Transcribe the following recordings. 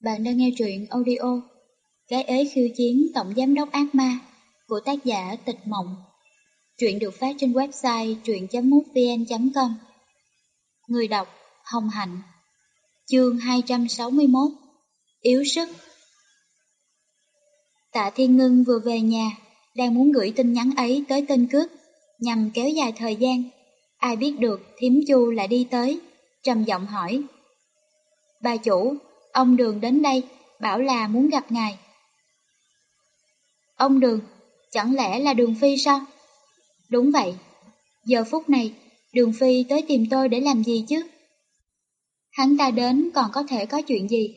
Bạn đang nghe truyện audio Cái ế khiêu chiến tổng giám đốc ác ma của tác giả Tịch Mộng. Truyện được phát trên website truyện.mútvn.com Người đọc Hồng Hạnh Chương 261 Yếu sức Tạ Thiên Ngân vừa về nhà, đang muốn gửi tin nhắn ấy tới tên cướp, nhằm kéo dài thời gian. Ai biết được thiếm chu lại đi tới, trầm giọng hỏi. Bà chủ, ông Đường đến đây, bảo là muốn gặp ngài. Ông Đường, chẳng lẽ là Đường Phi sao? Đúng vậy, giờ phút này, Đường Phi tới tìm tôi để làm gì chứ? Hắn ta đến còn có thể có chuyện gì?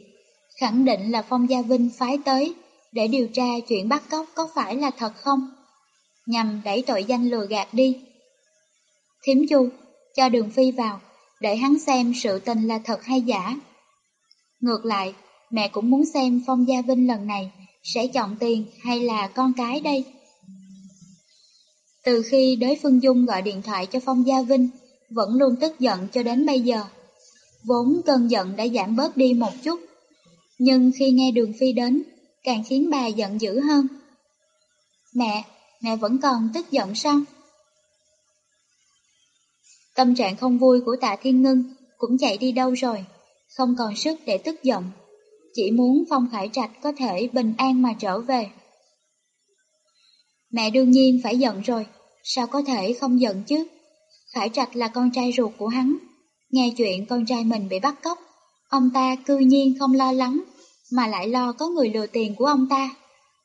Khẳng định là Phong Gia Vinh phái tới để điều tra chuyện bắt cóc có phải là thật không? Nhằm đẩy tội danh lừa gạt đi. Thiếm chu, cho Đường Phi vào, để hắn xem sự tình là thật hay giả. Ngược lại, mẹ cũng muốn xem Phong Gia Vinh lần này sẽ chọn tiền hay là con cái đây. Từ khi đới Phương Dung gọi điện thoại cho Phong Gia Vinh, vẫn luôn tức giận cho đến bây giờ. Vốn cơn giận đã giảm bớt đi một chút, nhưng khi nghe Đường Phi đến, càng khiến bà giận dữ hơn. Mẹ, mẹ vẫn còn tức giận sao? Tâm trạng không vui của tạ Thiên Ngân cũng chạy đi đâu rồi, không còn sức để tức giận. Chỉ muốn Phong Khải Trạch có thể bình an mà trở về. Mẹ đương nhiên phải giận rồi, sao có thể không giận chứ? Khải Trạch là con trai ruột của hắn, nghe chuyện con trai mình bị bắt cóc, ông ta cư nhiên không lo lắng, mà lại lo có người lừa tiền của ông ta.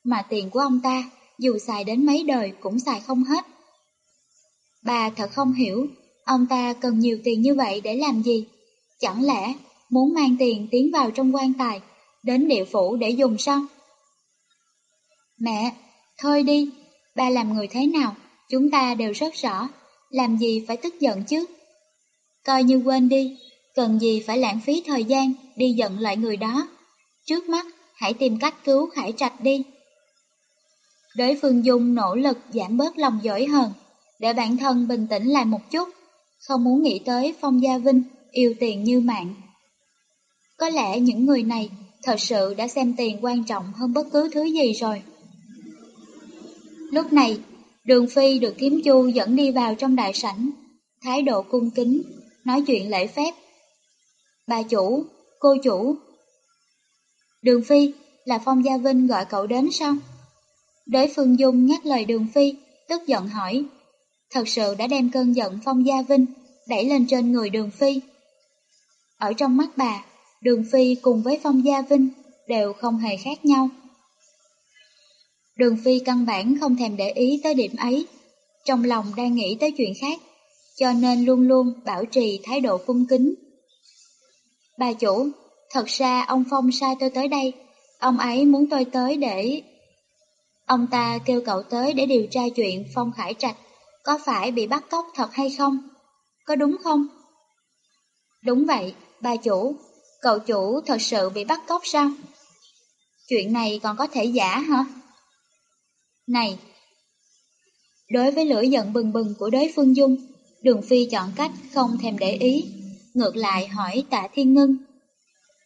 Mà tiền của ông ta, dù xài đến mấy đời cũng xài không hết. Bà thật không hiểu, ông ta cần nhiều tiền như vậy để làm gì? Chẳng lẽ muốn mang tiền tiến vào trong quan tài, đến địa phủ để dùng sao? Mẹ, thôi đi, ba làm người thế nào, chúng ta đều rất rõ, làm gì phải tức giận chứ? Coi như quên đi, cần gì phải lãng phí thời gian đi giận lại người đó. Trước mắt, hãy tìm cách cứu Khải Trạch đi. đối Phương Dung nỗ lực giảm bớt lòng dỗi hờn, để bản thân bình tĩnh lại một chút, không muốn nghĩ tới Phong Gia Vinh yêu tiền như mạng. Có lẽ những người này thật sự đã xem tiền quan trọng hơn bất cứ thứ gì rồi. Lúc này, Đường Phi được kiếm Chu dẫn đi vào trong đại sảnh, thái độ cung kính, nói chuyện lễ phép. Bà chủ, cô chủ. Đường Phi, là Phong Gia Vinh gọi cậu đến sao? Đế Phương Dung nhắc lời Đường Phi, tức giận hỏi. Thật sự đã đem cơn giận Phong Gia Vinh đẩy lên trên người Đường Phi. Ở trong mắt bà, Đường Phi cùng với Phong Gia Vinh đều không hề khác nhau. Đường Phi căn bản không thèm để ý tới điểm ấy, trong lòng đang nghĩ tới chuyện khác, cho nên luôn luôn bảo trì thái độ cung kính. Bà chủ, thật ra ông Phong sai tôi tới đây, ông ấy muốn tôi tới để... Ông ta kêu cậu tới để điều tra chuyện Phong Khải Trạch có phải bị bắt cóc thật hay không? Có đúng không? Đúng vậy, bà chủ, cậu chủ thật sự bị bắt cóc sao? Chuyện này còn có thể giả hả? Này! Đối với lửa giận bừng bừng của đối phương Dung, Đường Phi chọn cách không thèm để ý, ngược lại hỏi tạ Thiên Ngân.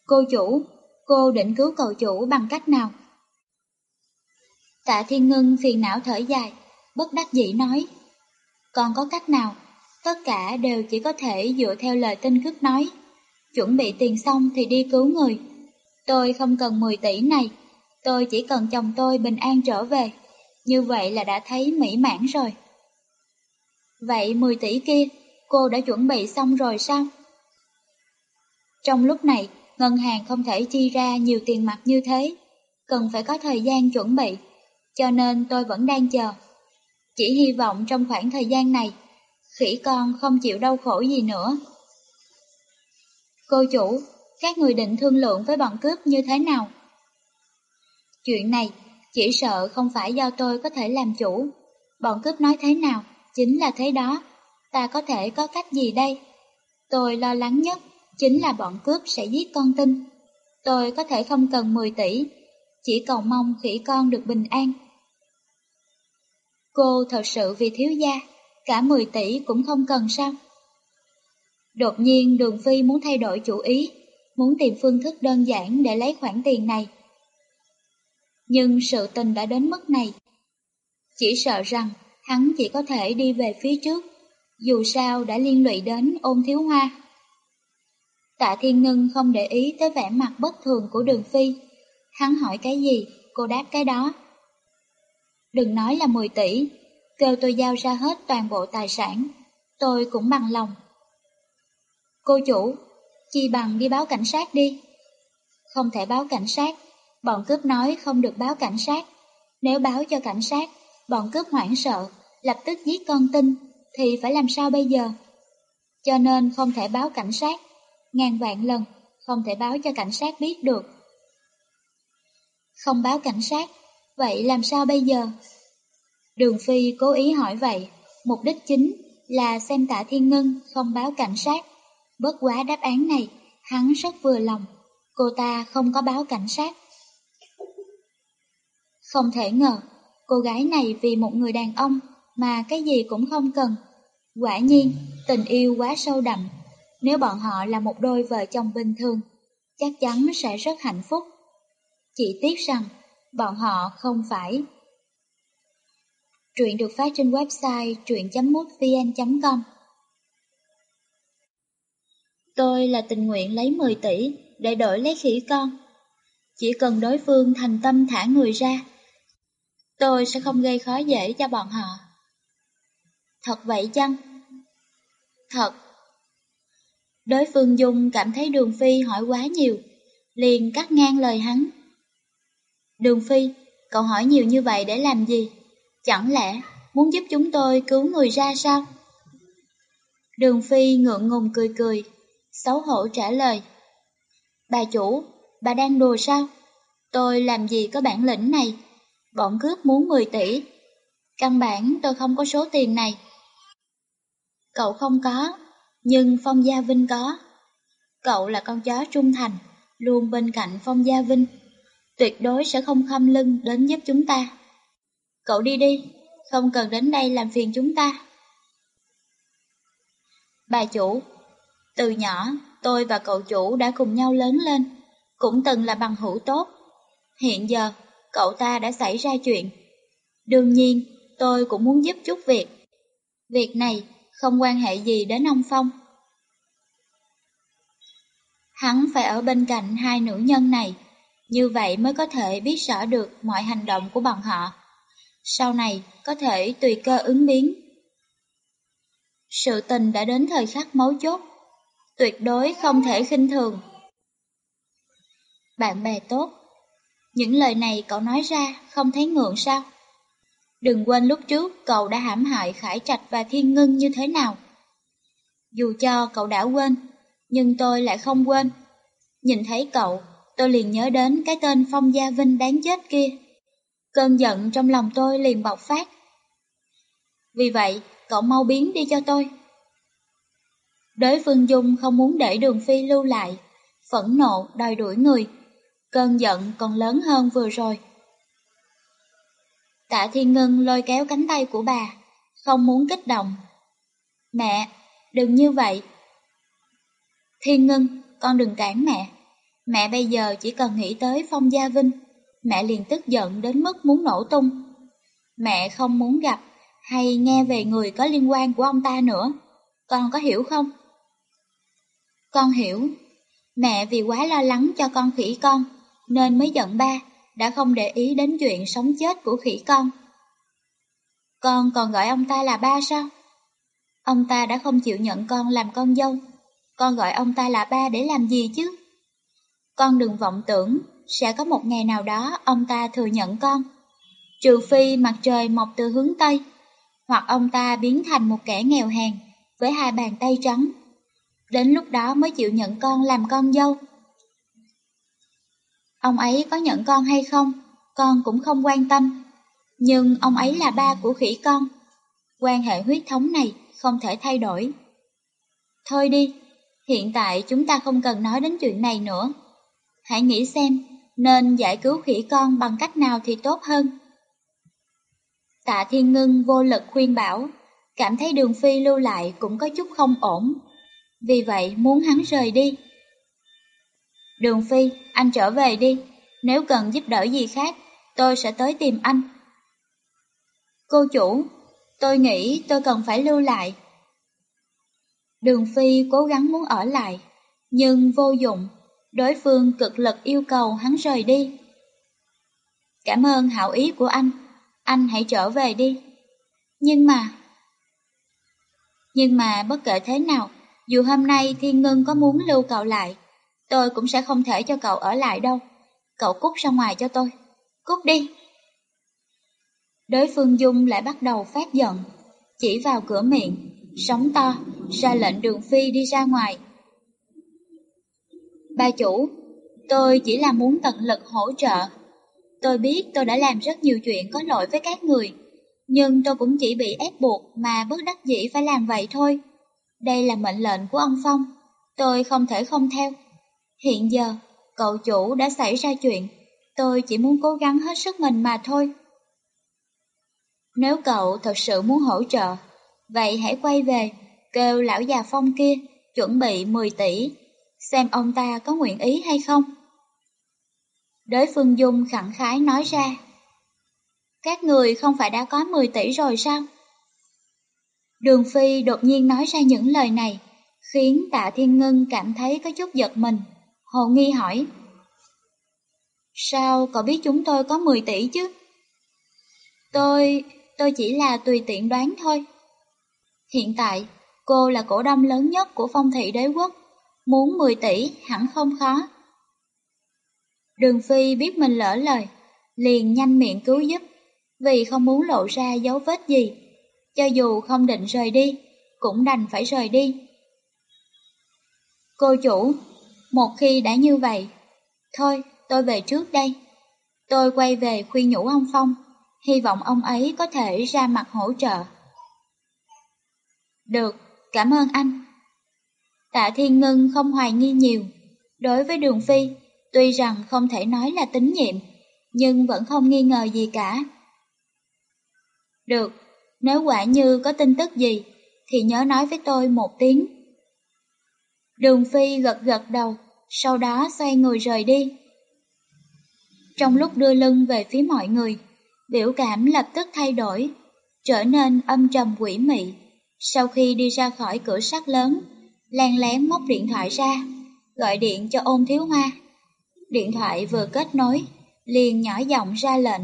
Cô chủ, cô định cứu cậu chủ bằng cách nào? Tạ Thiên Ngân phiền não thở dài, bất đắc dĩ nói. Còn có cách nào? Tất cả đều chỉ có thể dựa theo lời tên cướp nói. Chuẩn bị tiền xong thì đi cứu người. Tôi không cần 10 tỷ này, tôi chỉ cần chồng tôi bình an trở về. Như vậy là đã thấy mỹ mãn rồi. Vậy 10 tỷ kia, cô đã chuẩn bị xong rồi sao? Trong lúc này, ngân hàng không thể chi ra nhiều tiền mặt như thế, cần phải có thời gian chuẩn bị, cho nên tôi vẫn đang chờ. Chỉ hy vọng trong khoảng thời gian này, khỉ con không chịu đau khổ gì nữa. Cô chủ, các người định thương lượng với bọn cướp như thế nào? Chuyện này, chỉ sợ không phải do tôi có thể làm chủ. Bọn cướp nói thế nào, chính là thế đó. Ta có thể có cách gì đây? Tôi lo lắng nhất chính là bọn cướp sẽ giết con tin. Tôi có thể không cần 10 tỷ, chỉ cầu mong khỉ con được bình an. Cô thật sự vì thiếu gia, cả 10 tỷ cũng không cần sao? Đột nhiên Đường Phi muốn thay đổi chủ ý, muốn tìm phương thức đơn giản để lấy khoản tiền này. Nhưng sự tình đã đến mức này. Chỉ sợ rằng hắn chỉ có thể đi về phía trước, dù sao đã liên lụy đến ôn thiếu hoa. Tạ Thiên Ngân không để ý tới vẻ mặt bất thường của Đường Phi. Hắn hỏi cái gì, cô đáp cái đó. Đừng nói là 10 tỷ, kêu tôi giao ra hết toàn bộ tài sản, tôi cũng bằng lòng. Cô chủ, chi bằng đi báo cảnh sát đi. Không thể báo cảnh sát, bọn cướp nói không được báo cảnh sát. Nếu báo cho cảnh sát, bọn cướp hoảng sợ, lập tức giết con tin, thì phải làm sao bây giờ? Cho nên không thể báo cảnh sát, ngàn vạn lần, không thể báo cho cảnh sát biết được. Không báo cảnh sát, vậy làm sao bây giờ? Đường Phi cố ý hỏi vậy, mục đích chính là xem tạ thiên ngân không báo cảnh sát. Bất quá đáp án này, hắn rất vừa lòng, cô ta không có báo cảnh sát. Không thể ngờ, cô gái này vì một người đàn ông mà cái gì cũng không cần. Quả nhiên, tình yêu quá sâu đậm. Nếu bọn họ là một đôi vợ chồng bình thường, chắc chắn sẽ rất hạnh phúc. Chỉ tiếc rằng, bọn họ không phải. Truyện được phát trên website truyện.mútvn.com Tôi là tình nguyện lấy 10 tỷ để đổi lấy khỉ con. Chỉ cần đối phương thành tâm thả người ra, tôi sẽ không gây khó dễ cho bọn họ. Thật vậy chăng? Thật. Đối phương Dung cảm thấy Đường Phi hỏi quá nhiều, liền cắt ngang lời hắn. Đường Phi, cậu hỏi nhiều như vậy để làm gì? Chẳng lẽ muốn giúp chúng tôi cứu người ra sao? Đường Phi ngượng ngùng cười cười, xấu hổ trả lời. Bà chủ, bà đang đùa sao? Tôi làm gì có bản lĩnh này? Bọn cướp muốn 10 tỷ. Căn bản tôi không có số tiền này. Cậu không có, nhưng Phong Gia Vinh có. Cậu là con chó trung thành, luôn bên cạnh Phong Gia Vinh. Tuyệt đối sẽ không khâm lưng đến giúp chúng ta. Cậu đi đi, không cần đến đây làm phiền chúng ta. Bà chủ, từ nhỏ, tôi và cậu chủ đã cùng nhau lớn lên, cũng từng là bằng hữu tốt. Hiện giờ, cậu ta đã xảy ra chuyện. Đương nhiên, tôi cũng muốn giúp chút việc. Việc này không quan hệ gì đến ông Phong. Hắn phải ở bên cạnh hai nữ nhân này, như vậy mới có thể biết rõ được mọi hành động của bọn họ. Sau này có thể tùy cơ ứng biến. Sự tình đã đến thời khắc mấu chốt, tuyệt đối không thể khinh thường. Bạn bè tốt, những lời này cậu nói ra không thấy ngượng sao? Đừng quên lúc trước cậu đã hãm hại Khải Trạch và Thiên Ngân như thế nào. Dù cho cậu đã quên, nhưng tôi lại không quên. Nhìn thấy cậu, tôi liền nhớ đến cái tên Phong Gia Vinh đáng chết kia. Cơn giận trong lòng tôi liền bộc phát. Vì vậy, cậu mau biến đi cho tôi. Đới Phương Dung không muốn để đường phi lưu lại, phẫn nộ đòi đuổi người. Cơn giận còn lớn hơn vừa rồi. Tạ Thiên Ngân lôi kéo cánh tay của bà, không muốn kích động. Mẹ, đừng như vậy. Thiên Ngân, con đừng cản mẹ. Mẹ bây giờ chỉ cần nghĩ tới Phong Gia Vinh, mẹ liền tức giận đến mức muốn nổ tung. Mẹ không muốn gặp hay nghe về người có liên quan của ông ta nữa. Con có hiểu không? Con hiểu. Mẹ vì quá lo lắng cho con khỉ con, nên mới giận ba, đã không để ý đến chuyện sống chết của khỉ con. Con còn gọi ông ta là ba sao? Ông ta đã không chịu nhận con làm con dâu, con gọi ông ta là ba để làm gì chứ? Con đừng vọng tưởng sẽ có một ngày nào đó ông ta thừa nhận con. Trừ phi mặt trời mọc từ hướng Tây, hoặc ông ta biến thành một kẻ nghèo hèn với hai bàn tay trắng. Đến lúc đó mới chịu nhận con làm con dâu. Ông ấy có nhận con hay không, con cũng không quan tâm. Nhưng ông ấy là ba của khỉ con. Quan hệ huyết thống này không thể thay đổi. Thôi đi, hiện tại chúng ta không cần nói đến chuyện này nữa. Hãy nghĩ xem, nên giải cứu khỉ con bằng cách nào thì tốt hơn. Tạ Thiên Ngân vô lực khuyên bảo, cảm thấy đường phi lưu lại cũng có chút không ổn. Vì vậy muốn hắn rời đi. Đường Phi, anh trở về đi, nếu cần giúp đỡ gì khác, tôi sẽ tới tìm anh. Cô chủ, tôi nghĩ tôi cần phải lưu lại. Đường Phi cố gắng muốn ở lại, nhưng vô dụng, đối phương cực lực yêu cầu hắn rời đi. Cảm ơn hảo ý của anh, anh hãy trở về đi. Nhưng mà... Nhưng mà bất kể thế nào, dù hôm nay Thiên Ngân có muốn lưu cậu lại, tôi cũng sẽ không thể cho cậu ở lại đâu. Cậu cút ra ngoài cho tôi. Cút đi. Đối phương Dung lại bắt đầu phát giận, chỉ vào cửa miệng, sóng to, ra lệnh đường phi đi ra ngoài. bà chủ, tôi chỉ là muốn tận lực hỗ trợ. Tôi biết tôi đã làm rất nhiều chuyện có lỗi với các người, nhưng tôi cũng chỉ bị ép buộc mà bất đắc dĩ phải làm vậy thôi. Đây là mệnh lệnh của ông Phong, tôi không thể không theo. Hiện giờ, cậu chủ đã xảy ra chuyện, tôi chỉ muốn cố gắng hết sức mình mà thôi. Nếu cậu thật sự muốn hỗ trợ, vậy hãy quay về, kêu lão già Phong kia chuẩn bị 10 tỷ, xem ông ta có nguyện ý hay không. Đới Phương Dung khẳng khái nói ra. Các người không phải đã có 10 tỷ rồi sao? Đường Phi đột nhiên nói ra những lời này, khiến tạ Thiên Ngân cảm thấy có chút giật mình. Hồ Nghi hỏi. Sao cậu biết chúng tôi có 10 tỷ chứ? Tôi, tôi chỉ là tùy tiện đoán thôi. Hiện tại, cô là cổ đông lớn nhất của phong thị đế quốc, muốn 10 tỷ hẳn không khó. Đường Phi biết mình lỡ lời, liền nhanh miệng cứu giúp, vì không muốn lộ ra dấu vết gì. Cho dù không định rời đi, cũng đành phải rời đi. Cô chủ, một khi đã như vậy, thôi tôi về trước đây. Tôi quay về khuyên nhủ ông Phong, hy vọng ông ấy có thể ra mặt hỗ trợ. Được, cảm ơn anh. Tạ Thiên Ngân không hoài nghi nhiều. Đối với Đường Phi, tuy rằng không thể nói là tín nhiệm, nhưng vẫn không nghi ngờ gì cả. Được, nếu quả như có tin tức gì, thì nhớ nói với tôi một tiếng. Đường Phi gật gật đầu, sau đó xoay người rời đi. Trong lúc đưa lưng về phía mọi người, biểu cảm lập tức thay đổi, trở nên âm trầm quỷ mị. Sau khi đi ra khỏi cửa sắt lớn, Lan lén móc điện thoại ra, gọi điện cho ôn thiếu hoa. Điện thoại vừa kết nối, liền nhỏ giọng ra lệnh.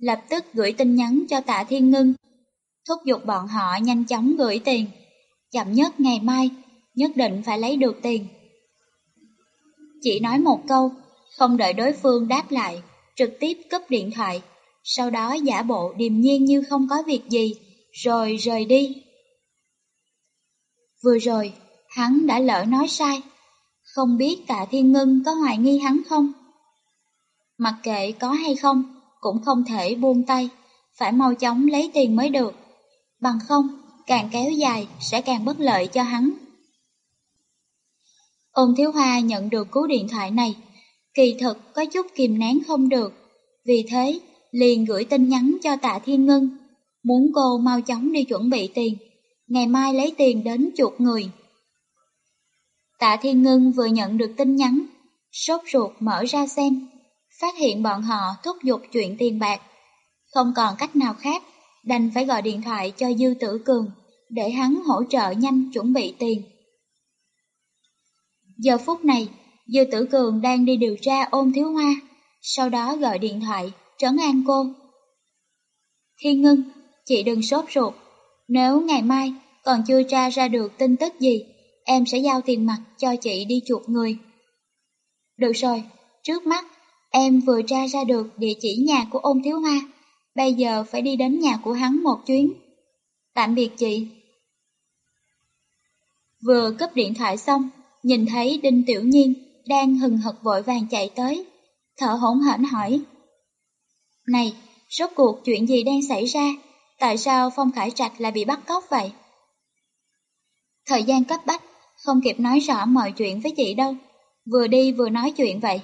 Lập tức gửi tin nhắn cho tạ thiên ngưng, thúc giục bọn họ nhanh chóng gửi tiền. Chậm nhất ngày mai, nhất định phải lấy được tiền. Chỉ nói một câu, không đợi đối phương đáp lại, trực tiếp cúp điện thoại, sau đó giả bộ điềm nhiên như không có việc gì, rồi rời đi. Vừa rồi, hắn đã lỡ nói sai, không biết tạ thiên ngân có hoài nghi hắn không? Mặc kệ có hay không, cũng không thể buông tay, phải mau chóng lấy tiền mới được. Bằng không, càng kéo dài sẽ càng bất lợi cho hắn. Ôn thiếu hoa nhận được cú điện thoại này, kỳ thực có chút kìm nén không được, vì thế liền gửi tin nhắn cho tạ thiên ngân, muốn cô mau chóng đi chuẩn bị tiền ngày mai lấy tiền đến chuột người. Tạ Thiên Ngân vừa nhận được tin nhắn, sốt ruột mở ra xem, phát hiện bọn họ thúc giục chuyện tiền bạc. Không còn cách nào khác, đành phải gọi điện thoại cho Dư Tử Cường, để hắn hỗ trợ nhanh chuẩn bị tiền. Giờ phút này, Dư Tử Cường đang đi điều tra ôn thiếu hoa, sau đó gọi điện thoại, trấn an cô. Thiên Ngân, chị đừng sốt ruột, nếu ngày mai còn chưa tra ra được tin tức gì, em sẽ giao tiền mặt cho chị đi chuộc người. Được rồi, trước mắt, em vừa tra ra được địa chỉ nhà của ôn thiếu hoa, bây giờ phải đi đến nhà của hắn một chuyến. Tạm biệt chị. Vừa cấp điện thoại xong, nhìn thấy Đinh Tiểu Nhiên đang hừng hực vội vàng chạy tới, thở hổn hển hỏi. Này, rốt cuộc chuyện gì đang xảy ra? Tại sao Phong Khải Trạch lại bị bắt cóc vậy? Thời gian cấp bách, không kịp nói rõ mọi chuyện với chị đâu, vừa đi vừa nói chuyện vậy.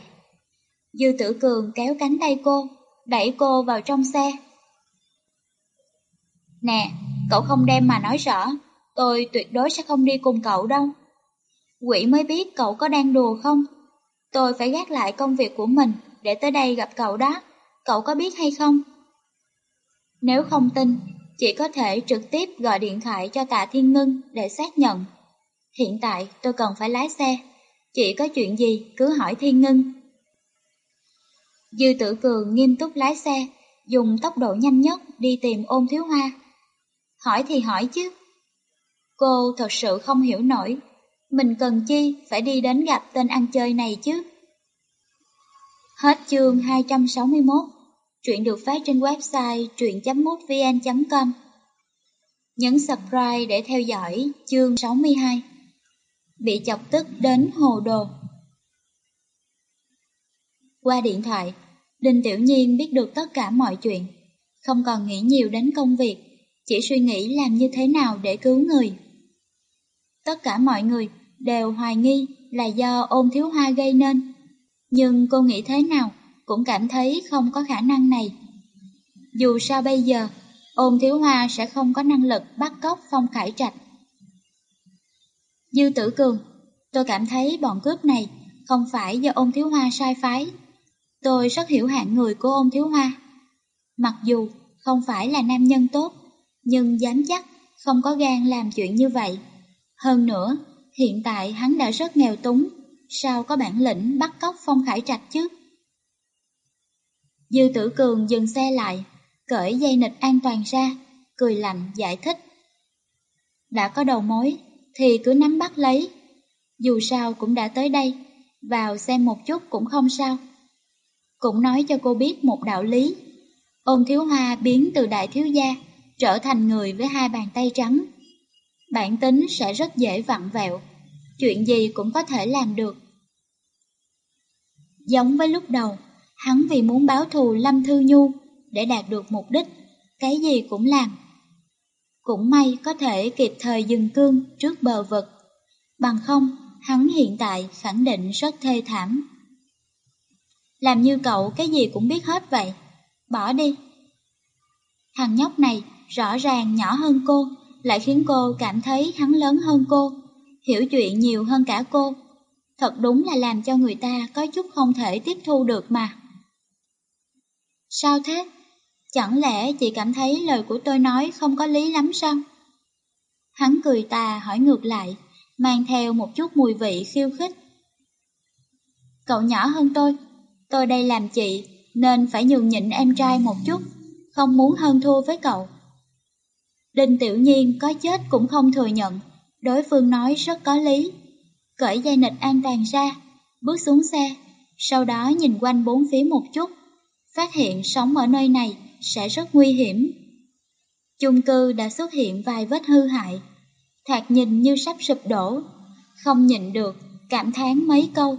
Dư tử cường kéo cánh tay cô, đẩy cô vào trong xe. Nè, cậu không đem mà nói rõ, tôi tuyệt đối sẽ không đi cùng cậu đâu. Quỷ mới biết cậu có đang đùa không? Tôi phải gác lại công việc của mình để tới đây gặp cậu đó. Cậu có biết hay không? Nếu không tin, chỉ có thể trực tiếp gọi điện thoại cho tạ Thiên Ngân để xác nhận. Hiện tại tôi cần phải lái xe. Chỉ có chuyện gì cứ hỏi Thiên Ngân. Dư tử cường nghiêm túc lái xe, dùng tốc độ nhanh nhất đi tìm ôn thiếu hoa. Hỏi thì hỏi chứ. Cô thật sự không hiểu nổi, mình cần chi phải đi đến gặp tên ăn chơi này chứ. Hết chương 261, truyện được phát trên website truyện.mútvn.com. Nhấn subscribe để theo dõi chương 62. Bị chọc tức đến hồ đồ. Qua điện thoại, Đinh Tiểu Nhiên biết được tất cả mọi chuyện, không còn nghĩ nhiều đến công việc, chỉ suy nghĩ làm như thế nào để cứu người. Tất cả mọi người đều hoài nghi là do ôn thiếu hoa gây nên, nhưng cô nghĩ thế nào cũng cảm thấy không có khả năng này. Dù sao bây giờ, ôn thiếu hoa sẽ không có năng lực bắt cóc Phong Khải Trạch. Dư tử cường, tôi cảm thấy bọn cướp này không phải do ôn thiếu hoa sai phái. Tôi rất hiểu hạng người của ôn thiếu hoa. Mặc dù không phải là nam nhân tốt, nhưng dám chắc không có gan làm chuyện như vậy. Hơn nữa, hiện tại hắn đã rất nghèo túng, sao có bản lĩnh bắt cóc Phong Khải Trạch chứ? Dư tử cường dừng xe lại, cởi dây nịch an toàn ra, cười lạnh giải thích. Đã có đầu mối, thì cứ nắm bắt lấy. Dù sao cũng đã tới đây, vào xem một chút cũng không sao. Cũng nói cho cô biết một đạo lý. Ôn thiếu hoa biến từ đại thiếu gia, trở thành người với hai bàn tay trắng. Bản tính sẽ rất dễ vặn vẹo, chuyện gì cũng có thể làm được. Giống với lúc đầu, hắn vì muốn báo thù Lâm Thư Nhu để đạt được mục đích, cái gì cũng làm. Cũng may có thể kịp thời dừng cương trước bờ vực, bằng không hắn hiện tại khẳng định rất thê thảm. Làm như cậu cái gì cũng biết hết vậy, bỏ đi. Thằng nhóc này rõ ràng nhỏ hơn cô, lại khiến cô cảm thấy hắn lớn hơn cô, hiểu chuyện nhiều hơn cả cô. Thật đúng là làm cho người ta có chút không thể tiếp thu được mà. Sao thế? Chẳng lẽ chị cảm thấy lời của tôi nói không có lý lắm sao? Hắn cười tà hỏi ngược lại, mang theo một chút mùi vị khiêu khích. Cậu nhỏ hơn tôi, tôi đây làm chị nên phải nhường nhịn em trai một chút, không muốn hơn thua với cậu. Đinh Tiểu Nhiên có chết cũng không thừa nhận, đối phương nói rất có lý. Cởi dây nịch an toàn ra, bước xuống xe, sau đó nhìn quanh bốn phía một chút, phát hiện sống ở nơi này sẽ rất nguy hiểm. Chung cư đã xuất hiện vài vết hư hại, thoạt nhìn như sắp sụp đổ, không nhịn được, cảm thán mấy câu.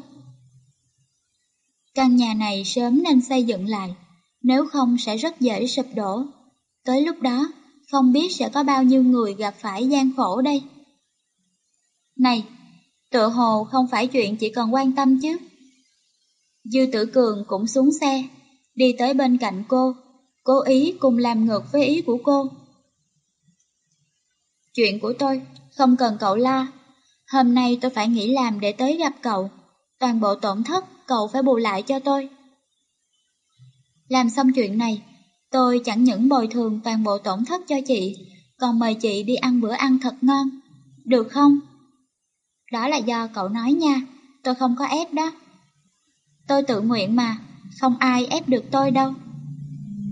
Căn nhà này sớm nên xây dựng lại, nếu không sẽ rất dễ sụp đổ. Tới lúc đó, không biết sẽ có bao nhiêu người gặp phải gian khổ đây. Này, tự hồ không phải chuyện chỉ cần quan tâm chứ. Dư tử cường cũng xuống xe, đi tới bên cạnh cô, cố ý cùng làm ngược với ý của cô. Chuyện của tôi, không cần cậu lo. Hôm nay tôi phải nghỉ làm để tới gặp cậu. Toàn bộ tổn thất cậu phải bù lại cho tôi. Làm xong chuyện này, tôi chẳng những bồi thường toàn bộ tổn thất cho chị, còn mời chị đi ăn bữa ăn thật ngon. Được không? Đó là do cậu nói nha, tôi không có ép đó. Tôi tự nguyện mà, không ai ép được tôi đâu.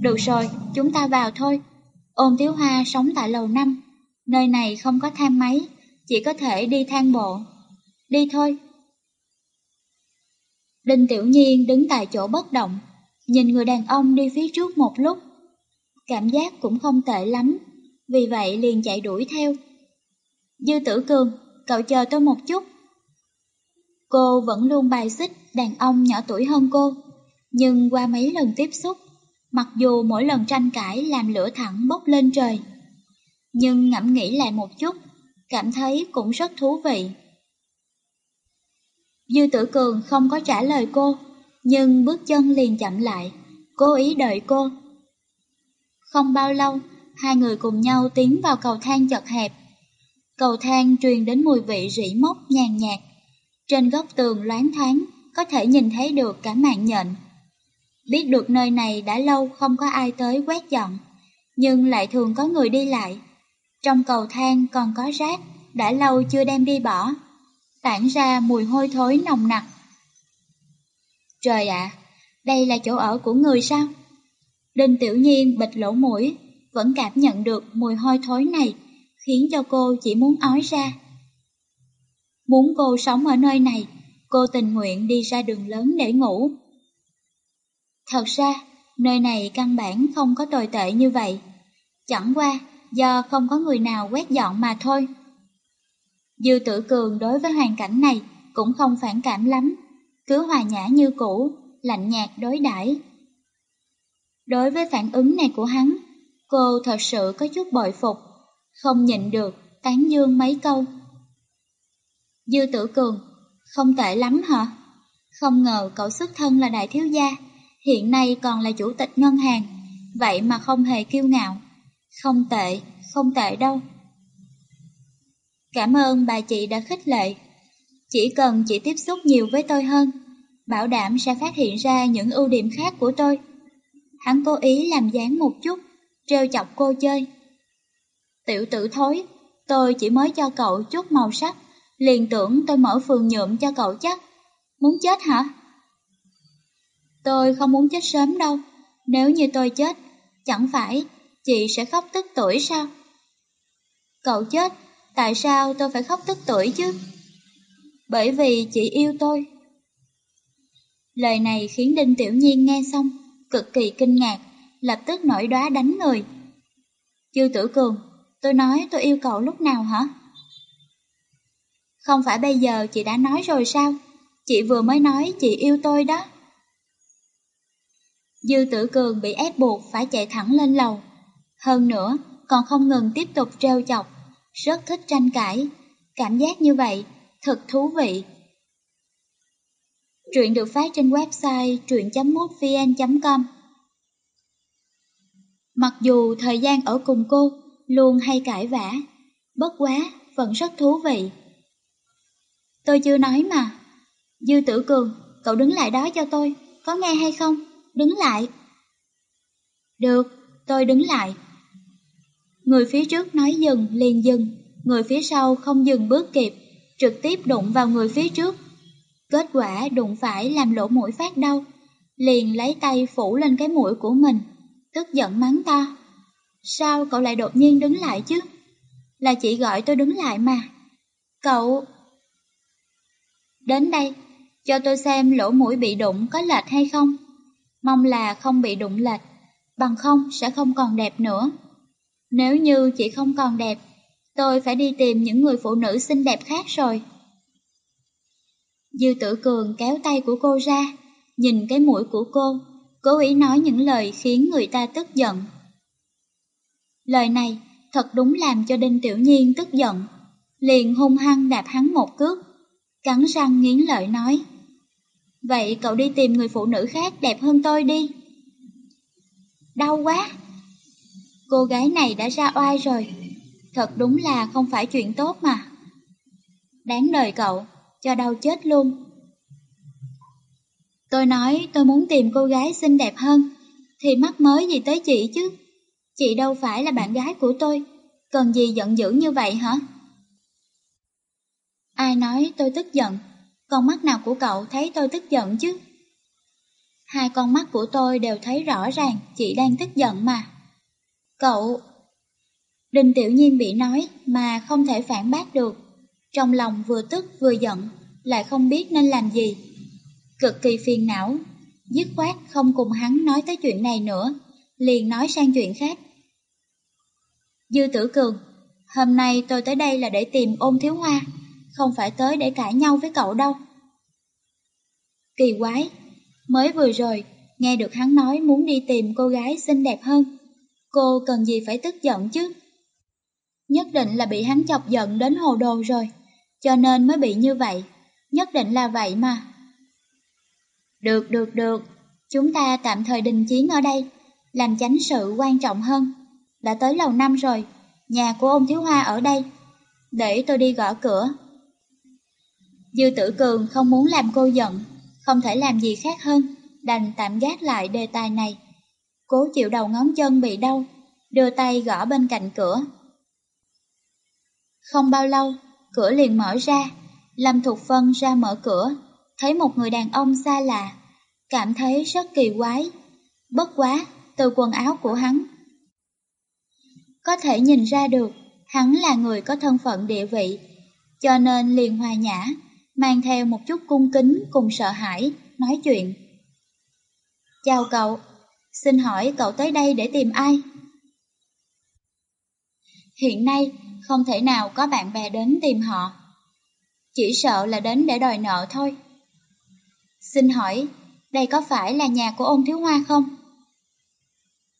Được rồi, chúng ta vào thôi. Ôn Tiếu Hoa sống tại lầu năm, nơi này không có thang máy, chỉ có thể đi thang bộ. Đi thôi. Đinh Tiểu Nhiên đứng tại chỗ bất động, nhìn người đàn ông đi phía trước một lúc. Cảm giác cũng không tệ lắm, vì vậy liền chạy đuổi theo. Dư Tử Cường, cậu chờ tôi một chút. Cô vẫn luôn bài xích đàn ông nhỏ tuổi hơn cô, nhưng qua mấy lần tiếp xúc, mặc dù mỗi lần tranh cãi làm lửa thẳng bốc lên trời. Nhưng ngẫm nghĩ lại một chút, cảm thấy cũng rất thú vị. Dư tử cường không có trả lời cô, nhưng bước chân liền chậm lại, cố ý đợi cô. Không bao lâu, hai người cùng nhau tiến vào cầu thang chật hẹp. Cầu thang truyền đến mùi vị rỉ mốc nhàn nhạt, Trên góc tường loáng thoáng, có thể nhìn thấy được cả mạng nhện. Biết được nơi này đã lâu không có ai tới quét dọn, nhưng lại thường có người đi lại. Trong cầu thang còn có rác, đã lâu chưa đem đi bỏ, tản ra mùi hôi thối nồng nặc. Trời ạ, đây là chỗ ở của người sao? Đinh Tiểu Nhiên bịt lỗ mũi, vẫn cảm nhận được mùi hôi thối này, khiến cho cô chỉ muốn ói ra. Muốn cô sống ở nơi này, cô tình nguyện đi ra đường lớn để ngủ. Thật ra, nơi này căn bản không có tồi tệ như vậy. Chẳng qua, do không có người nào quét dọn mà thôi. Dư tử cường đối với hoàn cảnh này cũng không phản cảm lắm, cứ hòa nhã như cũ, lạnh nhạt đối đãi. Đối với phản ứng này của hắn, cô thật sự có chút bội phục, không nhịn được, tán dương mấy câu. Dư tử cường, không tệ lắm hả? Không ngờ cậu xuất thân là đại thiếu gia, hiện nay còn là chủ tịch ngân hàng, vậy mà không hề kiêu ngạo. Không tệ, không tệ đâu. Cảm ơn bà chị đã khích lệ. Chỉ cần chị tiếp xúc nhiều với tôi hơn, bảo đảm sẽ phát hiện ra những ưu điểm khác của tôi. Hắn cố ý làm dáng một chút, trêu chọc cô chơi. Tiểu tử thối, tôi chỉ mới cho cậu chút màu sắc, liền tưởng tôi mở phường nhuộm cho cậu chắc. Muốn chết hả? Tôi không muốn chết sớm đâu, nếu như tôi chết, chẳng phải chị sẽ khóc tức tuổi sao? Cậu chết, tại sao tôi phải khóc tức tuổi chứ? Bởi vì chị yêu tôi. Lời này khiến Đinh Tiểu Nhiên nghe xong, cực kỳ kinh ngạc, lập tức nổi đóa đánh người. Chư Tử Cường, tôi nói tôi yêu cậu lúc nào hả? Không phải bây giờ chị đã nói rồi sao? Chị vừa mới nói chị yêu tôi đó. Dư Tử Cường bị ép buộc phải chạy thẳng lên lầu. Hơn nữa, còn không ngừng tiếp tục treo chọc, rất thích tranh cãi. Cảm giác như vậy, thật thú vị. Truyện được phát trên website truyện.mútvn.com Mặc dù thời gian ở cùng cô luôn hay cãi vã, bất quá vẫn rất thú vị. Tôi chưa nói mà. Dư tử cường, cậu đứng lại đó cho tôi, có nghe hay không? Đứng lại. Được, tôi đứng lại. Người phía trước nói dừng liền dừng, người phía sau không dừng bước kịp, trực tiếp đụng vào người phía trước. Kết quả đụng phải làm lỗ mũi phát đau, liền lấy tay phủ lên cái mũi của mình, tức giận mắng to. Sao cậu lại đột nhiên đứng lại chứ? Là chị gọi tôi đứng lại mà. Cậu... Đến đây, cho tôi xem lỗ mũi bị đụng có lệch hay không. Mong là không bị đụng lệch, bằng không sẽ không còn đẹp nữa. Nếu như chị không còn đẹp, tôi phải đi tìm những người phụ nữ xinh đẹp khác rồi. Dư tử cường kéo tay của cô ra, nhìn cái mũi của cô, cố ý nói những lời khiến người ta tức giận. Lời này thật đúng làm cho Đinh Tiểu Nhiên tức giận, liền hung hăng đạp hắn một cước, cắn răng nghiến lợi nói. Vậy cậu đi tìm người phụ nữ khác đẹp hơn tôi đi. Đau quá! Cô gái này đã ra oai rồi, thật đúng là không phải chuyện tốt mà. Đáng đời cậu, cho đau chết luôn. Tôi nói tôi muốn tìm cô gái xinh đẹp hơn, thì mắc mới gì tới chị chứ. Chị đâu phải là bạn gái của tôi, cần gì giận dữ như vậy hả? Ai nói tôi tức giận, con mắt nào của cậu thấy tôi tức giận chứ? Hai con mắt của tôi đều thấy rõ ràng chị đang tức giận mà. Cậu... đình Tiểu Nhiên bị nói mà không thể phản bác được. Trong lòng vừa tức vừa giận, lại không biết nên làm gì. Cực kỳ phiền não, dứt khoát không cùng hắn nói tới chuyện này nữa, liền nói sang chuyện khác. Dư tử cường, hôm nay tôi tới đây là để tìm ôn thiếu hoa, không phải tới để cãi nhau với cậu đâu. Kỳ quái, mới vừa rồi, nghe được hắn nói muốn đi tìm cô gái xinh đẹp hơn, cô cần gì phải tức giận chứ? Nhất định là bị hắn chọc giận đến hồ đồ rồi, cho nên mới bị như vậy, nhất định là vậy mà. Được, được, được, chúng ta tạm thời đình chiến ở đây, làm chánh sự quan trọng hơn. Đã tới lầu năm rồi, nhà của ông Thiếu Hoa ở đây, để tôi đi gõ cửa. Dư tử cường không muốn làm cô giận, không thể làm gì khác hơn, đành tạm gác lại đề tài này. Cố chịu đầu ngón chân bị đau, đưa tay gõ bên cạnh cửa. Không bao lâu, cửa liền mở ra, Lâm Thục Phân ra mở cửa, thấy một người đàn ông xa lạ, cảm thấy rất kỳ quái. Bất quá, từ quần áo của hắn. Có thể nhìn ra được, hắn là người có thân phận địa vị, cho nên liền hòa nhã, mang theo một chút cung kính cùng sợ hãi, nói chuyện. Chào cậu, xin hỏi cậu tới đây để tìm ai? Hiện nay, không thể nào có bạn bè đến tìm họ. Chỉ sợ là đến để đòi nợ thôi. Xin hỏi, đây có phải là nhà của ôn thiếu hoa không?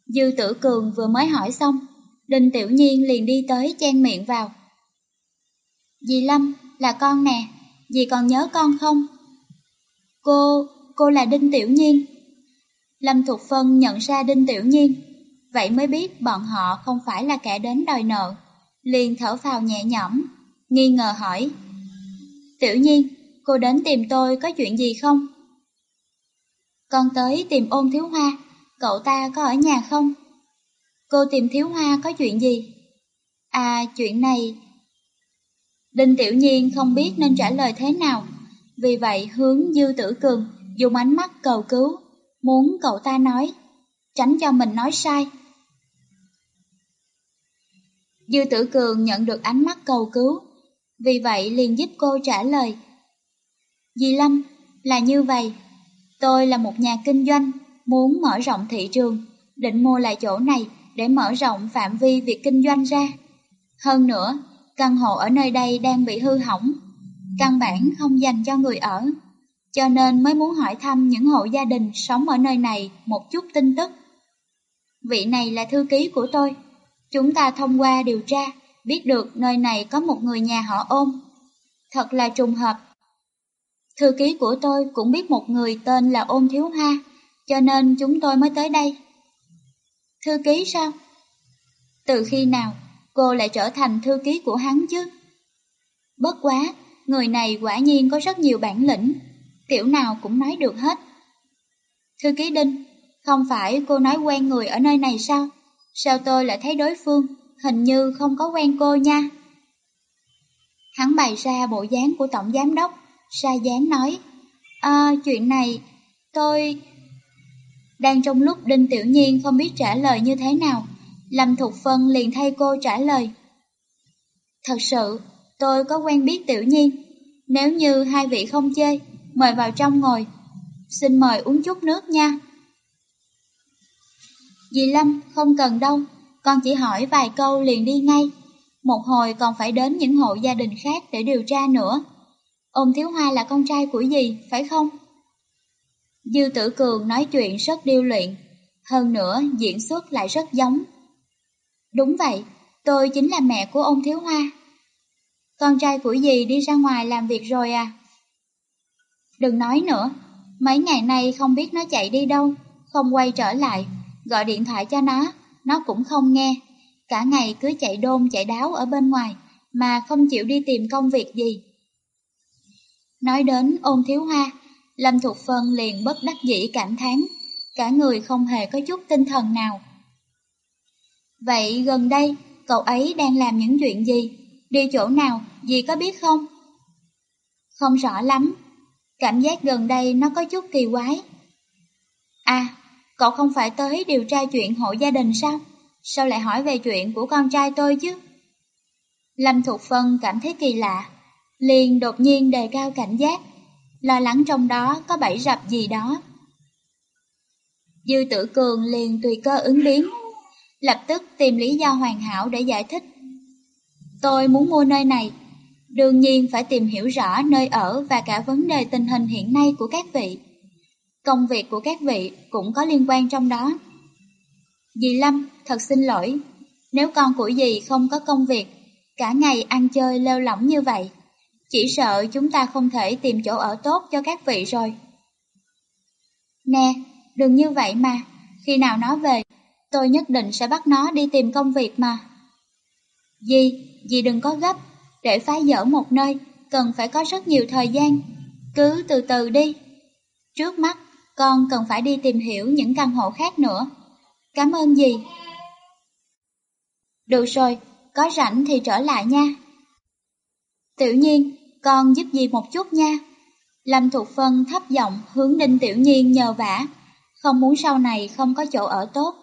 Dư tử cường vừa mới hỏi xong, Đinh Tiểu Nhiên liền đi tới chen miệng vào. Dì Lâm, là con nè, dì còn nhớ con không? Cô, cô là Đinh Tiểu Nhiên. Lâm Thục Phân nhận ra Đinh Tiểu Nhiên, vậy mới biết bọn họ không phải là kẻ đến đòi nợ, liền thở phào nhẹ nhõm, nghi ngờ hỏi. Tiểu Nhiên, cô đến tìm tôi có chuyện gì không? Con tới tìm ôn thiếu hoa, cậu ta có ở nhà không? Cô tìm thiếu hoa có chuyện gì? À, chuyện này... Đinh Tiểu Nhiên không biết nên trả lời thế nào, vì vậy hướng Dư Tử Cường dùng ánh mắt cầu cứu, muốn cậu ta nói, tránh cho mình nói sai. Dư Tử Cường nhận được ánh mắt cầu cứu, vì vậy liền giúp cô trả lời. Dì Lâm, là như vậy, tôi là một nhà kinh doanh, muốn mở rộng thị trường, định mua lại chỗ này để mở rộng phạm vi việc kinh doanh ra. Hơn nữa, căn hộ ở nơi đây đang bị hư hỏng, căn bản không dành cho người ở, cho nên mới muốn hỏi thăm những hộ gia đình sống ở nơi này một chút tin tức. Vị này là thư ký của tôi, chúng ta thông qua điều tra biết được nơi này có một người nhà họ ôm. Thật là trùng hợp. Thư ký của tôi cũng biết một người tên là ôm thiếu hoa, cho nên chúng tôi mới tới đây. Thư ký sao? Từ khi nào cô lại trở thành thư ký của hắn chứ? Bất quá, người này quả nhiên có rất nhiều bản lĩnh, kiểu nào cũng nói được hết. Thư ký Đinh, không phải cô nói quen người ở nơi này sao? Sao tôi lại thấy đối phương, hình như không có quen cô nha. Hắn bày ra bộ dáng của tổng giám đốc, ra dáng nói, À, chuyện này, tôi... Đang trong lúc Đinh Tiểu Nhiên không biết trả lời như thế nào, Lâm Thục Phân liền thay cô trả lời. Thật sự, tôi có quen biết Tiểu Nhiên, nếu như hai vị không chơi, mời vào trong ngồi. Xin mời uống chút nước nha. Dì Lâm, không cần đâu, con chỉ hỏi vài câu liền đi ngay. Một hồi còn phải đến những hộ gia đình khác để điều tra nữa. Ông Thiếu Hoa là con trai của dì, phải không? Dư Tử Cường nói chuyện rất điêu luyện, hơn nữa diễn xuất lại rất giống. Đúng vậy, tôi chính là mẹ của ông Thiếu Hoa. Con trai của dì đi ra ngoài làm việc rồi à? Đừng nói nữa, mấy ngày nay không biết nó chạy đi đâu, không quay trở lại, gọi điện thoại cho nó, nó cũng không nghe. Cả ngày cứ chạy đôn chạy đáo ở bên ngoài, mà không chịu đi tìm công việc gì. Nói đến ôn thiếu hoa, Lâm Thục Phân liền bất đắc dĩ cảm thán, cả người không hề có chút tinh thần nào. Vậy gần đây, cậu ấy đang làm những chuyện gì? Đi chỗ nào, gì có biết không? Không rõ lắm, cảm giác gần đây nó có chút kỳ quái. À, cậu không phải tới điều tra chuyện hộ gia đình sao? Sao lại hỏi về chuyện của con trai tôi chứ? Lâm Thục Phân cảm thấy kỳ lạ, liền đột nhiên đề cao cảnh giác, lo lắng trong đó có bẫy rập gì đó. Dư tử cường liền tùy cơ ứng biến, lập tức tìm lý do hoàn hảo để giải thích. Tôi muốn mua nơi này, đương nhiên phải tìm hiểu rõ nơi ở và cả vấn đề tình hình hiện nay của các vị. Công việc của các vị cũng có liên quan trong đó. Dì Lâm, thật xin lỗi, nếu con của dì không có công việc, cả ngày ăn chơi lêu lỏng như vậy, chỉ sợ chúng ta không thể tìm chỗ ở tốt cho các vị rồi. Nè, đừng như vậy mà, khi nào nó về, tôi nhất định sẽ bắt nó đi tìm công việc mà. Dì, dì đừng có gấp, để phá dỡ một nơi, cần phải có rất nhiều thời gian, cứ từ từ đi. Trước mắt, con cần phải đi tìm hiểu những căn hộ khác nữa. Cảm ơn gì Được rồi, có rảnh thì trở lại nha. Tiểu nhiên, con giúp gì một chút nha. Lâm Thục Phân thấp giọng hướng Đinh Tiểu Nhiên nhờ vả, không muốn sau này không có chỗ ở tốt.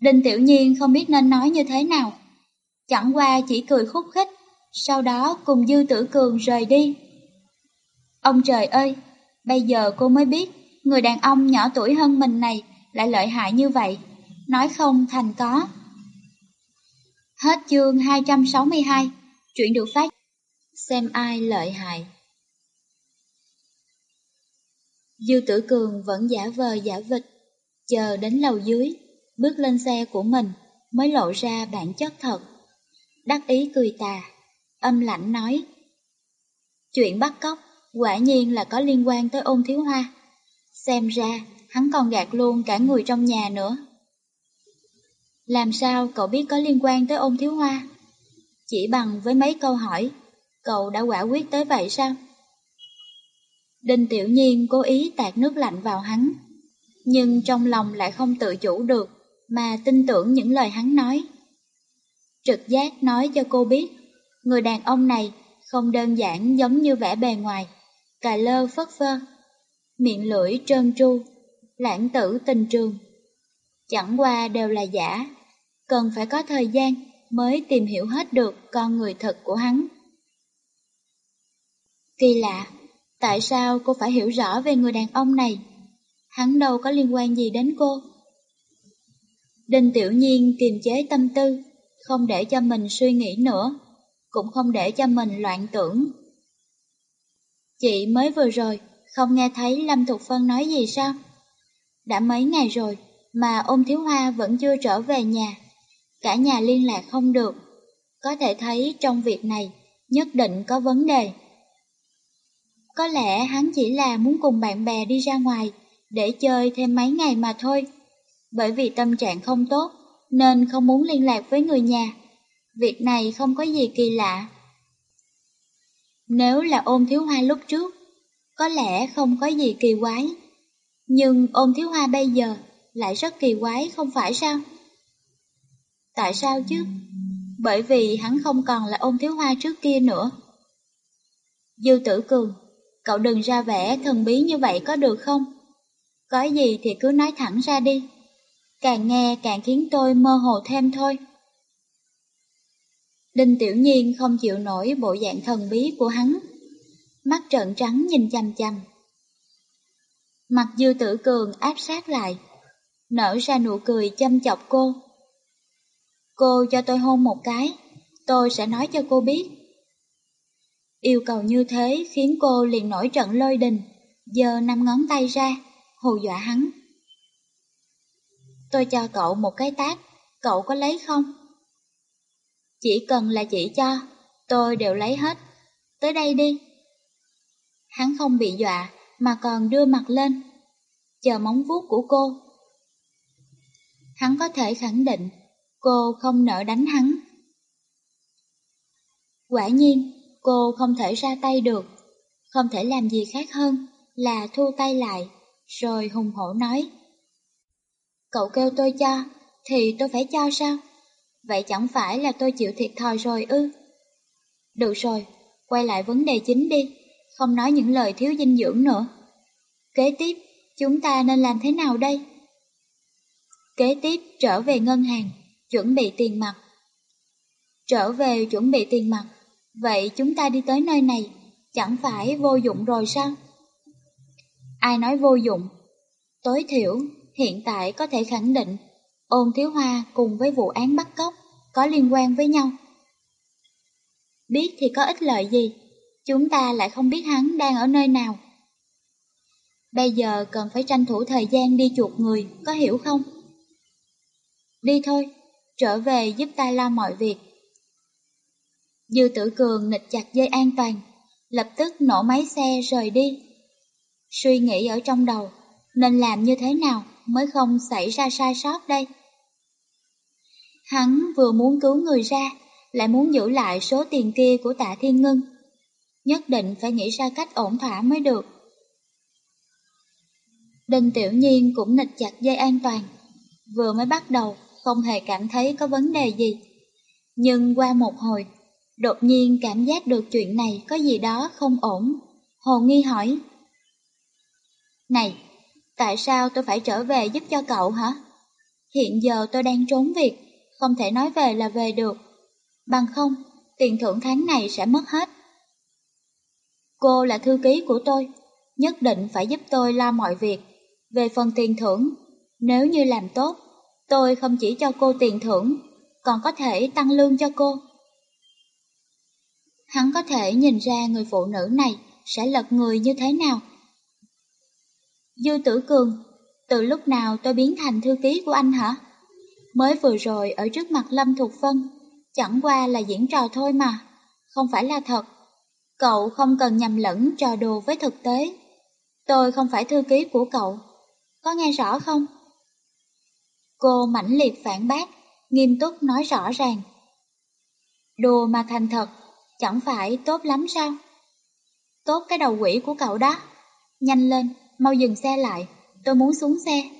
Đinh Tiểu Nhiên không biết nên nói như thế nào, chẳng qua chỉ cười khúc khích, sau đó cùng Dư Tử Cường rời đi. Ông trời ơi, bây giờ cô mới biết người đàn ông nhỏ tuổi hơn mình này lại lợi hại như vậy, nói không thành có. Hết chương 262, chuyện được phát. Xem ai lợi hại. Dư Tử Cường vẫn giả vờ giả vịt, chờ đến lầu dưới, bước lên xe của mình mới lộ ra bản chất thật. Đắc ý cười tà, âm lạnh nói. Chuyện bắt cóc quả nhiên là có liên quan tới ôn thiếu hoa. Xem ra, hắn còn gạt luôn cả người trong nhà nữa. Làm sao cậu biết có liên quan tới ôn thiếu hoa? Chỉ bằng với mấy câu hỏi, cậu đã quả quyết tới vậy sao? Đinh Tiểu Nhiên cố ý tạt nước lạnh vào hắn, nhưng trong lòng lại không tự chủ được mà tin tưởng những lời hắn nói. Trực giác nói cho cô biết, người đàn ông này không đơn giản giống như vẻ bề ngoài, cà lơ phất phơ, miệng lưỡi trơn tru, lãng tử tình trường. Chẳng qua đều là giả, cần phải có thời gian mới tìm hiểu hết được con người thật của hắn. Kỳ lạ, tại sao cô phải hiểu rõ về người đàn ông này? Hắn đâu có liên quan gì đến cô. Đinh Tiểu Nhiên kiềm chế tâm tư, không để cho mình suy nghĩ nữa, cũng không để cho mình loạn tưởng. Chị mới vừa rồi, không nghe thấy Lâm Thục Phân nói gì sao? Đã mấy ngày rồi, mà ôn thiếu hoa vẫn chưa trở về nhà. Cả nhà liên lạc không được. Có thể thấy trong việc này, nhất định có vấn đề. Có lẽ hắn chỉ là muốn cùng bạn bè đi ra ngoài, để chơi thêm mấy ngày mà thôi bởi vì tâm trạng không tốt nên không muốn liên lạc với người nhà. Việc này không có gì kỳ lạ. Nếu là ôn thiếu hoa lúc trước, có lẽ không có gì kỳ quái. Nhưng ôn thiếu hoa bây giờ lại rất kỳ quái không phải sao? Tại sao chứ? Bởi vì hắn không còn là ôn thiếu hoa trước kia nữa. Dư tử cường, cậu đừng ra vẻ thần bí như vậy có được không? Có gì thì cứ nói thẳng ra đi càng nghe càng khiến tôi mơ hồ thêm thôi. Đinh Tiểu Nhiên không chịu nổi bộ dạng thần bí của hắn, mắt trợn trắng nhìn chằm chằm. Mặt dư tử cường áp sát lại, nở ra nụ cười châm chọc cô. Cô cho tôi hôn một cái, tôi sẽ nói cho cô biết. Yêu cầu như thế khiến cô liền nổi trận lôi đình, giờ năm ngón tay ra, hù dọa hắn. Tôi cho cậu một cái tát, cậu có lấy không? Chỉ cần là chỉ cho, tôi đều lấy hết. Tới đây đi. Hắn không bị dọa, mà còn đưa mặt lên, chờ móng vuốt của cô. Hắn có thể khẳng định, cô không nỡ đánh hắn. Quả nhiên, cô không thể ra tay được, không thể làm gì khác hơn là thu tay lại, rồi hùng hổ nói. Cậu kêu tôi cho, thì tôi phải cho sao? Vậy chẳng phải là tôi chịu thiệt thòi rồi ư? Được rồi, quay lại vấn đề chính đi, không nói những lời thiếu dinh dưỡng nữa. Kế tiếp, chúng ta nên làm thế nào đây? Kế tiếp trở về ngân hàng, chuẩn bị tiền mặt. Trở về chuẩn bị tiền mặt, vậy chúng ta đi tới nơi này, chẳng phải vô dụng rồi sao? Ai nói vô dụng? Tối thiểu hiện tại có thể khẳng định ôn thiếu hoa cùng với vụ án bắt cóc có liên quan với nhau. Biết thì có ích lợi gì, chúng ta lại không biết hắn đang ở nơi nào. Bây giờ cần phải tranh thủ thời gian đi chuột người, có hiểu không? Đi thôi, trở về giúp ta lo mọi việc. Dư tử cường nịch chặt dây an toàn, lập tức nổ máy xe rời đi. Suy nghĩ ở trong đầu, nên làm như thế nào mới không xảy ra sai sót đây. Hắn vừa muốn cứu người ra, lại muốn giữ lại số tiền kia của tạ thiên ngân, nhất định phải nghĩ ra cách ổn thỏa mới được. Đinh Tiểu Nhiên cũng nịch chặt dây an toàn. Vừa mới bắt đầu, không hề cảm thấy có vấn đề gì. Nhưng qua một hồi, đột nhiên cảm giác được chuyện này có gì đó không ổn. Hồ Nghi hỏi. Này, tại sao tôi phải trở về giúp cho cậu hả? Hiện giờ tôi đang trốn việc, không thể nói về là về được. Bằng không, tiền thưởng tháng này sẽ mất hết. Cô là thư ký của tôi, nhất định phải giúp tôi lo mọi việc. Về phần tiền thưởng, nếu như làm tốt, tôi không chỉ cho cô tiền thưởng, còn có thể tăng lương cho cô. Hắn có thể nhìn ra người phụ nữ này sẽ lật người như thế nào. Dư tử cường, từ lúc nào tôi biến thành thư ký của anh hả? Mới vừa rồi ở trước mặt Lâm Thục Phân, chẳng qua là diễn trò thôi mà, không phải là thật. Cậu không cần nhầm lẫn trò đùa với thực tế. Tôi không phải thư ký của cậu, có nghe rõ không? Cô mãnh liệt phản bác, nghiêm túc nói rõ ràng. Đùa mà thành thật, chẳng phải tốt lắm sao? Tốt cái đầu quỷ của cậu đó. Nhanh lên, mau dừng xe lại, tôi muốn xuống xe.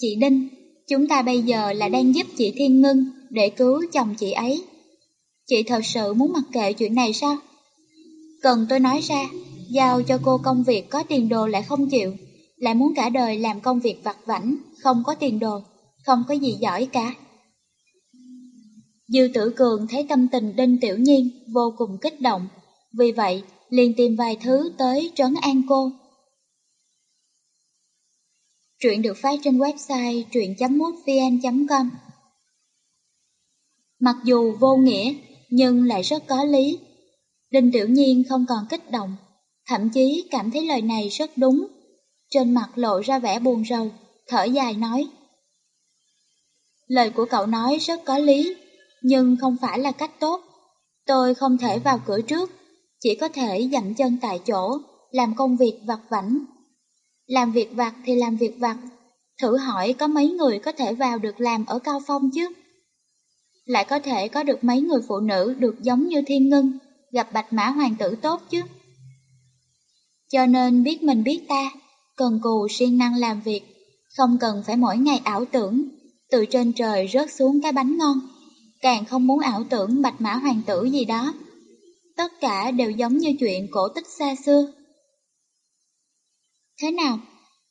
Chị Đinh, chúng ta bây giờ là đang giúp chị Thiên Ngân để cứu chồng chị ấy. Chị thật sự muốn mặc kệ chuyện này sao? Cần tôi nói ra, giao cho cô công việc có tiền đồ lại không chịu, lại muốn cả đời làm công việc vặt vảnh, không có tiền đồ, không có gì giỏi cả. Dư tử cường thấy tâm tình Đinh Tiểu Nhiên vô cùng kích động, vì vậy liền tìm vài thứ tới trấn an cô. Truyện được phát trên website truyện.mútvn.com Mặc dù vô nghĩa, nhưng lại rất có lý. Đinh Tiểu Nhiên không còn kích động, thậm chí cảm thấy lời này rất đúng. Trên mặt lộ ra vẻ buồn rầu, thở dài nói. Lời của cậu nói rất có lý, nhưng không phải là cách tốt. Tôi không thể vào cửa trước, chỉ có thể dậm chân tại chỗ, làm công việc vặt vảnh. Làm việc vặt thì làm việc vặt, thử hỏi có mấy người có thể vào được làm ở Cao Phong chứ? Lại có thể có được mấy người phụ nữ được giống như thiên ngân, gặp bạch mã hoàng tử tốt chứ? Cho nên biết mình biết ta, cần cù siêng năng làm việc, không cần phải mỗi ngày ảo tưởng, từ trên trời rớt xuống cái bánh ngon, càng không muốn ảo tưởng bạch mã hoàng tử gì đó. Tất cả đều giống như chuyện cổ tích xa xưa. Thế nào?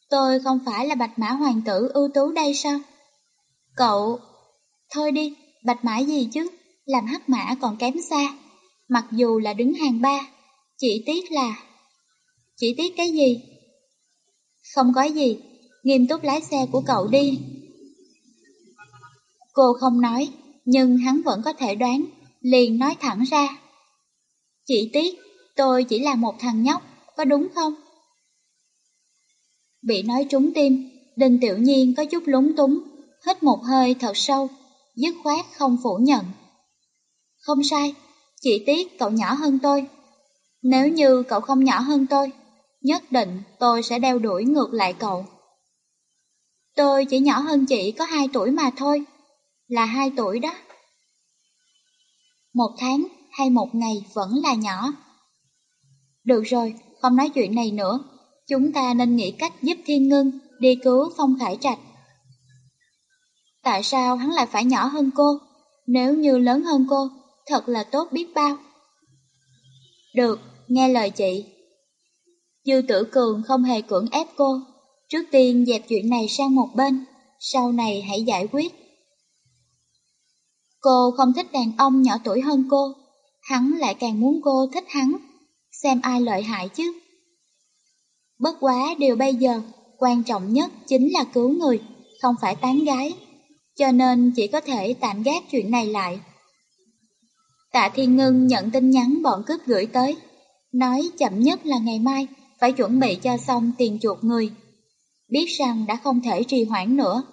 Tôi không phải là bạch mã hoàng tử ưu tú đây sao? Cậu... Thôi đi, bạch mã gì chứ, làm hắc mã còn kém xa. Mặc dù là đứng hàng ba, chỉ tiếc là... Chỉ tiếc cái gì? Không có gì, nghiêm túc lái xe của cậu đi. Cô không nói, nhưng hắn vẫn có thể đoán, liền nói thẳng ra. Chỉ tiếc, tôi chỉ là một thằng nhóc, có đúng không? Bị nói trúng tim, Đinh Tiểu Nhiên có chút lúng túng, hít một hơi thật sâu, dứt khoát không phủ nhận. Không sai, chỉ tiếc cậu nhỏ hơn tôi. Nếu như cậu không nhỏ hơn tôi, nhất định tôi sẽ đeo đuổi ngược lại cậu. Tôi chỉ nhỏ hơn chị có 2 tuổi mà thôi, là 2 tuổi đó. Một tháng hay một ngày vẫn là nhỏ. Được rồi, không nói chuyện này nữa, chúng ta nên nghĩ cách giúp Thiên Ngân đi cứu Phong Khải Trạch. Tại sao hắn lại phải nhỏ hơn cô? Nếu như lớn hơn cô, thật là tốt biết bao. Được, nghe lời chị. Dư tử cường không hề cưỡng ép cô, trước tiên dẹp chuyện này sang một bên, sau này hãy giải quyết. Cô không thích đàn ông nhỏ tuổi hơn cô, hắn lại càng muốn cô thích hắn, xem ai lợi hại chứ. Bất quá điều bây giờ, quan trọng nhất chính là cứu người, không phải tán gái, cho nên chỉ có thể tạm gác chuyện này lại. Tạ Thiên Ngân nhận tin nhắn bọn cướp gửi tới, nói chậm nhất là ngày mai phải chuẩn bị cho xong tiền chuột người. Biết rằng đã không thể trì hoãn nữa.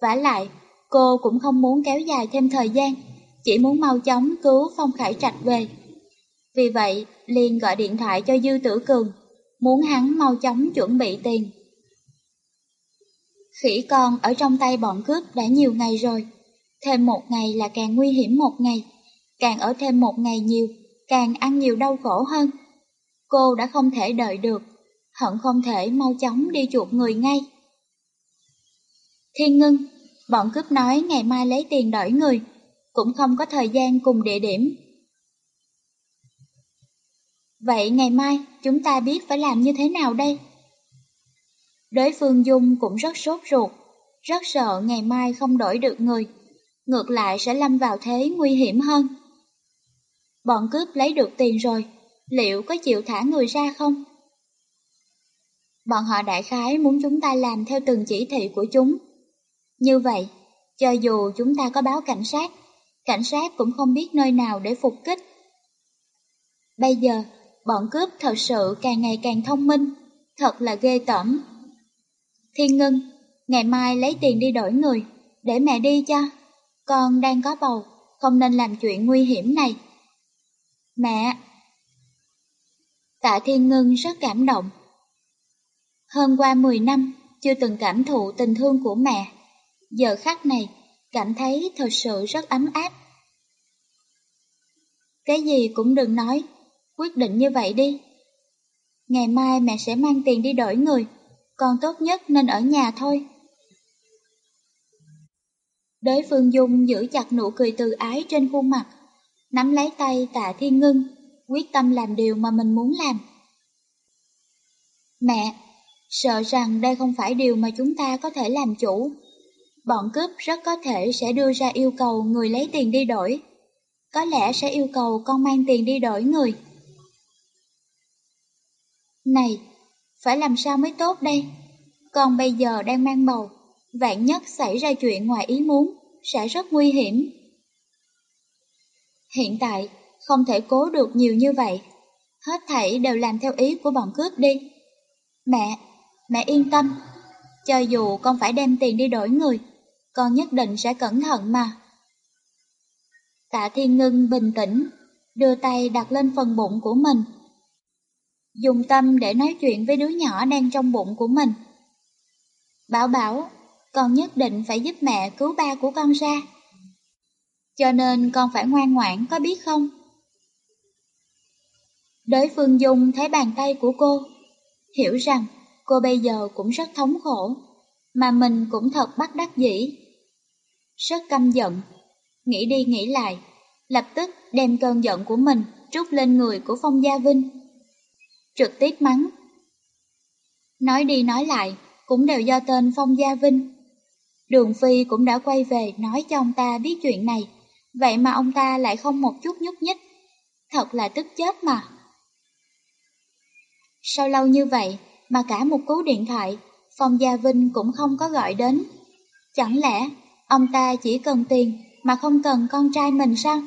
vả lại, cô cũng không muốn kéo dài thêm thời gian, chỉ muốn mau chóng cứu Phong Khải Trạch về. Vì vậy, liền gọi điện thoại cho Dư Tử Cường, muốn hắn mau chóng chuẩn bị tiền. Khỉ con ở trong tay bọn cướp đã nhiều ngày rồi, thêm một ngày là càng nguy hiểm một ngày, càng ở thêm một ngày nhiều càng ăn nhiều đau khổ hơn. Cô đã không thể đợi được, hận không thể mau chóng đi chuột người ngay. Thiên ngưng, bọn cướp nói ngày mai lấy tiền đổi người, cũng không có thời gian cùng địa điểm. Vậy ngày mai chúng ta biết phải làm như thế nào đây? Đối phương Dung cũng rất sốt ruột, rất sợ ngày mai không đổi được người, ngược lại sẽ lâm vào thế nguy hiểm hơn. Bọn cướp lấy được tiền rồi, liệu có chịu thả người ra không? Bọn họ đại khái muốn chúng ta làm theo từng chỉ thị của chúng. Như vậy, cho dù chúng ta có báo cảnh sát, cảnh sát cũng không biết nơi nào để phục kích. Bây giờ, bọn cướp thật sự càng ngày càng thông minh, thật là ghê tởm. Thiên Ngân, ngày mai lấy tiền đi đổi người, để mẹ đi cho. Con đang có bầu, không nên làm chuyện nguy hiểm này. Mẹ! Tạ Thiên Ngân rất cảm động. Hơn qua 10 năm, chưa từng cảm thụ tình thương của mẹ. Giờ khắc này, cảm thấy thật sự rất ấm áp. Cái gì cũng đừng nói, quyết định như vậy đi. Ngày mai mẹ sẽ mang tiền đi đổi người, con tốt nhất nên ở nhà thôi. Đới Phương Dung giữ chặt nụ cười từ ái trên khuôn mặt, nắm lấy tay tạ thiên ngưng, quyết tâm làm điều mà mình muốn làm. Mẹ, sợ rằng đây không phải điều mà chúng ta có thể làm chủ. Bọn cướp rất có thể sẽ đưa ra yêu cầu người lấy tiền đi đổi. Có lẽ sẽ yêu cầu con mang tiền đi đổi người. Này, phải làm sao mới tốt đây? Con bây giờ đang mang bầu, vạn nhất xảy ra chuyện ngoài ý muốn, sẽ rất nguy hiểm. Hiện tại, không thể cố được nhiều như vậy. Hết thảy đều làm theo ý của bọn cướp đi. Mẹ, mẹ yên tâm. Cho dù con phải đem tiền đi đổi người, con nhất định sẽ cẩn thận mà. Tạ Thiên Ngân bình tĩnh, đưa tay đặt lên phần bụng của mình. Dùng tâm để nói chuyện với đứa nhỏ đang trong bụng của mình. Bảo bảo, con nhất định phải giúp mẹ cứu ba của con ra. Cho nên con phải ngoan ngoãn có biết không? Đới Phương Dung thấy bàn tay của cô, hiểu rằng cô bây giờ cũng rất thống khổ, mà mình cũng thật bắt đắc dĩ. Rất căm giận, nghĩ đi nghĩ lại, lập tức đem cơn giận của mình trút lên người của Phong Gia Vinh. Trực tiếp mắng. Nói đi nói lại, cũng đều do tên Phong Gia Vinh. Đường Phi cũng đã quay về nói cho ông ta biết chuyện này, vậy mà ông ta lại không một chút nhúc nhích. Thật là tức chết mà. Sau lâu như vậy mà cả một cú điện thoại, Phong Gia Vinh cũng không có gọi đến. Chẳng lẽ ông ta chỉ cần tiền mà không cần con trai mình sao?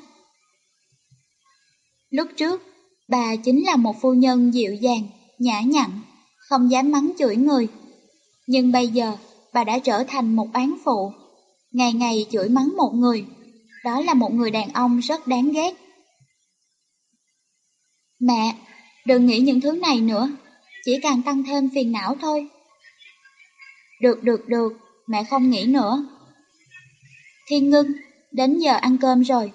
Lúc trước, bà chính là một phu nhân dịu dàng, nhã nhặn, không dám mắng chửi người. Nhưng bây giờ, bà đã trở thành một án phụ, ngày ngày chửi mắng một người. Đó là một người đàn ông rất đáng ghét. Mẹ, đừng nghĩ những thứ này nữa, chỉ càng tăng thêm phiền não thôi. Được được được, mẹ không nghĩ nữa. Thiên ngưng, đến giờ ăn cơm rồi,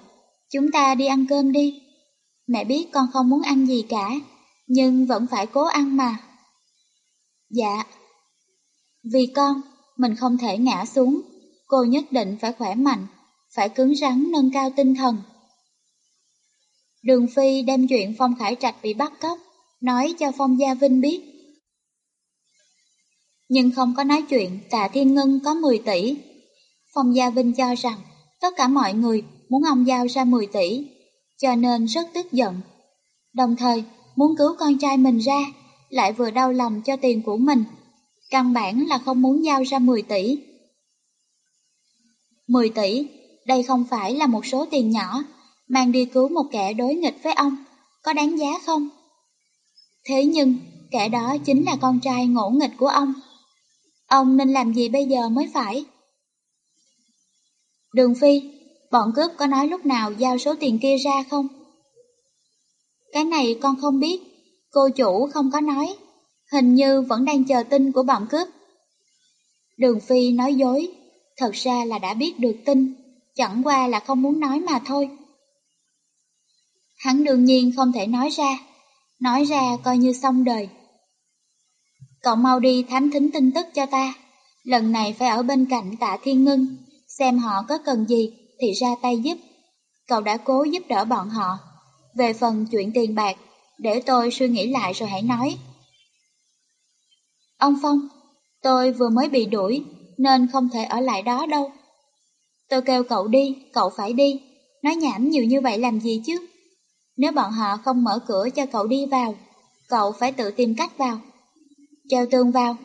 chúng ta đi ăn cơm đi. Mẹ biết con không muốn ăn gì cả, nhưng vẫn phải cố ăn mà. Dạ. Vì con, mình không thể ngã xuống, cô nhất định phải khỏe mạnh, phải cứng rắn nâng cao tinh thần. Đường Phi đem chuyện Phong Khải Trạch bị bắt cóc, nói cho Phong Gia Vinh biết. Nhưng không có nói chuyện Tạ Thiên Ngân có 10 tỷ. Phong Gia Vinh cho rằng tất cả mọi người muốn ông giao ra 10 tỷ, cho nên rất tức giận. Đồng thời muốn cứu con trai mình ra, lại vừa đau lòng cho tiền của mình. Căn bản là không muốn giao ra 10 tỷ. 10 tỷ, đây không phải là một số tiền nhỏ, mang đi cứu một kẻ đối nghịch với ông, có đáng giá không? Thế nhưng, kẻ đó chính là con trai ngỗ nghịch của ông. Ông nên làm gì bây giờ mới phải? Đường Phi, bọn cướp có nói lúc nào giao số tiền kia ra không? Cái này con không biết, cô chủ không có nói, hình như vẫn đang chờ tin của bọn cướp. Đường Phi nói dối, thật ra là đã biết được tin, chẳng qua là không muốn nói mà thôi. Hắn đương nhiên không thể nói ra, nói ra coi như xong đời. Cậu mau đi thám thính tin tức cho ta, lần này phải ở bên cạnh tạ thiên ngưng, xem họ có cần gì thì ra tay giúp. Cậu đã cố giúp đỡ bọn họ. Về phần chuyện tiền bạc, để tôi suy nghĩ lại rồi hãy nói. Ông Phong, tôi vừa mới bị đuổi, nên không thể ở lại đó đâu. Tôi kêu cậu đi, cậu phải đi, nói nhảm nhiều như vậy làm gì chứ? Nếu bọn họ không mở cửa cho cậu đi vào, cậu phải tự tìm cách vào. Treo tường vào,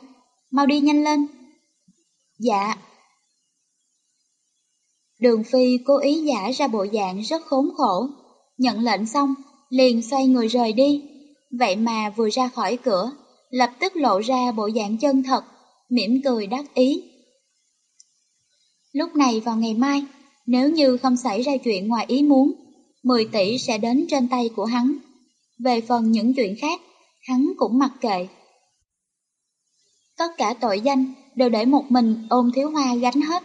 mau đi nhanh lên. Dạ. Đường Phi cố ý giả ra bộ dạng rất khốn khổ, nhận lệnh xong, liền xoay người rời đi. Vậy mà vừa ra khỏi cửa, lập tức lộ ra bộ dạng chân thật, mỉm cười đắc ý. Lúc này vào ngày mai, nếu như không xảy ra chuyện ngoài ý muốn, 10 tỷ sẽ đến trên tay của hắn. Về phần những chuyện khác, hắn cũng mặc kệ. Tất cả tội danh đều để một mình ôm thiếu hoa gánh hết.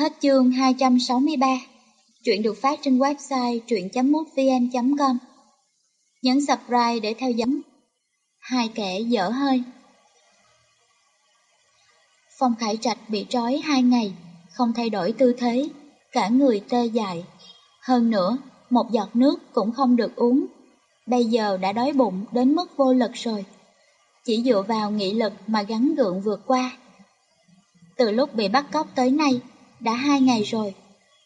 Hết chương 263 Chuyện được phát trên website truyện.mútvn.com Nhấn subscribe để theo dõi Hai kẻ dở hơi Phong Khải Trạch bị trói hai ngày, không thay đổi tư thế, cả người tê dại. Hơn nữa, một giọt nước cũng không được uống. Bây giờ đã đói bụng đến mức vô lực rồi. Chỉ dựa vào nghị lực mà gắn gượng vượt qua. Từ lúc bị bắt cóc tới nay, đã hai ngày rồi.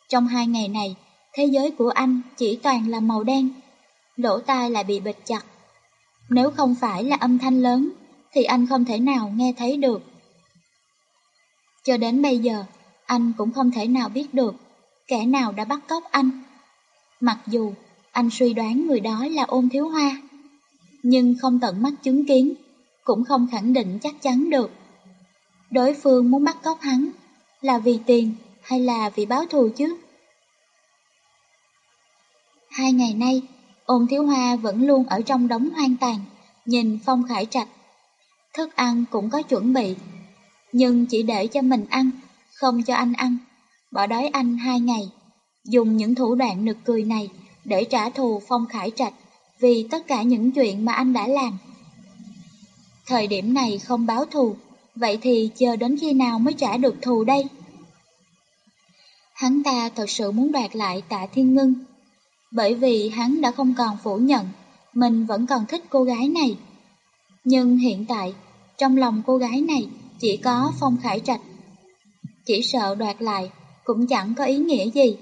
Trong hai ngày này, thế giới của anh chỉ toàn là màu đen. Lỗ tai lại bị bịt chặt. Nếu không phải là âm thanh lớn, thì anh không thể nào nghe thấy được. Cho đến bây giờ, anh cũng không thể nào biết được kẻ nào đã bắt cóc anh. Mặc dù anh suy đoán người đó là ôn thiếu hoa, nhưng không tận mắt chứng kiến, cũng không khẳng định chắc chắn được. Đối phương muốn bắt cóc hắn là vì tiền hay là vì báo thù chứ? Hai ngày nay, ôn thiếu hoa vẫn luôn ở trong đống hoang tàn, nhìn Phong Khải Trạch. Thức ăn cũng có chuẩn bị, nhưng chỉ để cho mình ăn, không cho anh ăn, bỏ đói anh hai ngày, dùng những thủ đoạn nực cười này để trả thù Phong Khải Trạch vì tất cả những chuyện mà anh đã làm. Thời điểm này không báo thù, vậy thì chờ đến khi nào mới trả được thù đây? Hắn ta thật sự muốn đoạt lại tạ thiên ngưng, bởi vì hắn đã không còn phủ nhận mình vẫn còn thích cô gái này. Nhưng hiện tại, trong lòng cô gái này chỉ có Phong Khải Trạch. Chỉ sợ đoạt lại cũng chẳng có ý nghĩa gì.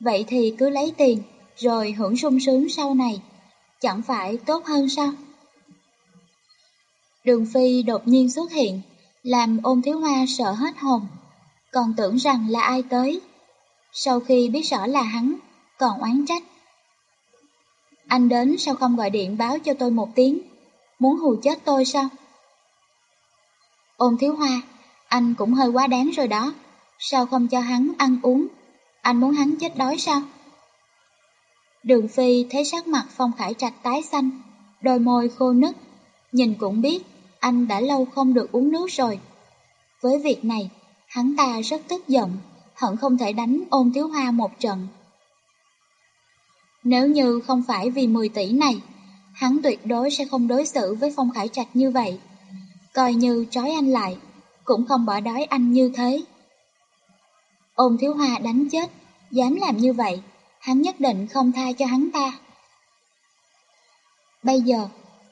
Vậy thì cứ lấy tiền rồi hưởng sung sướng sau này, chẳng phải tốt hơn sao? Đường Phi đột nhiên xuất hiện, làm ôn thiếu hoa sợ hết hồn, còn tưởng rằng là ai tới. Sau khi biết rõ là hắn, còn oán trách. Anh đến sao không gọi điện báo cho tôi một tiếng, muốn hù chết tôi sao? Ôn thiếu hoa, anh cũng hơi quá đáng rồi đó. Sao không cho hắn ăn uống? Anh muốn hắn chết đói sao? Đường Phi thấy sắc mặt Phong Khải Trạch tái xanh, đôi môi khô nứt. Nhìn cũng biết anh đã lâu không được uống nước rồi. Với việc này, hắn ta rất tức giận, hận không thể đánh ôn thiếu hoa một trận. Nếu như không phải vì 10 tỷ này, hắn tuyệt đối sẽ không đối xử với Phong Khải Trạch như vậy coi như trói anh lại, cũng không bỏ đói anh như thế. Ôn thiếu hoa đánh chết, dám làm như vậy, hắn nhất định không tha cho hắn ta. Bây giờ,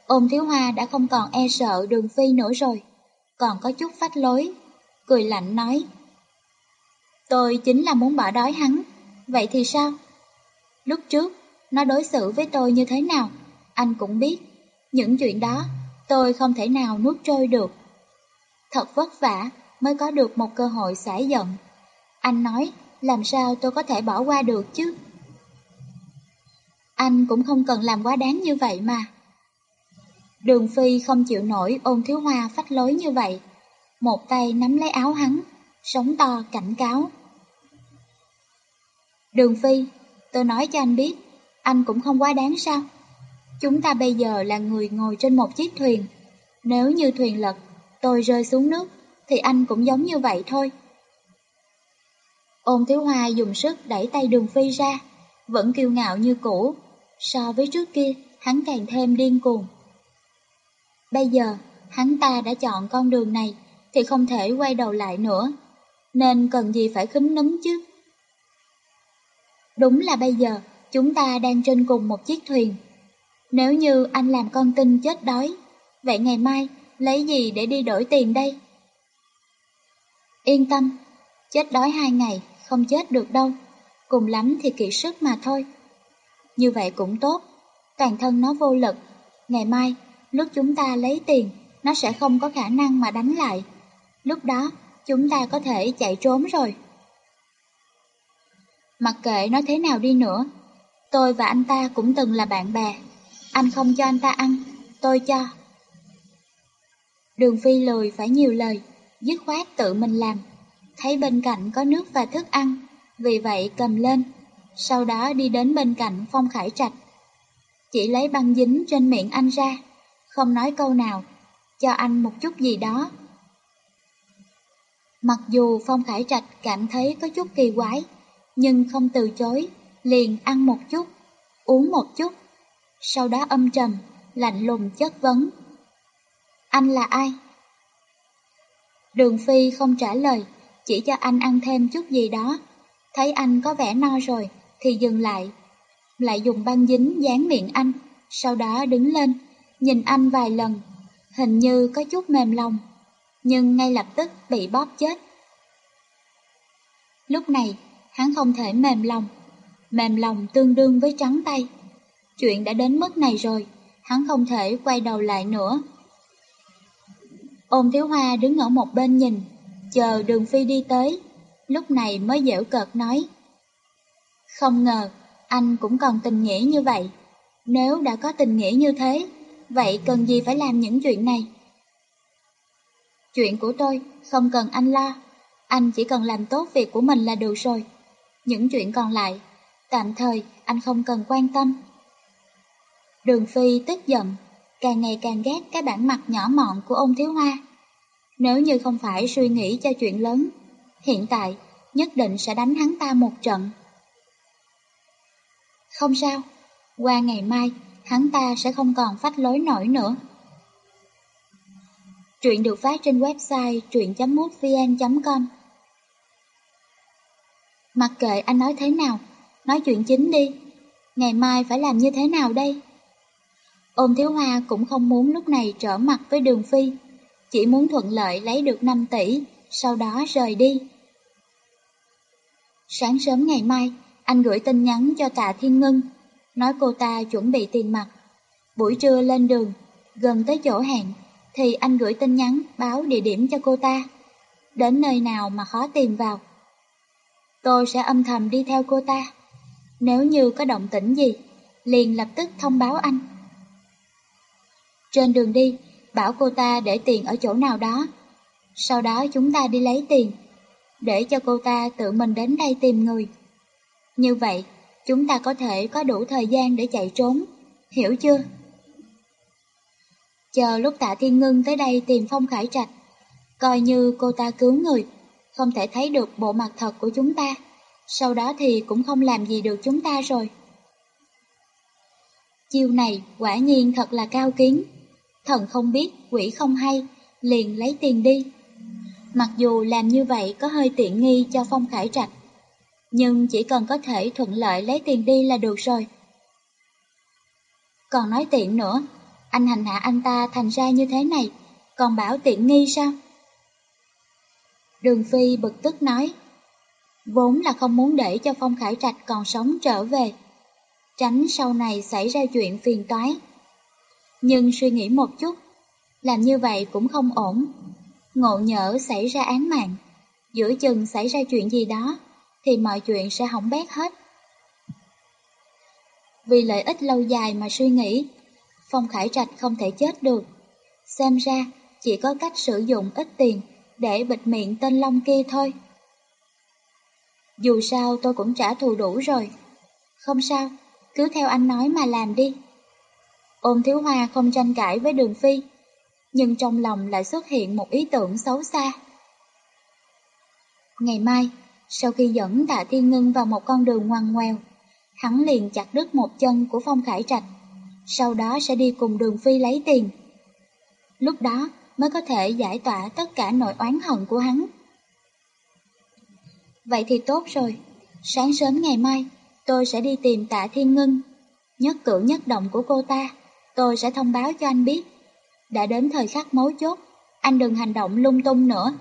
ôn thiếu hoa đã không còn e sợ đường phi nữa rồi, còn có chút phách lối, cười lạnh nói. Tôi chính là muốn bỏ đói hắn, vậy thì sao? Lúc trước, nó đối xử với tôi như thế nào, anh cũng biết, những chuyện đó tôi không thể nào nuốt trôi được. Thật vất vả mới có được một cơ hội xả giận. Anh nói, làm sao tôi có thể bỏ qua được chứ? Anh cũng không cần làm quá đáng như vậy mà. Đường Phi không chịu nổi ôn thiếu hoa phách lối như vậy. Một tay nắm lấy áo hắn, sống to cảnh cáo. Đường Phi, tôi nói cho anh biết, anh cũng không quá đáng sao? Chúng ta bây giờ là người ngồi trên một chiếc thuyền. Nếu như thuyền lật, tôi rơi xuống nước, thì anh cũng giống như vậy thôi. Ôn Thiếu Hoa dùng sức đẩy tay Đường Phi ra, vẫn kiêu ngạo như cũ. So với trước kia, hắn càng thêm điên cuồng. Bây giờ, hắn ta đã chọn con đường này, thì không thể quay đầu lại nữa. Nên cần gì phải khúm núm chứ? Đúng là bây giờ, chúng ta đang trên cùng một chiếc thuyền. Nếu như anh làm con tin chết đói, vậy ngày mai lấy gì để đi đổi tiền đây? Yên tâm, chết đói hai ngày, không chết được đâu, cùng lắm thì kiệt sức mà thôi. Như vậy cũng tốt, toàn thân nó vô lực, ngày mai lúc chúng ta lấy tiền, nó sẽ không có khả năng mà đánh lại. Lúc đó, chúng ta có thể chạy trốn rồi. Mặc kệ nó thế nào đi nữa, tôi và anh ta cũng từng là bạn bè. Anh không cho anh ta ăn, tôi cho. Đường Phi lười phải nhiều lời, dứt khoát tự mình làm. Thấy bên cạnh có nước và thức ăn, vì vậy cầm lên, sau đó đi đến bên cạnh Phong Khải Trạch. Chỉ lấy băng dính trên miệng anh ra, không nói câu nào, cho anh một chút gì đó. Mặc dù Phong Khải Trạch cảm thấy có chút kỳ quái, nhưng không từ chối, liền ăn một chút, uống một chút, sau đó âm trầm, lạnh lùng chất vấn. Anh là ai? Đường Phi không trả lời, chỉ cho anh ăn thêm chút gì đó. Thấy anh có vẻ no rồi, thì dừng lại. Lại dùng băng dính dán miệng anh, sau đó đứng lên, nhìn anh vài lần. Hình như có chút mềm lòng, nhưng ngay lập tức bị bóp chết. Lúc này, hắn không thể mềm lòng. Mềm lòng tương đương với trắng tay. Chuyện đã đến mức này rồi, hắn không thể quay đầu lại nữa. Ôn thiếu hoa đứng ở một bên nhìn, chờ đường phi đi tới, lúc này mới dễu cợt nói. Không ngờ, anh cũng còn tình nghĩa như vậy. Nếu đã có tình nghĩa như thế, vậy cần gì phải làm những chuyện này? Chuyện của tôi không cần anh lo, anh chỉ cần làm tốt việc của mình là được rồi. Những chuyện còn lại, tạm thời anh không cần quan tâm. Đường Phi tức giận, càng ngày càng ghét cái bản mặt nhỏ mọn của ông Thiếu Hoa. Nếu như không phải suy nghĩ cho chuyện lớn, hiện tại nhất định sẽ đánh hắn ta một trận. Không sao, qua ngày mai hắn ta sẽ không còn phách lối nổi nữa. Truyện được phát trên website truyện.mútvn.com Mặc kệ anh nói thế nào, nói chuyện chính đi. Ngày mai phải làm như thế nào đây? Ôn Thiếu Hoa cũng không muốn lúc này trở mặt với Đường Phi, chỉ muốn thuận lợi lấy được 5 tỷ, sau đó rời đi. Sáng sớm ngày mai, anh gửi tin nhắn cho Tạ Thiên Ngân, nói cô ta chuẩn bị tiền mặt. Buổi trưa lên đường, gần tới chỗ hẹn, thì anh gửi tin nhắn báo địa điểm cho cô ta. Đến nơi nào mà khó tìm vào. Tôi sẽ âm thầm đi theo cô ta. Nếu như có động tĩnh gì, liền lập tức thông báo anh. Trên đường đi, bảo cô ta để tiền ở chỗ nào đó. Sau đó chúng ta đi lấy tiền, để cho cô ta tự mình đến đây tìm người. Như vậy, chúng ta có thể có đủ thời gian để chạy trốn, hiểu chưa? Chờ lúc tạ thiên ngưng tới đây tìm Phong Khải Trạch, coi như cô ta cứu người, không thể thấy được bộ mặt thật của chúng ta, sau đó thì cũng không làm gì được chúng ta rồi. Chiêu này quả nhiên thật là cao kiến, thần không biết, quỷ không hay, liền lấy tiền đi. Mặc dù làm như vậy có hơi tiện nghi cho Phong Khải Trạch, nhưng chỉ cần có thể thuận lợi lấy tiền đi là được rồi. Còn nói tiện nữa, anh hành hạ anh ta thành ra như thế này, còn bảo tiện nghi sao? Đường Phi bực tức nói, vốn là không muốn để cho Phong Khải Trạch còn sống trở về, tránh sau này xảy ra chuyện phiền toái. Nhưng suy nghĩ một chút, làm như vậy cũng không ổn. Ngộ nhỡ xảy ra án mạng, giữa chừng xảy ra chuyện gì đó, thì mọi chuyện sẽ hỏng bét hết. Vì lợi ích lâu dài mà suy nghĩ, Phong Khải Trạch không thể chết được. Xem ra, chỉ có cách sử dụng ít tiền để bịt miệng tên Long kia thôi. Dù sao tôi cũng trả thù đủ rồi. Không sao, cứ theo anh nói mà làm đi. Ôn thiếu hoa không tranh cãi với đường phi, nhưng trong lòng lại xuất hiện một ý tưởng xấu xa. Ngày mai, sau khi dẫn tạ thiên ngưng vào một con đường ngoằn ngoèo, hắn liền chặt đứt một chân của Phong Khải Trạch, sau đó sẽ đi cùng Đường Phi lấy tiền. Lúc đó mới có thể giải tỏa tất cả nỗi oán hận của hắn. Vậy thì tốt rồi, sáng sớm ngày mai tôi sẽ đi tìm tạ Thiên Ngân. Nhất cử nhất động của cô ta, tôi sẽ thông báo cho anh biết. Đã đến thời khắc mấu chốt, anh đừng hành động lung tung nữa.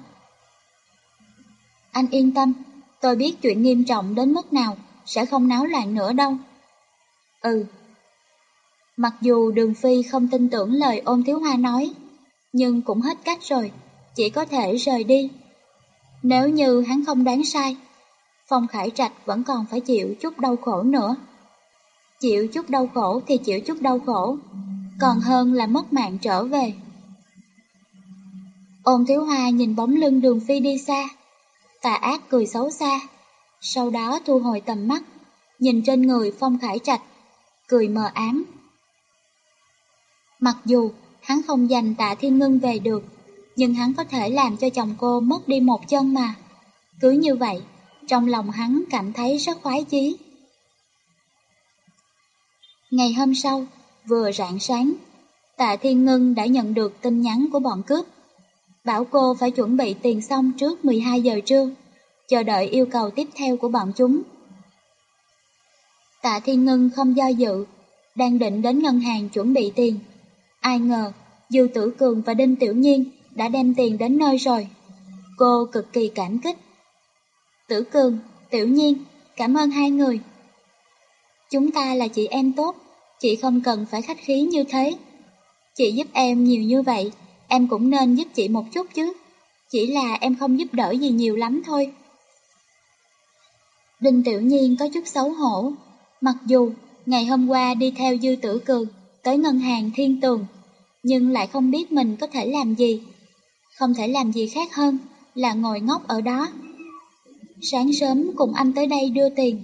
Anh yên tâm, tôi biết chuyện nghiêm trọng đến mức nào, sẽ không náo loạn nữa đâu. Ừ. Mặc dù Đường Phi không tin tưởng lời ôn thiếu hoa nói, nhưng cũng hết cách rồi, chỉ có thể rời đi. Nếu như hắn không đoán sai, Phong Khải Trạch vẫn còn phải chịu chút đau khổ nữa. Chịu chút đau khổ thì chịu chút đau khổ, còn hơn là mất mạng trở về. Ôn thiếu hoa nhìn bóng lưng đường phi đi xa, tà ác cười xấu xa, sau đó thu hồi tầm mắt, nhìn trên người Phong Khải Trạch, cười mờ ám. Mặc dù hắn không giành tạ thiên ngưng về được, nhưng hắn có thể làm cho chồng cô mất đi một chân mà. Cứ như vậy, trong lòng hắn cảm thấy rất khoái chí. Ngày hôm sau, vừa rạng sáng, tạ thiên ngưng đã nhận được tin nhắn của bọn cướp. Bảo cô phải chuẩn bị tiền xong trước 12 giờ trưa, chờ đợi yêu cầu tiếp theo của bọn chúng. Tạ Thiên Ngân không do dự, đang định đến ngân hàng chuẩn bị tiền. Ai ngờ, Dư Tử Cường và Đinh Tiểu Nhiên đã đem tiền đến nơi rồi. Cô cực kỳ cảm kích. Tử Cường, Tiểu Nhiên, cảm ơn hai người. Chúng ta là chị em tốt, chị không cần phải khách khí như thế. Chị giúp em nhiều như vậy, em cũng nên giúp chị một chút chứ. Chỉ là em không giúp đỡ gì nhiều lắm thôi. Đinh Tiểu Nhiên có chút xấu hổ, mặc dù ngày hôm qua đi theo Dư Tử Cường tới ngân hàng Thiên Tường, nhưng lại không biết mình có thể làm gì. Không thể làm gì khác hơn là ngồi ngốc ở đó. Sáng sớm cùng anh tới đây đưa tiền.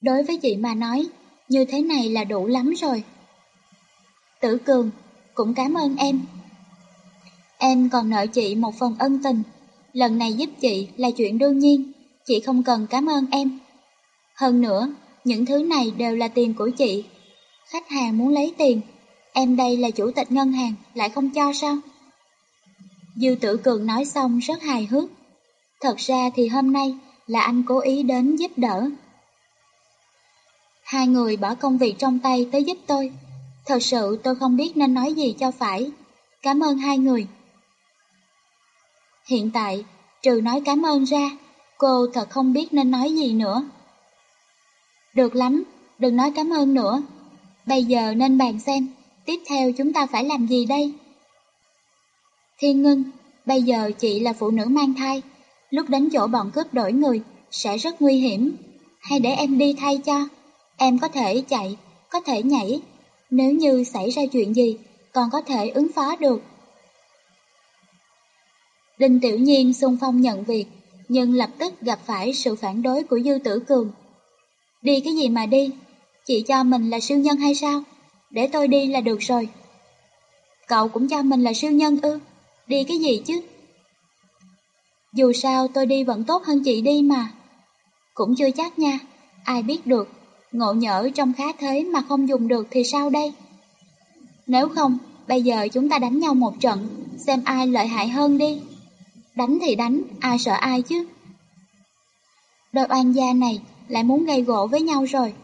Đối với chị mà nói, như thế này là đủ lắm rồi. Tử Cường, cũng cảm ơn em. Em còn nợ chị một phần ân tình, lần này giúp chị là chuyện đương nhiên, chị không cần cảm ơn em. Hơn nữa, những thứ này đều là tiền của chị. Khách hàng muốn lấy tiền, em đây là chủ tịch ngân hàng, lại không cho sao? Dư tử cường nói xong rất hài hước. Thật ra thì hôm nay là anh cố ý đến giúp đỡ. Hai người bỏ công việc trong tay tới giúp tôi. Thật sự tôi không biết nên nói gì cho phải. Cảm ơn hai người. Hiện tại, trừ nói cảm ơn ra, cô thật không biết nên nói gì nữa. Được lắm, đừng nói cảm ơn nữa. Bây giờ nên bàn xem, tiếp theo chúng ta phải làm gì đây? Thiên Ngân, bây giờ chị là phụ nữ mang thai, lúc đến chỗ bọn cướp đổi người sẽ rất nguy hiểm. Hay để em đi thay cho, em có thể chạy, có thể nhảy, nếu như xảy ra chuyện gì, còn có thể ứng phó được. Đinh Tiểu Nhiên xung phong nhận việc, nhưng lập tức gặp phải sự phản đối của Dư Tử Cường. Đi cái gì mà đi? Chị cho mình là siêu nhân hay sao? Để tôi đi là được rồi. Cậu cũng cho mình là siêu nhân ư? Đi cái gì chứ? Dù sao tôi đi vẫn tốt hơn chị đi mà. Cũng chưa chắc nha, ai biết được, ngộ nhỡ trong khá thế mà không dùng được thì sao đây? Nếu không, bây giờ chúng ta đánh nhau một trận, xem ai lợi hại hơn đi. Đánh thì đánh, ai sợ ai chứ? Đôi oan gia này lại muốn gây gỗ với nhau rồi.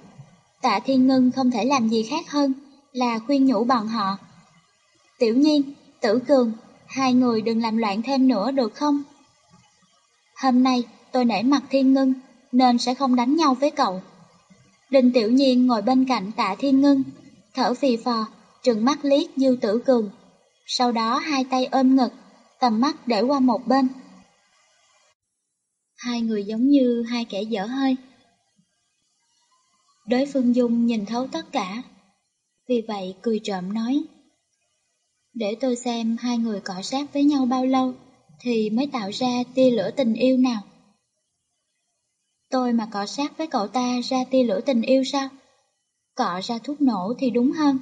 Tạ Thiên Ngân không thể làm gì khác hơn là khuyên nhủ bọn họ. Tiểu nhiên, tử cường, hai người đừng làm loạn thêm nữa được không? Hôm nay tôi nể mặt Thiên Ngân nên sẽ không đánh nhau với cậu. Đinh Tiểu Nhiên ngồi bên cạnh tạ Thiên Ngân, thở phì phò, trừng mắt liếc Dư Tử Cường. Sau đó hai tay ôm ngực, tầm mắt để qua một bên. Hai người giống như hai kẻ dở hơi. Đối phương Dung nhìn thấu tất cả, vì vậy cười trộm nói. Để tôi xem hai người cọ sát với nhau bao lâu thì mới tạo ra tia lửa tình yêu nào. Tôi mà cọ sát với cậu ta ra tia lửa tình yêu sao? Cọ ra thuốc nổ thì đúng hơn.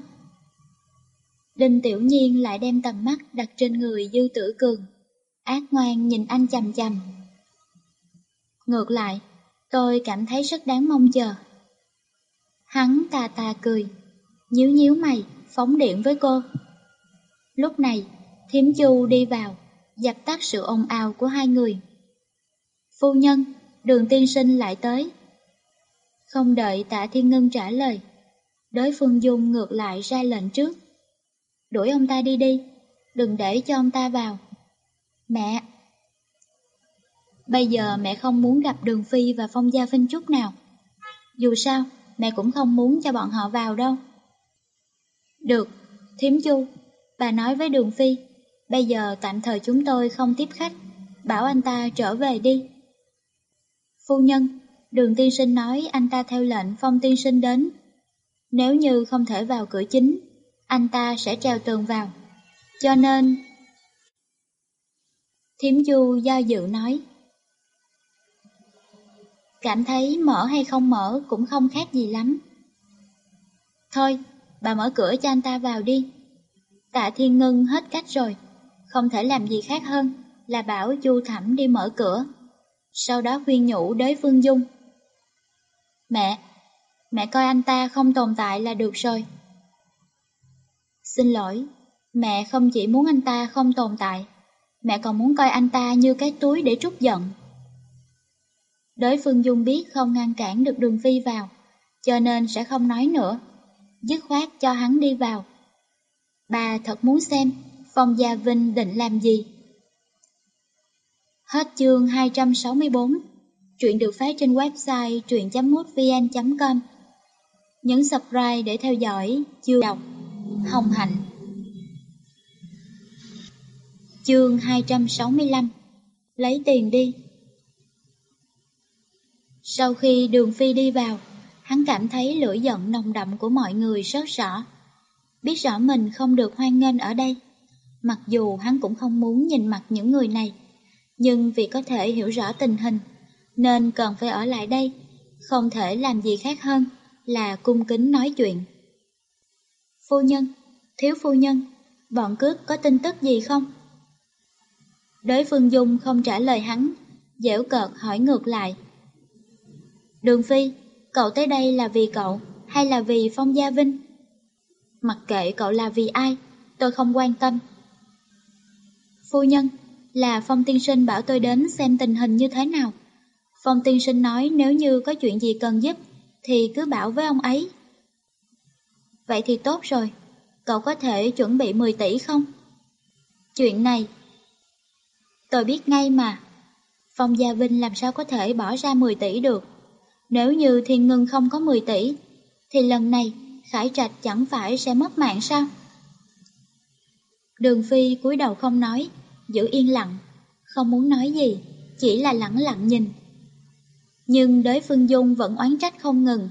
Đinh Tiểu Nhiên lại đem tầm mắt đặt trên người Dư Tử Cường, ác ngoan nhìn anh chầm chầm. Ngược lại, Tôi cảm thấy rất đáng mong chờ. Hắn tà tà cười, nhíu nhíu mày, phóng điện với cô. Lúc này, thiếm chu đi vào, dập tắt sự ồn ào của hai người. Phu nhân, đường tiên sinh lại tới. Không đợi tạ thiên ngân trả lời, đối phương dung ngược lại ra lệnh trước. Đuổi ông ta đi đi, đừng để cho ông ta vào. Mẹ! Bây giờ mẹ không muốn gặp Đường Phi và Phong Gia Vinh chút nào. Dù sao, mẹ cũng không muốn cho bọn họ vào đâu. Được, Thiếm Chu, bà nói với Đường Phi, bây giờ tạm thời chúng tôi không tiếp khách, bảo anh ta trở về đi. Phu nhân, Đường Tiên Sinh nói anh ta theo lệnh Phong Tiên Sinh đến. Nếu như không thể vào cửa chính, anh ta sẽ treo tường vào. Cho nên... Thiếm Chu do dự nói. Cảm thấy mở hay không mở cũng không khác gì lắm. Thôi, bà mở cửa cho anh ta vào đi. Tạ Thiên Ngân hết cách rồi, không thể làm gì khác hơn là bảo Chu Thẩm đi mở cửa. Sau đó khuyên nhủ đới Phương Dung. Mẹ, mẹ coi anh ta không tồn tại là được rồi. Xin lỗi, mẹ không chỉ muốn anh ta không tồn tại, mẹ còn muốn coi anh ta như cái túi để trút giận. Đối phương Dung biết không ngăn cản được đường phi vào, cho nên sẽ không nói nữa, dứt khoát cho hắn đi vào. Bà thật muốn xem Phong Gia Vinh định làm gì. Hết chương 264, truyện được phát trên website truyện.mútvn.com. Nhấn subscribe để theo dõi chưa đọc Hồng Hạnh. Chương 265 Lấy tiền đi sau khi đường phi đi vào, hắn cảm thấy lửa giận nồng đậm của mọi người rất rõ. Biết rõ mình không được hoan nghênh ở đây. Mặc dù hắn cũng không muốn nhìn mặt những người này, nhưng vì có thể hiểu rõ tình hình, nên cần phải ở lại đây, không thể làm gì khác hơn là cung kính nói chuyện. Phu nhân, thiếu phu nhân, bọn cướp có tin tức gì không? Đối phương Dung không trả lời hắn, dễu cợt hỏi ngược lại. Đường Phi, cậu tới đây là vì cậu hay là vì Phong Gia Vinh? Mặc kệ cậu là vì ai, tôi không quan tâm. Phu nhân, là Phong Tiên Sinh bảo tôi đến xem tình hình như thế nào. Phong Tiên Sinh nói nếu như có chuyện gì cần giúp, thì cứ bảo với ông ấy. Vậy thì tốt rồi, cậu có thể chuẩn bị 10 tỷ không? Chuyện này, tôi biết ngay mà. Phong Gia Vinh làm sao có thể bỏ ra 10 tỷ được. Nếu như Thiên Ngân không có 10 tỷ, thì lần này Khải Trạch chẳng phải sẽ mất mạng sao? Đường Phi cúi đầu không nói, giữ yên lặng, không muốn nói gì, chỉ là lặng lặng nhìn. Nhưng đới Phương Dung vẫn oán trách không ngừng.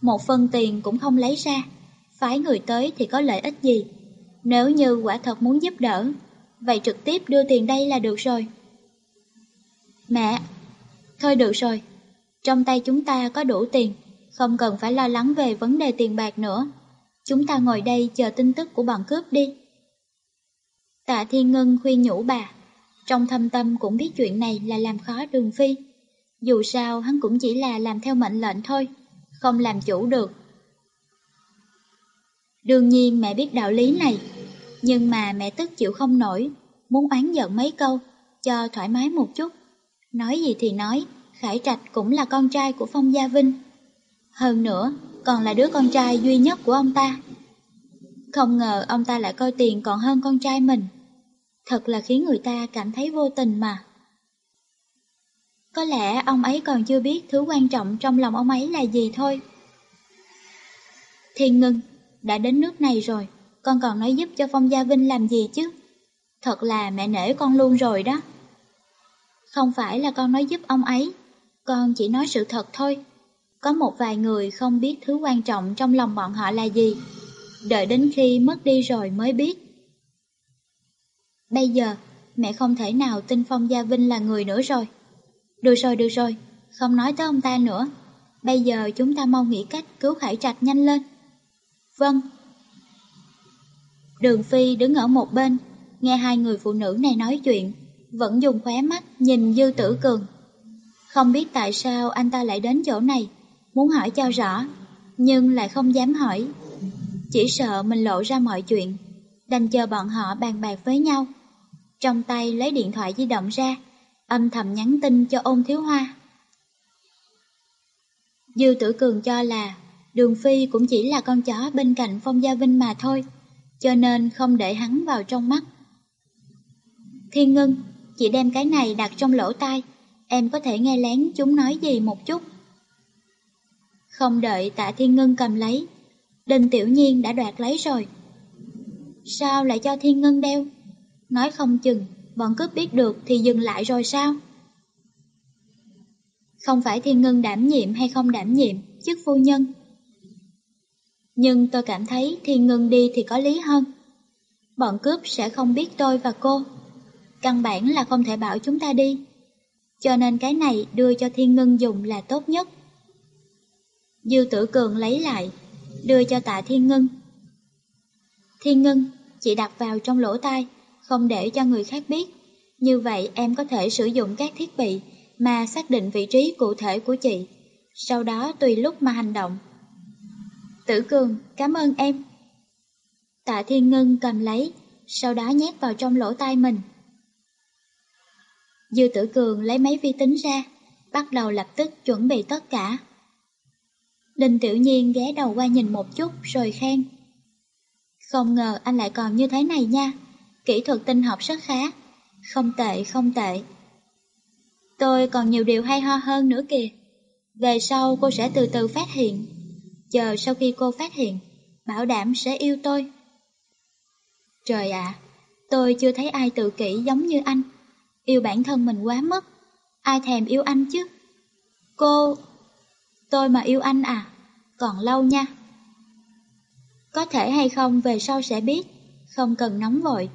Một phần tiền cũng không lấy ra, phái người tới thì có lợi ích gì? Nếu như quả thật muốn giúp đỡ, vậy trực tiếp đưa tiền đây là được rồi. Mẹ, thôi được rồi, trong tay chúng ta có đủ tiền, không cần phải lo lắng về vấn đề tiền bạc nữa. Chúng ta ngồi đây chờ tin tức của bọn cướp đi. Tạ Thiên Ngân khuyên nhủ bà, trong thâm tâm cũng biết chuyện này là làm khó đường phi. Dù sao hắn cũng chỉ là làm theo mệnh lệnh thôi, không làm chủ được. Đương nhiên mẹ biết đạo lý này, nhưng mà mẹ tức chịu không nổi, muốn oán giận mấy câu, cho thoải mái một chút. Nói gì thì nói, Khải Trạch cũng là con trai của Phong Gia Vinh. Hơn nữa, còn là đứa con trai duy nhất của ông ta. Không ngờ ông ta lại coi tiền còn hơn con trai mình. Thật là khiến người ta cảm thấy vô tình mà. Có lẽ ông ấy còn chưa biết thứ quan trọng trong lòng ông ấy là gì thôi. Thiên ngưng, đã đến nước này rồi, con còn nói giúp cho Phong Gia Vinh làm gì chứ? Thật là mẹ nể con luôn rồi đó. Không phải là con nói giúp ông ấy, con chỉ nói sự thật thôi. Có một vài người không biết thứ quan trọng trong lòng bọn họ là gì. Đợi đến khi mất đi rồi mới biết. Bây giờ, mẹ không thể nào tin Phong Gia Vinh là người nữa rồi. Được rồi, được rồi, không nói tới ông ta nữa. Bây giờ chúng ta mau nghĩ cách cứu Khải Trạch nhanh lên. Vâng. Đường Phi đứng ở một bên, nghe hai người phụ nữ này nói chuyện, vẫn dùng khóe mắt nhìn Dư Tử Cường. Không biết tại sao anh ta lại đến chỗ này, muốn hỏi cho rõ, nhưng lại không dám hỏi. Chỉ sợ mình lộ ra mọi chuyện, đành chờ bọn họ bàn bạc với nhau. Trong tay lấy điện thoại di động ra, âm thầm nhắn tin cho ôn thiếu hoa. Dư tử cường cho là Đường Phi cũng chỉ là con chó bên cạnh Phong Gia Vinh mà thôi, cho nên không để hắn vào trong mắt. Thiên Ngân, chị đem cái này đặt trong lỗ tai, em có thể nghe lén chúng nói gì một chút. Không đợi tạ Thiên Ngân cầm lấy, Đinh Tiểu Nhiên đã đoạt lấy rồi. Sao lại cho Thiên Ngân đeo? Nói không chừng, bọn cướp biết được thì dừng lại rồi sao? Không phải Thiên Ngân đảm nhiệm hay không đảm nhiệm, chức phu nhân. Nhưng tôi cảm thấy Thiên Ngân đi thì có lý hơn. Bọn cướp sẽ không biết tôi và cô. Căn bản là không thể bảo chúng ta đi. Cho nên cái này đưa cho Thiên Ngân dùng là tốt nhất. Dư tử cường lấy lại, đưa cho tạ Thiên Ngân. Thiên Ngân, chị đặt vào trong lỗ tai, không để cho người khác biết. Như vậy em có thể sử dụng các thiết bị mà xác định vị trí cụ thể của chị, sau đó tùy lúc mà hành động. Tử Cường, cảm ơn em. Tạ Thiên Ngân cầm lấy, sau đó nhét vào trong lỗ tai mình. Dư Tử Cường lấy máy vi tính ra, bắt đầu lập tức chuẩn bị tất cả. Đinh Tiểu Nhiên ghé đầu qua nhìn một chút rồi khen. Không ngờ anh lại còn như thế này nha, kỹ thuật tinh học rất khá, không tệ không tệ. Tôi còn nhiều điều hay ho hơn nữa kìa. Về sau cô sẽ từ từ phát hiện. Chờ sau khi cô phát hiện, bảo đảm sẽ yêu tôi. Trời ạ, tôi chưa thấy ai tự kỷ giống như anh. Yêu bản thân mình quá mất. Ai thèm yêu anh chứ? Cô... Tôi mà yêu anh à? Còn lâu nha. Có thể hay không về sau sẽ biết. Không cần nóng vội.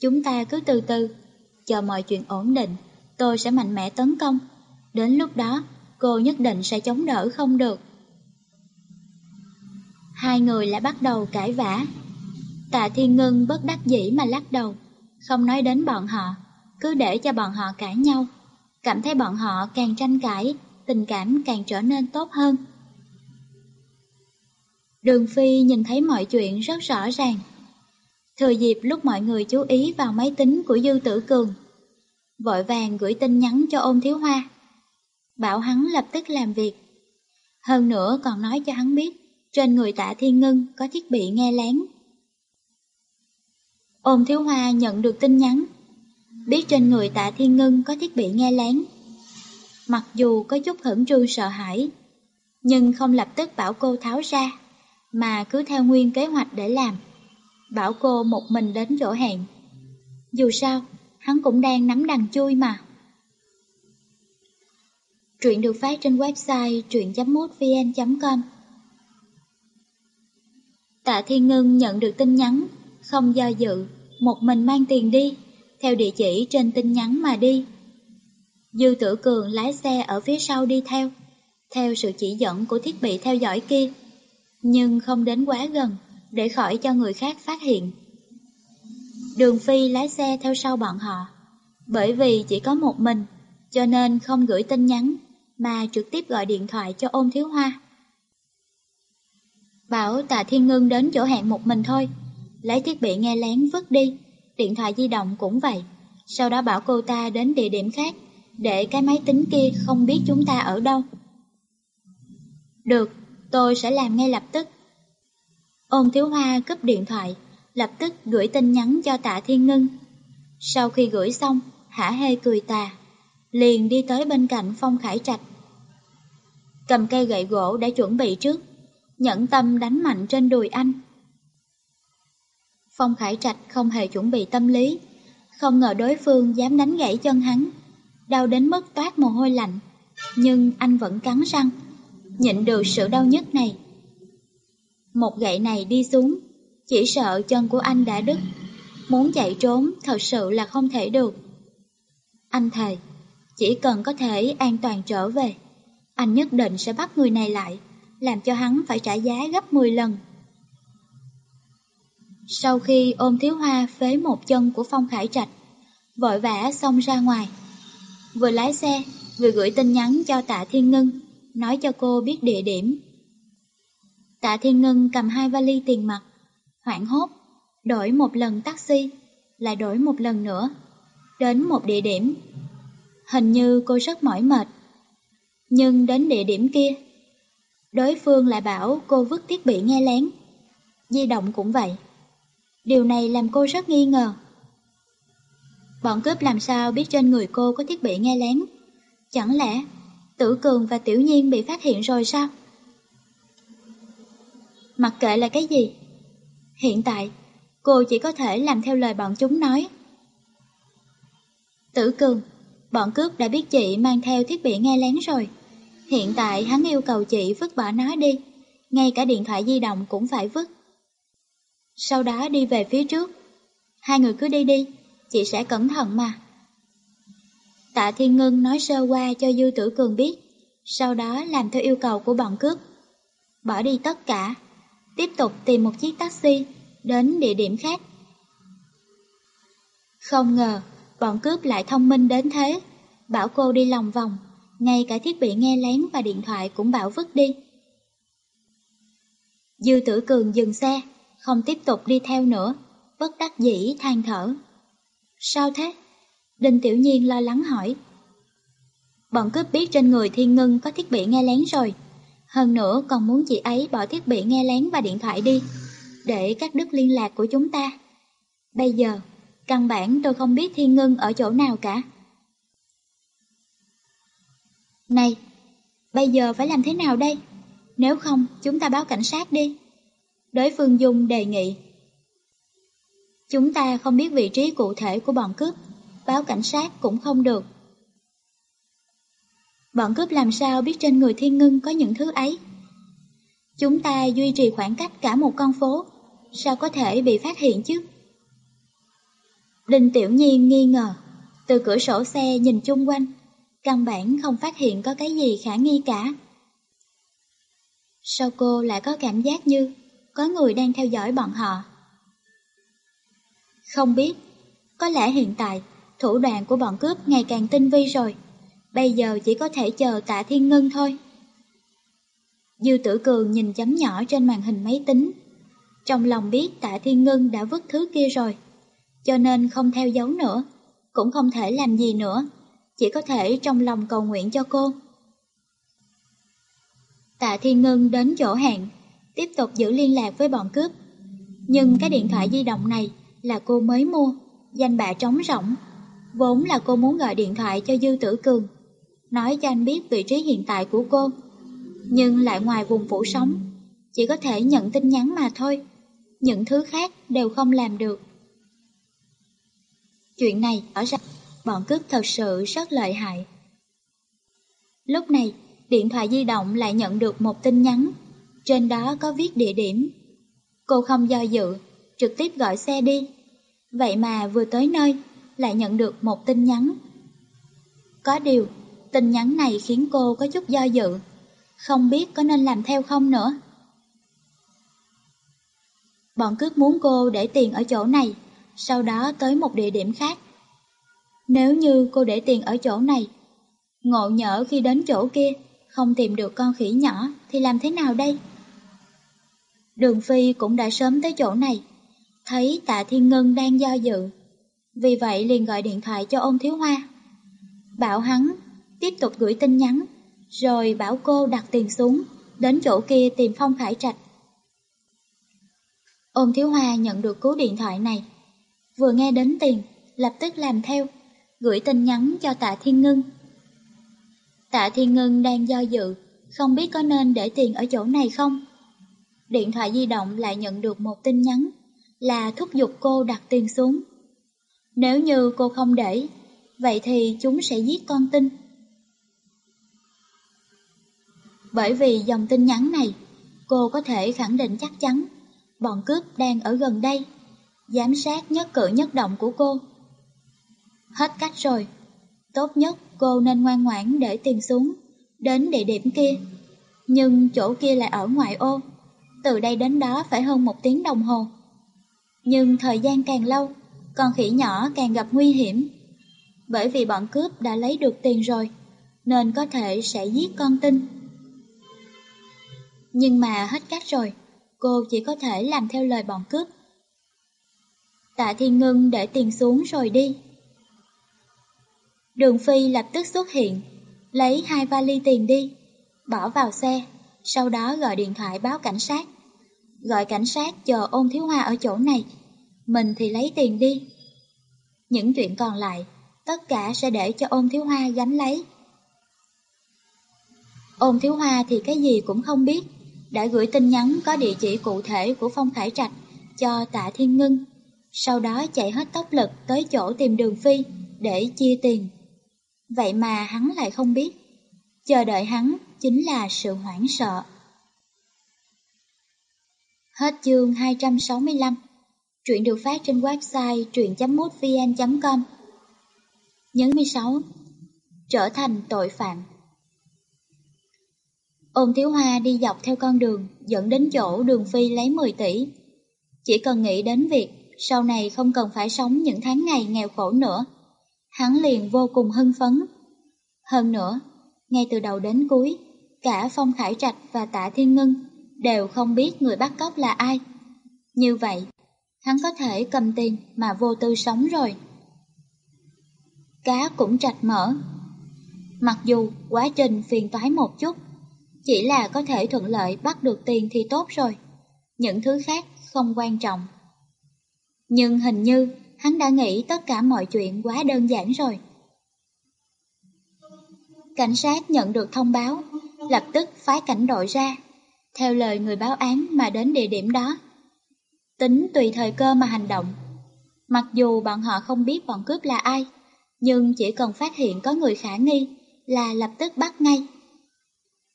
Chúng ta cứ từ từ. Chờ mọi chuyện ổn định tôi sẽ mạnh mẽ tấn công. Đến lúc đó, cô nhất định sẽ chống đỡ không được. Hai người lại bắt đầu cãi vã. Tạ Thiên Ngân bất đắc dĩ mà lắc đầu, không nói đến bọn họ, cứ để cho bọn họ cãi nhau. Cảm thấy bọn họ càng tranh cãi, tình cảm càng trở nên tốt hơn. Đường Phi nhìn thấy mọi chuyện rất rõ ràng. Thừa dịp lúc mọi người chú ý vào máy tính của Dư Tử Cường, vội vàng gửi tin nhắn cho ôn thiếu hoa. Bảo hắn lập tức làm việc. Hơn nữa còn nói cho hắn biết, trên người tạ thiên ngân có thiết bị nghe lén. Ôn thiếu hoa nhận được tin nhắn, biết trên người tạ thiên ngân có thiết bị nghe lén. Mặc dù có chút khẩn trương sợ hãi, nhưng không lập tức bảo cô tháo ra, mà cứ theo nguyên kế hoạch để làm. Bảo cô một mình đến chỗ hẹn. Dù sao, hắn cũng đang nắm đằng chui mà. Truyện được phát trên website truyện.mútvn.com Tạ Thiên Ngân nhận được tin nhắn, không do dự, một mình mang tiền đi, theo địa chỉ trên tin nhắn mà đi. Dư Tử Cường lái xe ở phía sau đi theo, theo sự chỉ dẫn của thiết bị theo dõi kia, nhưng không đến quá gần, để khỏi cho người khác phát hiện. Đường Phi lái xe theo sau bọn họ. Bởi vì chỉ có một mình, cho nên không gửi tin nhắn, mà trực tiếp gọi điện thoại cho ôn thiếu hoa. Bảo tạ Thiên Ngân đến chỗ hẹn một mình thôi, lấy thiết bị nghe lén vứt đi, điện thoại di động cũng vậy. Sau đó bảo cô ta đến địa điểm khác, để cái máy tính kia không biết chúng ta ở đâu. Được, tôi sẽ làm ngay lập tức. Ôn thiếu hoa cúp điện thoại, lập tức gửi tin nhắn cho tạ Thiên Ngân. Sau khi gửi xong, hả hê cười tà, liền đi tới bên cạnh Phong Khải Trạch. Cầm cây gậy gỗ đã chuẩn bị trước, nhẫn tâm đánh mạnh trên đùi anh. Phong Khải Trạch không hề chuẩn bị tâm lý, không ngờ đối phương dám đánh gãy chân hắn, đau đến mức toát mồ hôi lạnh, nhưng anh vẫn cắn răng, nhịn được sự đau nhức này. Một gậy này đi xuống, chỉ sợ chân của anh đã đứt, muốn chạy trốn thật sự là không thể được. Anh thề, chỉ cần có thể an toàn trở về, anh nhất định sẽ bắt người này lại, làm cho hắn phải trả giá gấp 10 lần. Sau khi ôm thiếu hoa phế một chân của Phong Khải Trạch, vội vã xông ra ngoài. Vừa lái xe, vừa gửi tin nhắn cho tạ Thiên Ngân, nói cho cô biết địa điểm. Tạ Thiên Ngân cầm hai vali tiền mặt, hoảng hốt, đổi một lần taxi, lại đổi một lần nữa, đến một địa điểm. Hình như cô rất mỏi mệt. Nhưng đến địa điểm kia, đối phương lại bảo cô vứt thiết bị nghe lén. Di động cũng vậy. Điều này làm cô rất nghi ngờ. Bọn cướp làm sao biết trên người cô có thiết bị nghe lén? Chẳng lẽ Tử Cường và Tiểu Nhiên bị phát hiện rồi sao? Mặc kệ là cái gì? Hiện tại, cô chỉ có thể làm theo lời bọn chúng nói. Tử Cường, bọn cướp đã biết chị mang theo thiết bị nghe lén rồi. Hiện tại hắn yêu cầu chị vứt bỏ nó đi, ngay cả điện thoại di động cũng phải vứt. Sau đó đi về phía trước. Hai người cứ đi đi, chị sẽ cẩn thận mà. Tạ Thiên Ngân nói sơ qua cho Dư Tử Cường biết, sau đó làm theo yêu cầu của bọn cướp. Bỏ đi tất cả, tiếp tục tìm một chiếc taxi đến địa điểm khác. Không ngờ, bọn cướp lại thông minh đến thế, bảo cô đi lòng vòng, ngay cả thiết bị nghe lén và điện thoại cũng bảo vứt đi. Dư Tử Cường dừng xe, không tiếp tục đi theo nữa, bất đắc dĩ than thở. Sao thế? Đinh Tiểu Nhiên lo lắng hỏi. Bọn cướp biết trên người Thiên Ngân có thiết bị nghe lén rồi. Hơn nữa còn muốn chị ấy bỏ thiết bị nghe lén và điện thoại đi, để cắt đứt liên lạc của chúng ta. Bây giờ, căn bản tôi không biết Thiên Ngân ở chỗ nào cả. Này, bây giờ phải làm thế nào đây? Nếu không, chúng ta báo cảnh sát đi. Đối phương Dung đề nghị. Chúng ta không biết vị trí cụ thể của bọn cướp, báo cảnh sát cũng không được. Bọn cướp làm sao biết trên người thiên ngưng có những thứ ấy? Chúng ta duy trì khoảng cách cả một con phố, sao có thể bị phát hiện chứ? Đinh Tiểu Nhiên nghi ngờ, từ cửa sổ xe nhìn chung quanh, căn bản không phát hiện có cái gì khả nghi cả. Sao cô lại có cảm giác như có người đang theo dõi bọn họ? Không biết, có lẽ hiện tại thủ đoạn của bọn cướp ngày càng tinh vi rồi. Bây giờ chỉ có thể chờ tạ thiên ngân thôi. Dư tử cường nhìn chấm nhỏ trên màn hình máy tính. Trong lòng biết tạ thiên ngân đã vứt thứ kia rồi. Cho nên không theo dấu nữa, cũng không thể làm gì nữa. Chỉ có thể trong lòng cầu nguyện cho cô. Tạ Thiên Ngân đến chỗ hẹn, tiếp tục giữ liên lạc với bọn cướp. Nhưng cái điện thoại di động này là cô mới mua, danh bạ trống rỗng. Vốn là cô muốn gọi điện thoại cho Dư Tử Cường, nói cho anh biết vị trí hiện tại của cô. Nhưng lại ngoài vùng phủ sống, chỉ có thể nhận tin nhắn mà thôi. Những thứ khác đều không làm được. Chuyện này ở ra bọn cướp thật sự rất lợi hại. Lúc này, điện thoại di động lại nhận được một tin nhắn, trên đó có viết địa điểm. Cô không do dự, trực tiếp gọi xe đi. Vậy mà vừa tới nơi, lại nhận được một tin nhắn. Có điều, tin nhắn này khiến cô có chút do dự, không biết có nên làm theo không nữa. Bọn cướp muốn cô để tiền ở chỗ này, sau đó tới một địa điểm khác. Nếu như cô để tiền ở chỗ này, ngộ nhỡ khi đến chỗ kia không tìm được con khỉ nhỏ thì làm thế nào đây? Đường Phi cũng đã sớm tới chỗ này, thấy tạ Thiên Ngân đang do dự. Vì vậy liền gọi điện thoại cho ông thiếu hoa. Bảo hắn tiếp tục gửi tin nhắn, rồi bảo cô đặt tiền xuống, đến chỗ kia tìm Phong Khải Trạch. Ôn thiếu hoa nhận được cú điện thoại này. Vừa nghe đến tiền, lập tức làm theo, gửi tin nhắn cho tạ Thiên Ngân. Tạ Thiên Ngân đang do dự, không biết có nên để tiền ở chỗ này không? Điện thoại di động lại nhận được một tin nhắn, là thúc giục cô đặt tiền xuống. Nếu như cô không để, vậy thì chúng sẽ giết con tin. Bởi vì dòng tin nhắn này, cô có thể khẳng định chắc chắn bọn cướp đang ở gần đây, giám sát nhất cử nhất động của cô. Hết cách rồi, tốt nhất cô nên ngoan ngoãn để tiền xuống, đến địa điểm kia. Nhưng chỗ kia lại ở ngoại ô, từ đây đến đó phải hơn một tiếng đồng hồ. Nhưng thời gian càng lâu, con khỉ nhỏ càng gặp nguy hiểm. Bởi vì bọn cướp đã lấy được tiền rồi, nên có thể sẽ giết con tin. Nhưng mà hết cách rồi, cô chỉ có thể làm theo lời bọn cướp. Tạ Thiên Ngân để tiền xuống rồi đi. Đường Phi lập tức xuất hiện, lấy hai vali tiền đi, bỏ vào xe, sau đó gọi điện thoại báo cảnh sát. Gọi cảnh sát chờ ôn thiếu hoa ở chỗ này, mình thì lấy tiền đi. Những chuyện còn lại, tất cả sẽ để cho ôn thiếu hoa gánh lấy. Ôn thiếu hoa thì cái gì cũng không biết, đã gửi tin nhắn có địa chỉ cụ thể của Phong Khải Trạch cho tạ Thiên Ngân, sau đó chạy hết tốc lực tới chỗ tìm đường phi để chia tiền. Vậy mà hắn lại không biết, chờ đợi hắn chính là sự hoảng sợ. Hết chương 265 Truyện được phát trên website truyện.mútvn.com Nhấn 16 Trở thành tội phạm Ôn Thiếu Hoa đi dọc theo con đường dẫn đến chỗ đường phi lấy 10 tỷ. Chỉ cần nghĩ đến việc sau này không cần phải sống những tháng ngày nghèo khổ nữa. Hắn liền vô cùng hưng phấn. Hơn nữa, ngay từ đầu đến cuối, cả Phong Khải Trạch và Tạ Thiên Ngân đều không biết người bắt cóc là ai. Như vậy, hắn có thể cầm tiền mà vô tư sống rồi. Cá cũng trạch mở. Mặc dù quá trình phiền toái một chút, chỉ là có thể thuận lợi bắt được tiền thì tốt rồi. Những thứ khác không quan trọng. Nhưng hình như hắn đã nghĩ tất cả mọi chuyện quá đơn giản rồi. Cảnh sát nhận được thông báo, lập tức phái cảnh đội ra, theo lời người báo án mà đến địa điểm đó. Tính tùy thời cơ mà hành động. Mặc dù bọn họ không biết bọn cướp là ai, nhưng chỉ cần phát hiện có người khả nghi là lập tức bắt ngay.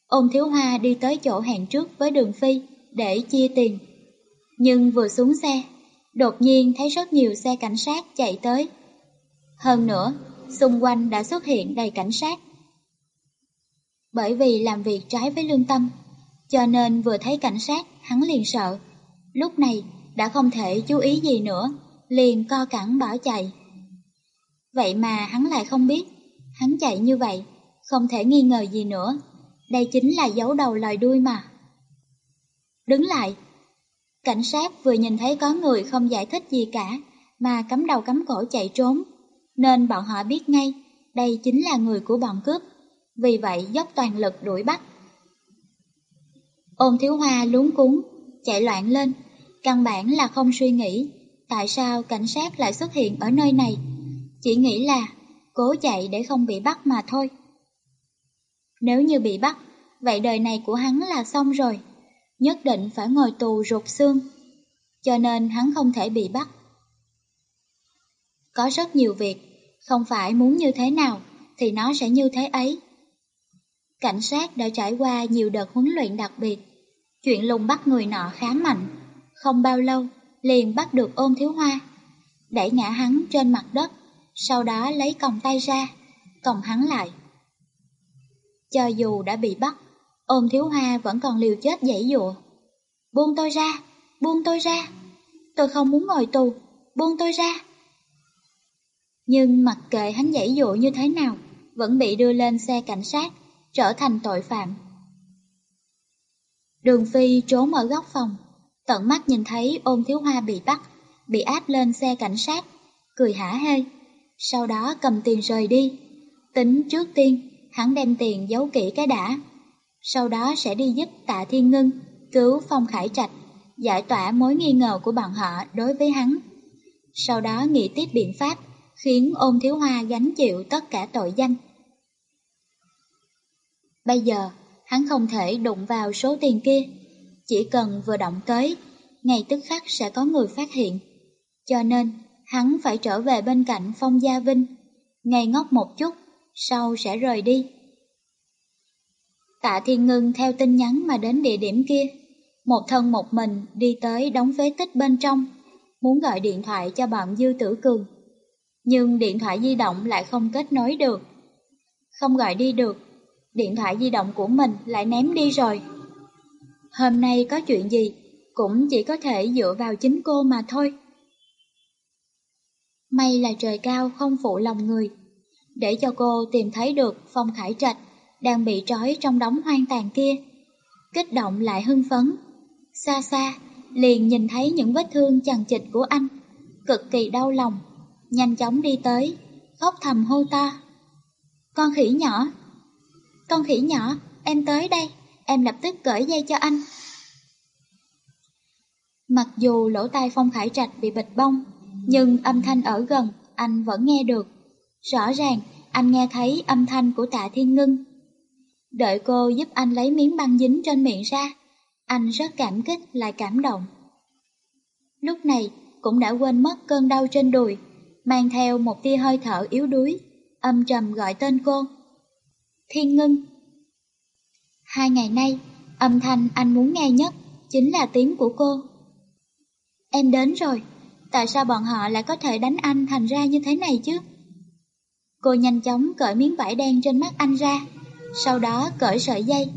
Ôn Thiếu Hoa đi tới chỗ hẹn trước với Đường Phi để chia tiền. Nhưng vừa xuống xe, đột nhiên thấy rất nhiều xe cảnh sát chạy tới. Hơn nữa, xung quanh đã xuất hiện đầy cảnh sát. Bởi vì làm việc trái với lương tâm, cho nên vừa thấy cảnh sát, hắn liền sợ. Lúc này, đã không thể chú ý gì nữa, liền co cẳng bỏ chạy. Vậy mà hắn lại không biết, hắn chạy như vậy, không thể nghi ngờ gì nữa. Đây chính là dấu đầu lòi đuôi mà. Đứng lại. Cảnh sát vừa nhìn thấy có người không giải thích gì cả, mà cắm đầu cắm cổ chạy trốn, nên bọn họ biết ngay đây chính là người của bọn cướp, vì vậy dốc toàn lực đuổi bắt. Ôn thiếu hoa lúng cuốn, chạy loạn lên, căn bản là không suy nghĩ tại sao cảnh sát lại xuất hiện ở nơi này, chỉ nghĩ là cố chạy để không bị bắt mà thôi. Nếu như bị bắt, vậy đời này của hắn là xong rồi, nhất định phải ngồi tù rụt xương, cho nên hắn không thể bị bắt. Có rất nhiều việc, không phải muốn như thế nào thì nó sẽ như thế ấy. Cảnh sát đã trải qua nhiều đợt huấn luyện đặc biệt, chuyện lùng bắt người nọ khá mạnh, không bao lâu liền bắt được ôn thiếu hoa, đẩy ngã hắn trên mặt đất, sau đó lấy còng tay ra, còng hắn lại. Cho dù đã bị bắt, ôm thiếu hoa vẫn còn liều chết dãy dụa. Buông tôi ra, buông tôi ra, tôi không muốn ngồi tù, buông tôi ra. Nhưng mặc kệ hắn dãy dụa như thế nào, vẫn bị đưa lên xe cảnh sát, trở thành tội phạm. Đường Phi trốn ở góc phòng, tận mắt nhìn thấy ôn thiếu hoa bị bắt, bị áp lên xe cảnh sát, cười hả hê, sau đó cầm tiền rời đi. Tính trước tiên hắn đem tiền giấu kỹ cái đã. Sau đó sẽ đi giúp tạ thiên ngân, cứu Phong Khải Trạch, giải tỏa mối nghi ngờ của bọn họ đối với hắn. Sau đó nghĩ tiếp biện pháp, khiến ôn thiếu hoa gánh chịu tất cả tội danh. Bây giờ, hắn không thể đụng vào số tiền kia, chỉ cần vừa động tới, ngay tức khắc sẽ có người phát hiện. Cho nên, hắn phải trở về bên cạnh Phong Gia Vinh, ngày ngốc một chút, sau sẽ rời đi. Tạ Thiên Ngân theo tin nhắn mà đến địa điểm kia, một thân một mình đi tới đóng phế tích bên trong, muốn gọi điện thoại cho bọn Dư Tử Cường. Nhưng điện thoại di động lại không kết nối được. Không gọi đi được, điện thoại di động của mình lại ném đi rồi. Hôm nay có chuyện gì, cũng chỉ có thể dựa vào chính cô mà thôi. May là trời cao không phụ lòng người, để cho cô tìm thấy được Phong Khải Trạch đang bị trói trong đống hoang tàn kia. Kích động lại hưng phấn. Xa xa, liền nhìn thấy những vết thương chằng chịt của anh, cực kỳ đau lòng, nhanh chóng đi tới, khóc thầm hô ta. Con khỉ nhỏ, con khỉ nhỏ, em tới đây, em lập tức cởi dây cho anh. Mặc dù lỗ tai Phong Khải Trạch bị bịch bông, nhưng âm thanh ở gần, anh vẫn nghe được. Rõ ràng, anh nghe thấy âm thanh của tạ thiên ngưng. Đợi cô giúp anh lấy miếng băng dính trên miệng ra, anh rất cảm kích lại cảm động. Lúc này cũng đã quên mất cơn đau trên đùi, mang theo một tia hơi thở yếu đuối, âm trầm gọi tên cô. Thiên ngân Hai ngày nay, âm thanh anh muốn nghe nhất chính là tiếng của cô. Em đến rồi, tại sao bọn họ lại có thể đánh anh thành ra như thế này chứ? Cô nhanh chóng cởi miếng vải đen trên mắt anh ra, sau đó cởi sợi dây,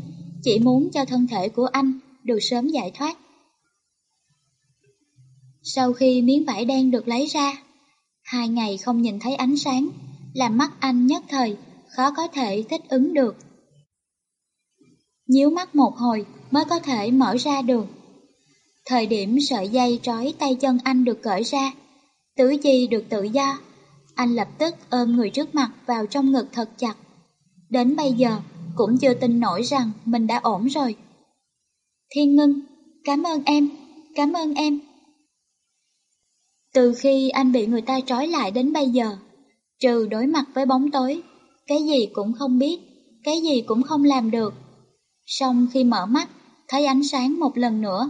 chỉ muốn cho thân thể của anh được sớm giải thoát. Sau khi miếng vải đen được lấy ra, hai ngày không nhìn thấy ánh sáng, làm mắt anh nhất thời, khó có thể thích ứng được. Nhíu mắt một hồi mới có thể mở ra được. Thời điểm sợi dây trói tay chân anh được cởi ra, tứ chi được tự do, anh lập tức ôm người trước mặt vào trong ngực thật chặt. Đến bây giờ cũng chưa tin nổi rằng mình đã ổn rồi. Thiên Ngân, cảm ơn em, cảm ơn em. Từ khi anh bị người ta trói lại đến bây giờ, trừ đối mặt với bóng tối, cái gì cũng không biết, cái gì cũng không làm được. Xong khi mở mắt, thấy ánh sáng một lần nữa,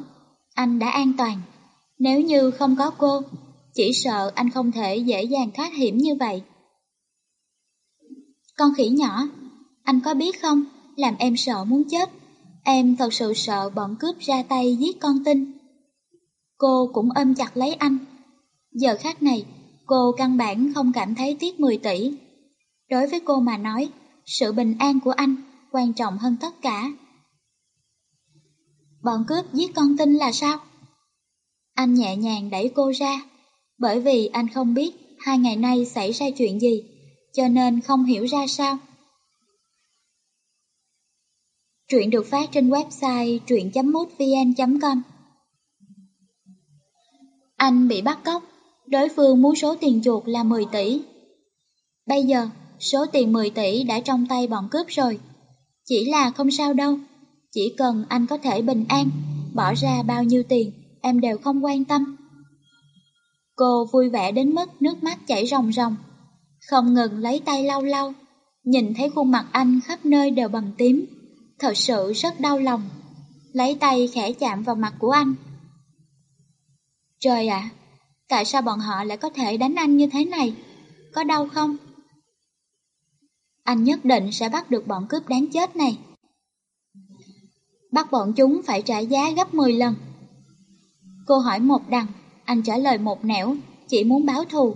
anh đã an toàn. Nếu như không có cô, chỉ sợ anh không thể dễ dàng thoát hiểm như vậy. Con khỉ nhỏ, anh có biết không, làm em sợ muốn chết. Em thật sự sợ bọn cướp ra tay giết con tin. Cô cũng ôm chặt lấy anh. Giờ khác này, cô căn bản không cảm thấy tiếc 10 tỷ. Đối với cô mà nói, sự bình an của anh quan trọng hơn tất cả. Bọn cướp giết con tin là sao? Anh nhẹ nhàng đẩy cô ra, bởi vì anh không biết hai ngày nay xảy ra chuyện gì, cho nên không hiểu ra sao. Truyện được phát trên website truyện.mútvn.com Anh bị bắt cóc, đối phương muốn số tiền chuột là 10 tỷ. Bây giờ, số tiền 10 tỷ đã trong tay bọn cướp rồi. Chỉ là không sao đâu, chỉ cần anh có thể bình an, bỏ ra bao nhiêu tiền, em đều không quan tâm. Cô vui vẻ đến mức nước mắt chảy ròng ròng, không ngừng lấy tay lau lau, nhìn thấy khuôn mặt anh khắp nơi đều bầm tím, thật sự rất đau lòng. Lấy tay khẽ chạm vào mặt của anh. Trời ạ, tại sao bọn họ lại có thể đánh anh như thế này? Có đau không? Anh nhất định sẽ bắt được bọn cướp đáng chết này. Bắt bọn chúng phải trả giá gấp 10 lần. Cô hỏi một đằng, anh trả lời một nẻo, chỉ muốn báo thù.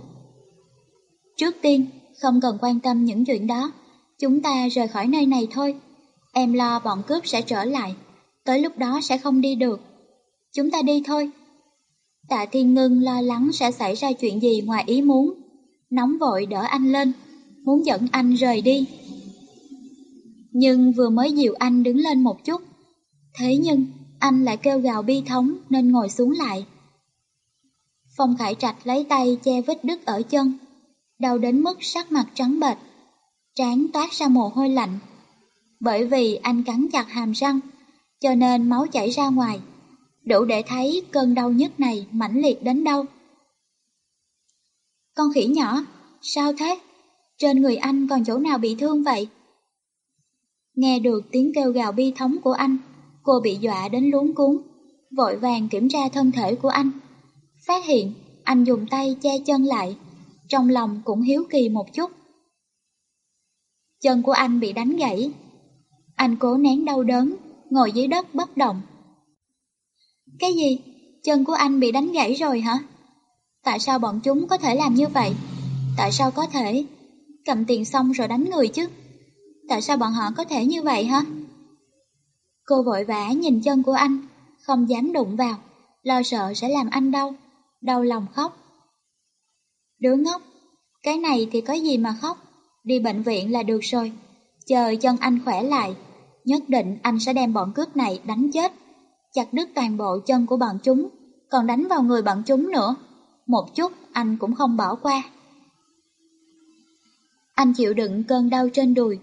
Trước tiên, không cần quan tâm những chuyện đó, chúng ta rời khỏi nơi này thôi. Em lo bọn cướp sẽ trở lại, tới lúc đó sẽ không đi được. Chúng ta đi thôi. Tạ Thiên Ngân lo lắng sẽ xảy ra chuyện gì ngoài ý muốn, nóng vội đỡ anh lên, muốn dẫn anh rời đi. Nhưng vừa mới dìu anh đứng lên một chút, thế nhưng anh lại kêu gào bi thống nên ngồi xuống lại. Phong Khải Trạch lấy tay che vết đứt ở chân, đau đến mức sắc mặt trắng bệch, trán toát ra mồ hôi lạnh. Bởi vì anh cắn chặt hàm răng, cho nên máu chảy ra ngoài, đủ để thấy cơn đau nhức này mãnh liệt đến đâu. Con khỉ nhỏ, sao thế? Trên người anh còn chỗ nào bị thương vậy? Nghe được tiếng kêu gào bi thống của anh, cô bị dọa đến luống cuốn, vội vàng kiểm tra thân thể của anh. Phát hiện anh dùng tay che chân lại, trong lòng cũng hiếu kỳ một chút. Chân của anh bị đánh gãy. Anh cố nén đau đớn, ngồi dưới đất bất động. Cái gì? Chân của anh bị đánh gãy rồi hả? Tại sao bọn chúng có thể làm như vậy? Tại sao có thể cầm tiền xong rồi đánh người chứ? Tại sao bọn họ có thể như vậy hả? Cô vội vã nhìn chân của anh, không dám đụng vào, lo sợ sẽ làm anh đau đau lòng khóc. Đứa ngốc, cái này thì có gì mà khóc, đi bệnh viện là được rồi. Chờ chân anh khỏe lại, nhất định anh sẽ đem bọn cướp này đánh chết. Chặt đứt toàn bộ chân của bọn chúng, còn đánh vào người bọn chúng nữa. Một chút anh cũng không bỏ qua. Anh chịu đựng cơn đau trên đùi,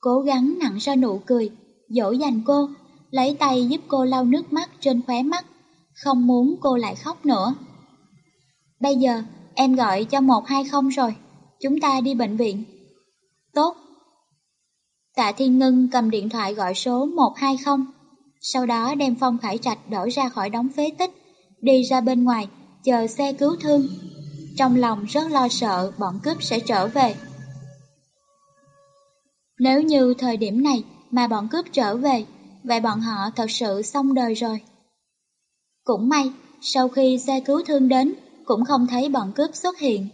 cố gắng nặng ra nụ cười, dỗ dành cô, lấy tay giúp cô lau nước mắt trên khóe mắt, không muốn cô lại khóc nữa. Bây giờ, em gọi cho 120 rồi, chúng ta đi bệnh viện. Tốt. Tạ Thiên Ngân cầm điện thoại gọi số 120, sau đó đem Phong Khải Trạch đổ ra khỏi đóng phế tích, đi ra bên ngoài, chờ xe cứu thương. Trong lòng rất lo sợ bọn cướp sẽ trở về. Nếu như thời điểm này mà bọn cướp trở về, vậy bọn họ thật sự xong đời rồi. Cũng may, sau khi xe cứu thương đến, cũng không thấy bọn cướp xuất hiện.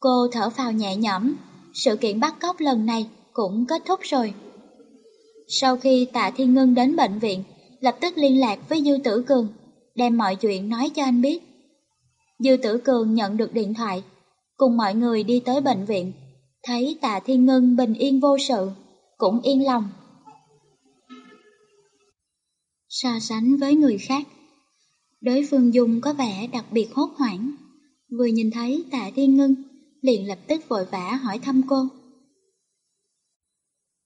Cô thở phào nhẹ nhõm, sự kiện bắt cóc lần này cũng kết thúc rồi. Sau khi Tạ Thiên Ngân đến bệnh viện, lập tức liên lạc với Dư Tử Cường, đem mọi chuyện nói cho anh biết. Dư Tử Cường nhận được điện thoại, cùng mọi người đi tới bệnh viện, thấy Tạ Thiên Ngân bình yên vô sự, cũng yên lòng. So sánh với người khác, đối phương Dung có vẻ đặc biệt hốt hoảng. Vừa nhìn thấy Tạ Thiên Ngân, liền lập tức vội vã hỏi thăm cô.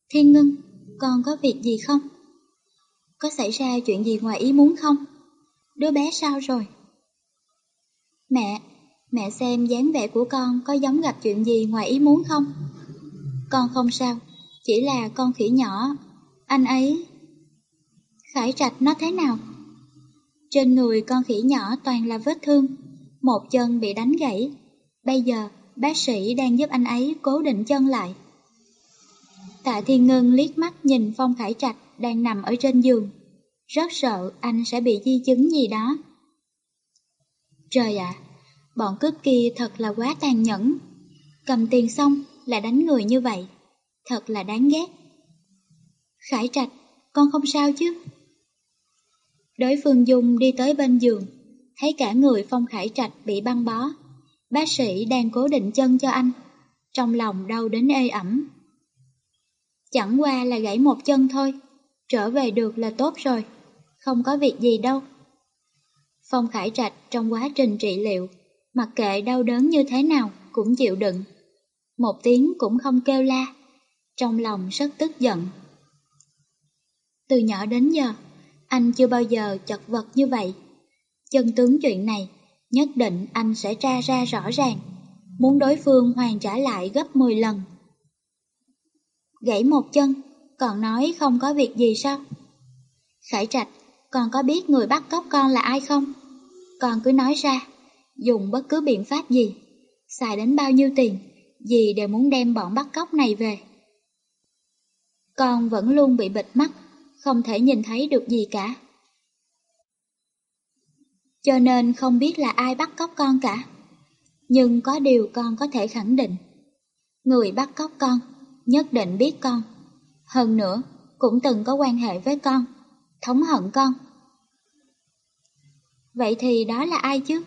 Thiên Ngân, con có việc gì không? Có xảy ra chuyện gì ngoài ý muốn không? Đứa bé sao rồi? Mẹ, mẹ xem dáng vẻ của con có giống gặp chuyện gì ngoài ý muốn không? Con không sao, chỉ là con khỉ nhỏ. Anh ấy... Khải trạch nó thế nào? Trên người con khỉ nhỏ toàn là vết thương, một chân bị đánh gãy. Bây giờ, bác sĩ đang giúp anh ấy cố định chân lại. Tạ Thiên Ngân liếc mắt nhìn Phong Khải Trạch đang nằm ở trên giường. Rất sợ anh sẽ bị di chứng gì đó. Trời ạ, bọn cướp kia thật là quá tàn nhẫn. Cầm tiền xong là đánh người như vậy. Thật là đáng ghét. Khải Trạch, con không sao chứ? Đối phương Dung đi tới bên giường, thấy cả người Phong Khải Trạch bị băng bó. Bác sĩ đang cố định chân cho anh, trong lòng đau đến ê ẩm. Chẳng qua là gãy một chân thôi, trở về được là tốt rồi, không có việc gì đâu. Phong Khải Trạch trong quá trình trị liệu, mặc kệ đau đớn như thế nào cũng chịu đựng. Một tiếng cũng không kêu la, trong lòng rất tức giận. Từ nhỏ đến giờ, anh chưa bao giờ chật vật như vậy. Chân tướng chuyện này, nhất định anh sẽ tra ra rõ ràng, muốn đối phương hoàn trả lại gấp 10 lần. Gãy một chân, còn nói không có việc gì sao? Khải Trạch, còn có biết người bắt cóc con là ai không? Con cứ nói ra, dùng bất cứ biện pháp gì, xài đến bao nhiêu tiền, gì đều muốn đem bọn bắt cóc này về. Con vẫn luôn bị bịt mắt, không thể nhìn thấy được gì cả. Cho nên không biết là ai bắt cóc con cả. Nhưng có điều con có thể khẳng định. Người bắt cóc con nhất định biết con. Hơn nữa, cũng từng có quan hệ với con, thống hận con. Vậy thì đó là ai chứ?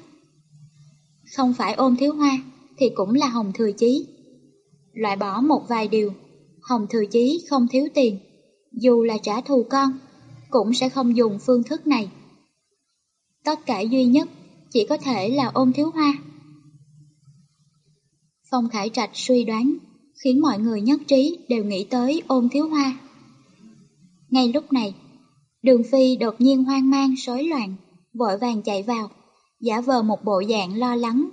Không phải ôm thiếu hoa, thì cũng là Hồng Thừa Chí. Loại bỏ một vài điều, Hồng Thừa Chí không thiếu tiền, dù là trả thù con, cũng sẽ không dùng phương thức này. Tất cả duy nhất chỉ có thể là ôm thiếu hoa. Phong Khải Trạch suy đoán khiến mọi người nhất trí đều nghĩ tới ôm thiếu hoa. Ngay lúc này, đường phi đột nhiên hoang mang rối loạn, vội vàng chạy vào, giả vờ một bộ dạng lo lắng.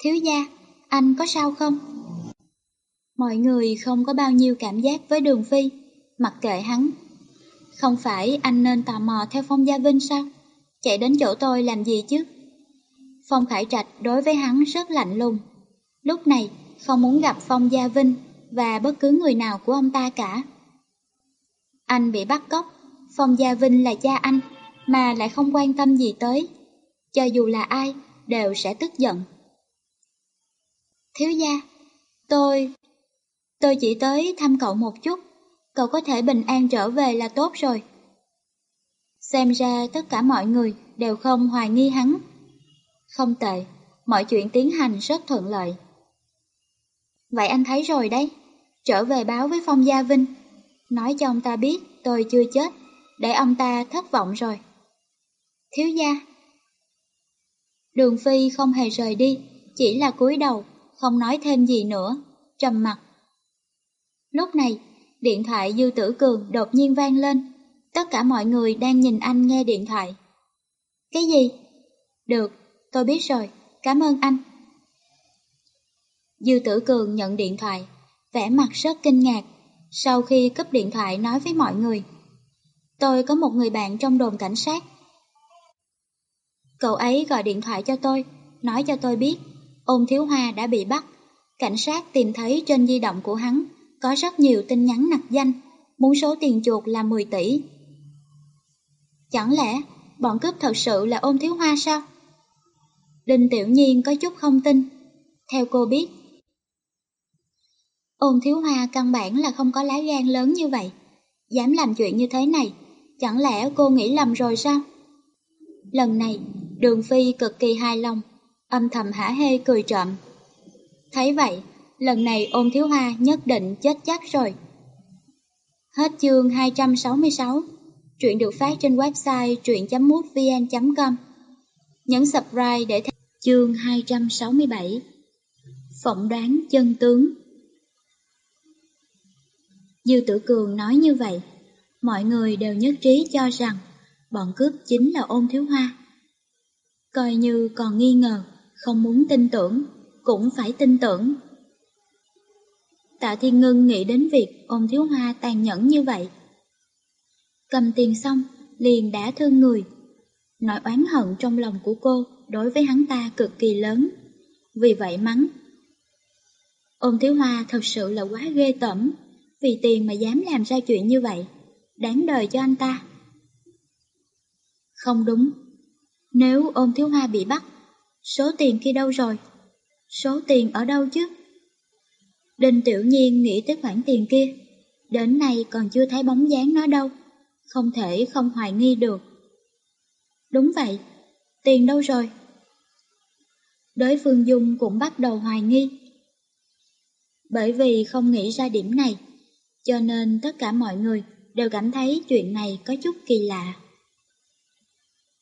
Thiếu gia, anh có sao không? Mọi người không có bao nhiêu cảm giác với đường phi, mặc kệ hắn. Không phải anh nên tò mò theo Phong Gia Vinh sao? Chạy đến chỗ tôi làm gì chứ? Phong Khải Trạch đối với hắn rất lạnh lùng. Lúc này, không muốn gặp Phong Gia Vinh và bất cứ người nào của ông ta cả. Anh bị bắt cóc, Phong Gia Vinh là cha anh, mà lại không quan tâm gì tới. Cho dù là ai, đều sẽ tức giận. Thiếu gia, tôi... Tôi chỉ tới thăm cậu một chút, cậu có thể bình an trở về là tốt rồi. Xem ra tất cả mọi người đều không hoài nghi hắn. Không tệ, mọi chuyện tiến hành rất thuận lợi. Vậy anh thấy rồi đấy. Trở về báo với Phong Gia Vinh. Nói cho ông ta biết tôi chưa chết, để ông ta thất vọng rồi. Thiếu gia. Đường Phi không hề rời đi, chỉ là cúi đầu, không nói thêm gì nữa, trầm mặt. Lúc này, điện thoại Dư Tử Cường đột nhiên vang lên. Tất cả mọi người đang nhìn anh nghe điện thoại. Cái gì? Được, tôi biết rồi, cảm ơn anh. Dư Tử Cường nhận điện thoại, vẻ mặt rất kinh ngạc, sau khi cúp điện thoại nói với mọi người. Tôi có một người bạn trong đồn cảnh sát. Cậu ấy gọi điện thoại cho tôi, nói cho tôi biết ôn thiếu hoa đã bị bắt. Cảnh sát tìm thấy trên di động của hắn có rất nhiều tin nhắn nặc danh, muốn số tiền chuột là 10 tỷ. Chẳng lẽ bọn cướp thật sự là ôn thiếu hoa sao? Đinh Tiểu Nhiên có chút không tin. Theo cô biết, ôn thiếu hoa căn bản là không có lá gan lớn như vậy. Dám làm chuyện như thế này, chẳng lẽ cô nghĩ lầm rồi sao? Lần này, Đường Phi cực kỳ hài lòng, âm thầm hả hê cười trộm. Thấy vậy, lần này ôn thiếu hoa nhất định chết chắc rồi. Hết chương 266, truyện được phát trên website truyện.mútvn.com. Nhấn subscribe để theo chương 267. Phỏng đoán chân tướng Dư Tử Cường nói như vậy, mọi người đều nhất trí cho rằng bọn cướp chính là ôn thiếu hoa. Coi như còn nghi ngờ, không muốn tin tưởng, cũng phải tin tưởng. Tạ Thiên Ngân nghĩ đến việc ôn thiếu hoa tàn nhẫn như vậy. Cầm tiền xong, liền đã thương người. Nỗi oán hận trong lòng của cô đối với hắn ta cực kỳ lớn. Vì vậy mắng. Ôn thiếu hoa thật sự là quá ghê tởm, vì tiền mà dám làm ra chuyện như vậy. Đáng đời cho anh ta. Không đúng. Nếu ôn thiếu hoa bị bắt, số tiền kia đâu rồi? Số tiền ở đâu chứ? Đinh Tiểu Nhiên nghĩ tới khoản tiền kia, đến nay còn chưa thấy bóng dáng nó đâu, không thể không hoài nghi được. Đúng vậy, tiền đâu rồi? Đối phương Dung cũng bắt đầu hoài nghi. Bởi vì không nghĩ ra điểm này, cho nên tất cả mọi người đều cảm thấy chuyện này có chút kỳ lạ.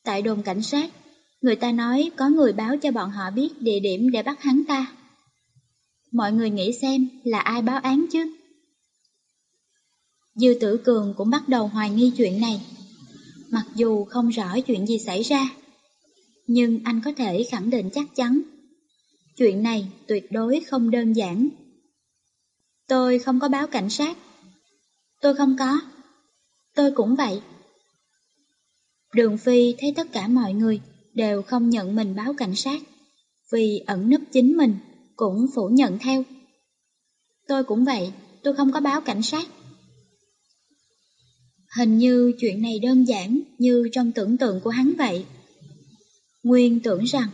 Tại đồn cảnh sát, người ta nói có người báo cho bọn họ biết địa điểm để bắt hắn ta. Mọi người nghĩ xem là ai báo án chứ? Dư tử cường cũng bắt đầu hoài nghi chuyện này. Mặc dù không rõ chuyện gì xảy ra, nhưng anh có thể khẳng định chắc chắn. Chuyện này tuyệt đối không đơn giản. Tôi không có báo cảnh sát. Tôi không có. Tôi cũng vậy. Đường Phi thấy tất cả mọi người đều không nhận mình báo cảnh sát, vì ẩn nấp chính mình cũng phủ nhận theo. Tôi cũng vậy, tôi không có báo cảnh sát. Hình như chuyện này đơn giản như trong tưởng tượng của hắn vậy. Nguyên tưởng rằng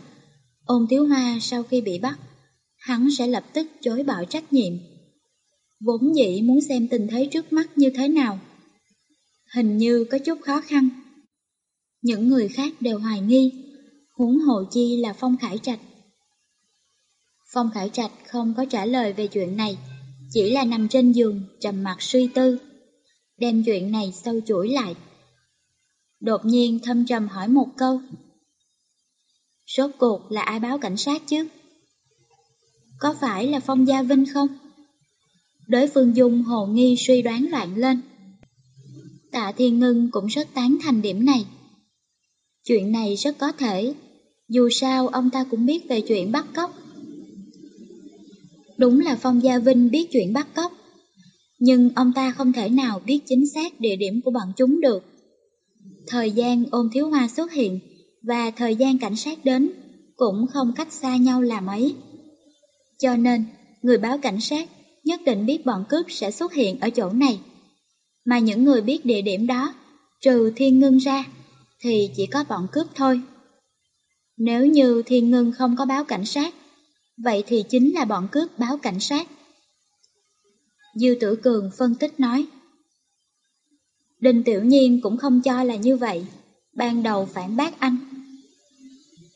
ôn thiếu hoa sau khi bị bắt, hắn sẽ lập tức chối bỏ trách nhiệm. Vốn dĩ muốn xem tình thế trước mắt như thế nào. Hình như có chút khó khăn. Những người khác đều hoài nghi, huống hồ chi là Phong Khải Trạch. Phong Khải Trạch không có trả lời về chuyện này, chỉ là nằm trên giường trầm mặt suy tư, đem chuyện này sâu chuỗi lại. Đột nhiên thâm trầm hỏi một câu. Rốt cuộc là ai báo cảnh sát chứ? Có phải là Phong Gia Vinh không? Đối phương Dung hồ nghi suy đoán loạn lên. Tạ Thiên Ngân cũng rất tán thành điểm này. Chuyện này rất có thể, dù sao ông ta cũng biết về chuyện bắt cóc. Đúng là Phong Gia Vinh biết chuyện bắt cóc, nhưng ông ta không thể nào biết chính xác địa điểm của bọn chúng được. Thời gian ôn thiếu hoa xuất hiện và thời gian cảnh sát đến cũng không cách xa nhau là mấy. Cho nên, người báo cảnh sát nhất định biết bọn cướp sẽ xuất hiện ở chỗ này. Mà những người biết địa điểm đó, trừ thiên ngưng ra, thì chỉ có bọn cướp thôi. Nếu như thiên ngưng không có báo cảnh sát, vậy thì chính là bọn cướp báo cảnh sát. Dư Tử Cường phân tích nói. Đinh Tiểu Nhiên cũng không cho là như vậy, ban đầu phản bác anh.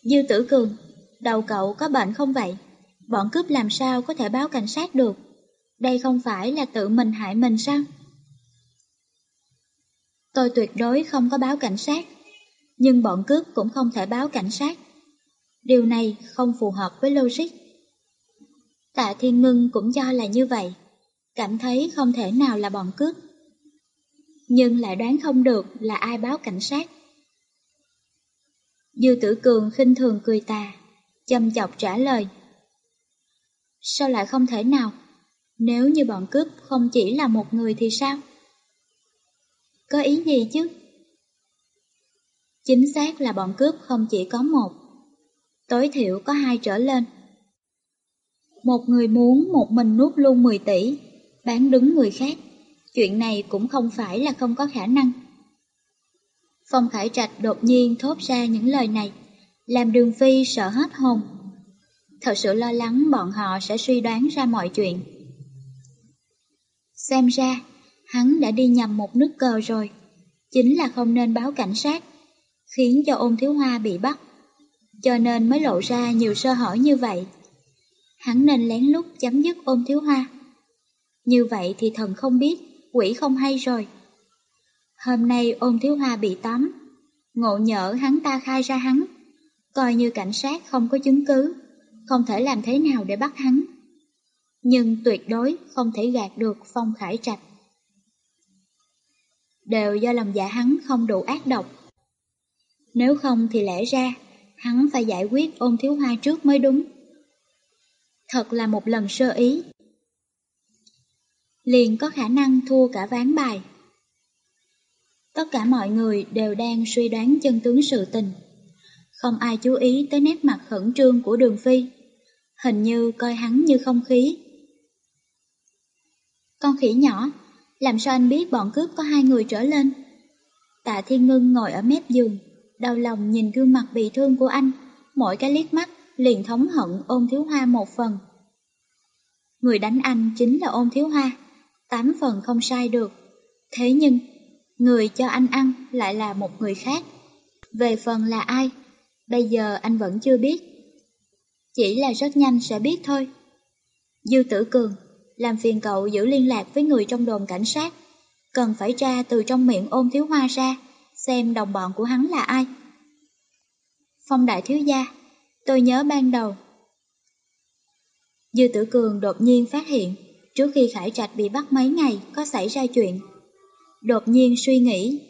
Dư Tử Cường, đầu cậu có bệnh không vậy? Bọn cướp làm sao có thể báo cảnh sát được? Đây không phải là tự mình hại mình sao? Tôi tuyệt đối không có báo cảnh sát, nhưng bọn cướp cũng không thể báo cảnh sát. Điều này không phù hợp với logic. Tạ Thiên Ngân cũng cho là như vậy, cảm thấy không thể nào là bọn cướp. Nhưng lại đoán không được là ai báo cảnh sát. Dư tử cường khinh thường cười tà, châm chọc trả lời. Sao lại không thể nào? Nếu như bọn cướp không chỉ là một người thì sao? Có ý gì chứ? Chính xác là bọn cướp không chỉ có một, tối thiểu có hai trở lên. Một người muốn một mình nuốt luôn 10 tỷ, bán đứng người khác, chuyện này cũng không phải là không có khả năng. Phong Khải Trạch đột nhiên thốt ra những lời này, làm Đường Phi sợ hết hồn. Thật sự lo lắng bọn họ sẽ suy đoán ra mọi chuyện. Xem ra, hắn đã đi nhầm một nước cờ rồi, chính là không nên báo cảnh sát, khiến cho ôn thiếu hoa bị bắt, cho nên mới lộ ra nhiều sơ hở như vậy. Hắn nên lén lút chấm dứt ôn thiếu hoa. Như vậy thì thần không biết, quỷ không hay rồi. Hôm nay ôn thiếu hoa bị tóm, ngộ nhỡ hắn ta khai ra hắn, coi như cảnh sát không có chứng cứ, không thể làm thế nào để bắt hắn. Nhưng tuyệt đối không thể gạt được Phong Khải Trạch. Đều do lòng dạ hắn không đủ ác độc. Nếu không thì lẽ ra, hắn phải giải quyết ôn thiếu hoa trước mới đúng. Thật là một lần sơ ý. Liền có khả năng thua cả ván bài. Tất cả mọi người đều đang suy đoán chân tướng sự tình. Không ai chú ý tới nét mặt khẩn trương của đường phi. Hình như coi hắn như không khí. Con khỉ nhỏ, làm sao anh biết bọn cướp có hai người trở lên? Tạ Thiên Ngân ngồi ở mép giường, đau lòng nhìn gương mặt bị thương của anh, mỗi cái liếc mắt liền thống hận ôn thiếu hoa một phần. Người đánh anh chính là ôn thiếu hoa, tám phần không sai được. Thế nhưng, người cho anh ăn lại là một người khác. Về phần là ai, bây giờ anh vẫn chưa biết. Chỉ là rất nhanh sẽ biết thôi. Dư tử cường, làm phiền cậu giữ liên lạc với người trong đồn cảnh sát. Cần phải tra từ trong miệng ôn thiếu hoa ra, xem đồng bọn của hắn là ai. Phong đại thiếu gia, tôi nhớ ban đầu. Dư tử cường đột nhiên phát hiện, trước khi Khải Trạch bị bắt mấy ngày có xảy ra chuyện. Đột nhiên suy nghĩ,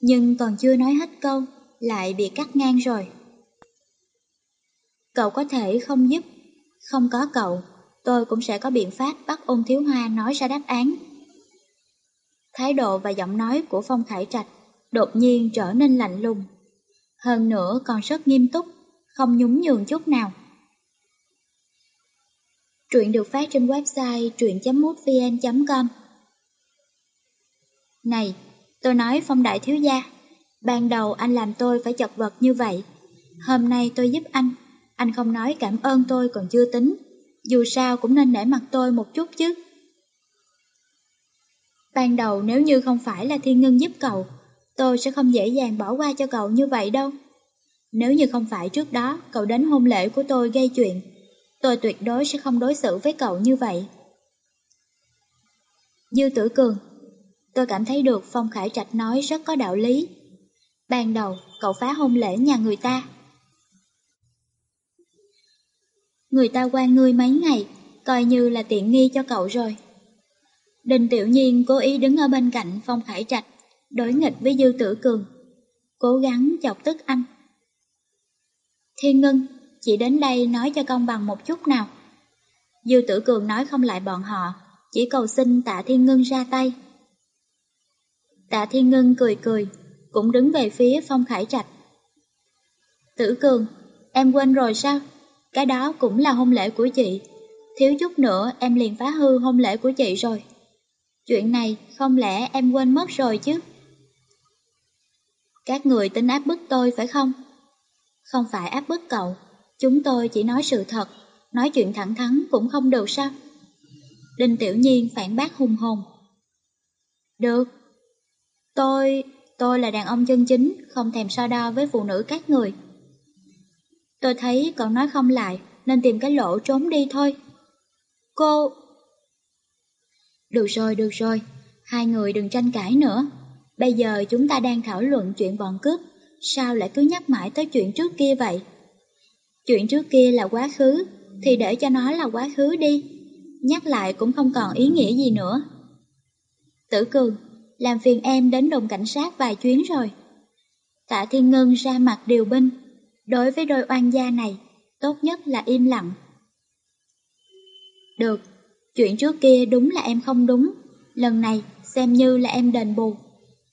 nhưng còn chưa nói hết câu, lại bị cắt ngang rồi. Cậu có thể không giúp, không có cậu, tôi cũng sẽ có biện pháp bắt ôn thiếu hoa nói ra đáp án. Thái độ và giọng nói của Phong Khải Trạch đột nhiên trở nên lạnh lùng. Hơn nữa còn rất nghiêm túc, không nhún nhường chút nào. Truyện được phát trên website truyện.mútvn.com Này, tôi nói Phong Đại Thiếu Gia, ban đầu anh làm tôi phải chật vật như vậy. Hôm nay tôi giúp anh, anh không nói cảm ơn tôi còn chưa tính. Dù sao cũng nên nể mặt tôi một chút chứ. Ban đầu nếu như không phải là thiên ngân giúp cậu, tôi sẽ không dễ dàng bỏ qua cho cậu như vậy đâu. Nếu như không phải trước đó cậu đến hôn lễ của tôi gây chuyện, tôi tuyệt đối sẽ không đối xử với cậu như vậy. Dư tử cường, tôi cảm thấy được Phong Khải Trạch nói rất có đạo lý. Ban đầu cậu phá hôn lễ nhà người ta. Người ta quan ngươi mấy ngày, coi như là tiện nghi cho cậu rồi. Đình Tiểu Nhiên cố ý đứng ở bên cạnh Phong Khải Trạch, đối nghịch với Dư Tử Cường, cố gắng chọc tức anh. Thiên Ngân, chỉ đến đây nói cho công bằng một chút nào. Dư Tử Cường nói không lại bọn họ, chỉ cầu xin tạ Thiên Ngân ra tay. Tạ Thiên Ngân cười cười, cũng đứng về phía Phong Khải Trạch. Tử Cường, em quên rồi sao? Cái đó cũng là hôn lễ của chị. Thiếu chút nữa em liền phá hư hôn lễ của chị rồi. Chuyện này không lẽ em quên mất rồi chứ? Các người tính áp bức tôi phải không? Không phải áp bức cậu, chúng tôi chỉ nói sự thật, nói chuyện thẳng thắn cũng không được sao? Đinh Tiểu Nhiên phản bác hùng hồn. Được. Tôi, tôi là đàn ông chân chính, không thèm so đo với phụ nữ các người. Tôi thấy cậu nói không lại, nên tìm cái lỗ trốn đi thôi. Cô... Được rồi, được rồi, hai người đừng tranh cãi nữa. Bây giờ chúng ta đang thảo luận chuyện bọn cướp, sao lại cứ nhắc mãi tới chuyện trước kia vậy? Chuyện trước kia là quá khứ, thì để cho nó là quá khứ đi. Nhắc lại cũng không còn ý nghĩa gì nữa. Tử Cường, làm phiền em đến đồn cảnh sát vài chuyến rồi. Tạ Thiên Ngân ra mặt điều binh. Đối với đôi oan gia này, tốt nhất là im lặng. Được, chuyện trước kia đúng là em không đúng. Lần này xem như là em đền bù.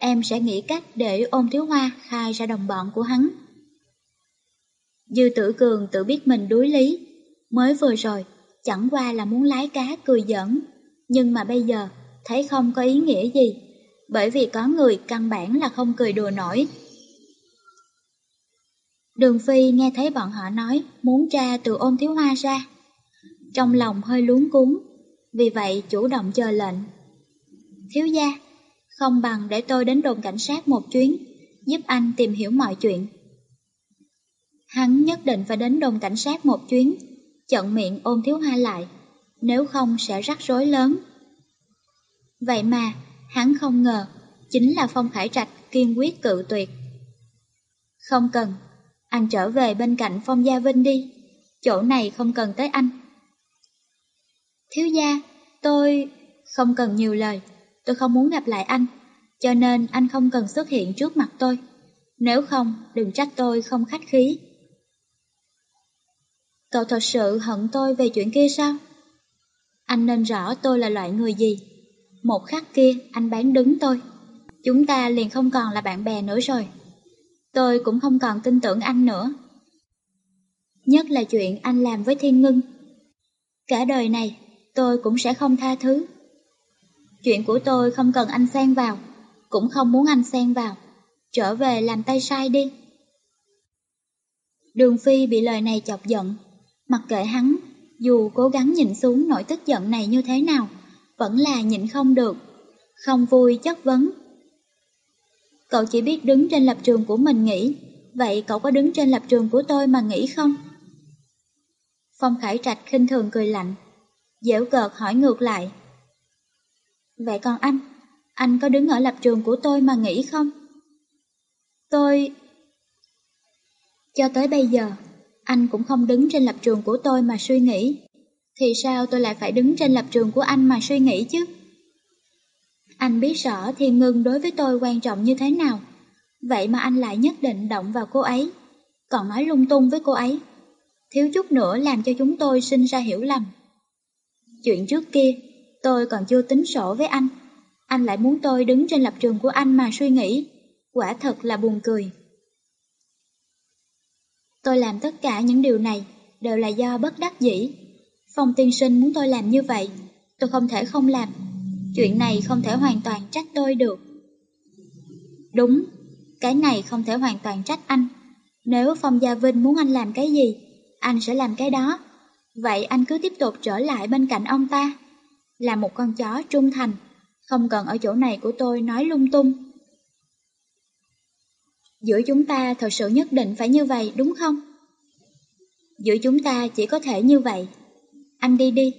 Em sẽ nghĩ cách để ôn thiếu hoa khai ra đồng bọn của hắn. Dư tử cường tự biết mình đối lý. Mới vừa rồi, chẳng qua là muốn lái cá cười giỡn. Nhưng mà bây giờ, thấy không có ý nghĩa gì. Bởi vì có người căn bản là không cười đùa nổi. Đường Phi nghe thấy bọn họ nói muốn tra từ ôn thiếu hoa ra. Trong lòng hơi luống cuốn, vì vậy chủ động chờ lệnh. Thiếu gia, không bằng để tôi đến đồn cảnh sát một chuyến, giúp anh tìm hiểu mọi chuyện. Hắn nhất định phải đến đồn cảnh sát một chuyến, chận miệng ôm thiếu hoa lại, nếu không sẽ rắc rối lớn. Vậy mà, hắn không ngờ, chính là Phong Khải Trạch kiên quyết cự tuyệt. Không cần, anh trở về bên cạnh Phong Gia Vinh đi, chỗ này không cần tới anh. Thiếu gia, tôi... Không cần nhiều lời, tôi không muốn gặp lại anh, cho nên anh không cần xuất hiện trước mặt tôi. Nếu không, đừng trách tôi không khách khí. Cậu thật sự hận tôi về chuyện kia sao? Anh nên rõ tôi là loại người gì. Một khắc kia anh bán đứng tôi. Chúng ta liền không còn là bạn bè nữa rồi. Tôi cũng không còn tin tưởng anh nữa. Nhất là chuyện anh làm với Thiên Ngân. Cả đời này, tôi cũng sẽ không tha thứ. Chuyện của tôi không cần anh xen vào, cũng không muốn anh xen vào. Trở về làm tay sai đi. Đường Phi bị lời này chọc giận. Mặc kệ hắn, dù cố gắng nhìn xuống nỗi tức giận này như thế nào, vẫn là nhịn không được. Không vui chất vấn. Cậu chỉ biết đứng trên lập trường của mình nghĩ, vậy cậu có đứng trên lập trường của tôi mà nghĩ không? Phong Khải Trạch khinh thường cười lạnh, dễu cợt hỏi ngược lại. Vậy còn anh, anh có đứng ở lập trường của tôi mà nghĩ không? Tôi... Cho tới bây giờ, anh cũng không đứng trên lập trường của tôi mà suy nghĩ. Thì sao tôi lại phải đứng trên lập trường của anh mà suy nghĩ chứ? Anh biết rõ Thiên Ngân đối với tôi quan trọng như thế nào. Vậy mà anh lại nhất định động vào cô ấy, còn nói lung tung với cô ấy. Thiếu chút nữa làm cho chúng tôi sinh ra hiểu lầm. Chuyện trước kia, tôi còn chưa tính sổ với anh. Anh lại muốn tôi đứng trên lập trường của anh mà suy nghĩ. Quả thật là buồn cười. Tôi làm tất cả những điều này đều là do bất đắc dĩ. Phong tiên sinh muốn tôi làm như vậy, tôi không thể không làm. Chuyện này không thể hoàn toàn trách tôi được. Đúng, cái này không thể hoàn toàn trách anh. Nếu Phong Gia Vinh muốn anh làm cái gì, anh sẽ làm cái đó. Vậy anh cứ tiếp tục trở lại bên cạnh ông ta. Là một con chó trung thành, không cần ở chỗ này của tôi nói lung tung. Giữa chúng ta thật sự nhất định phải như vậy đúng không? Giữa chúng ta chỉ có thể như vậy. Anh đi đi,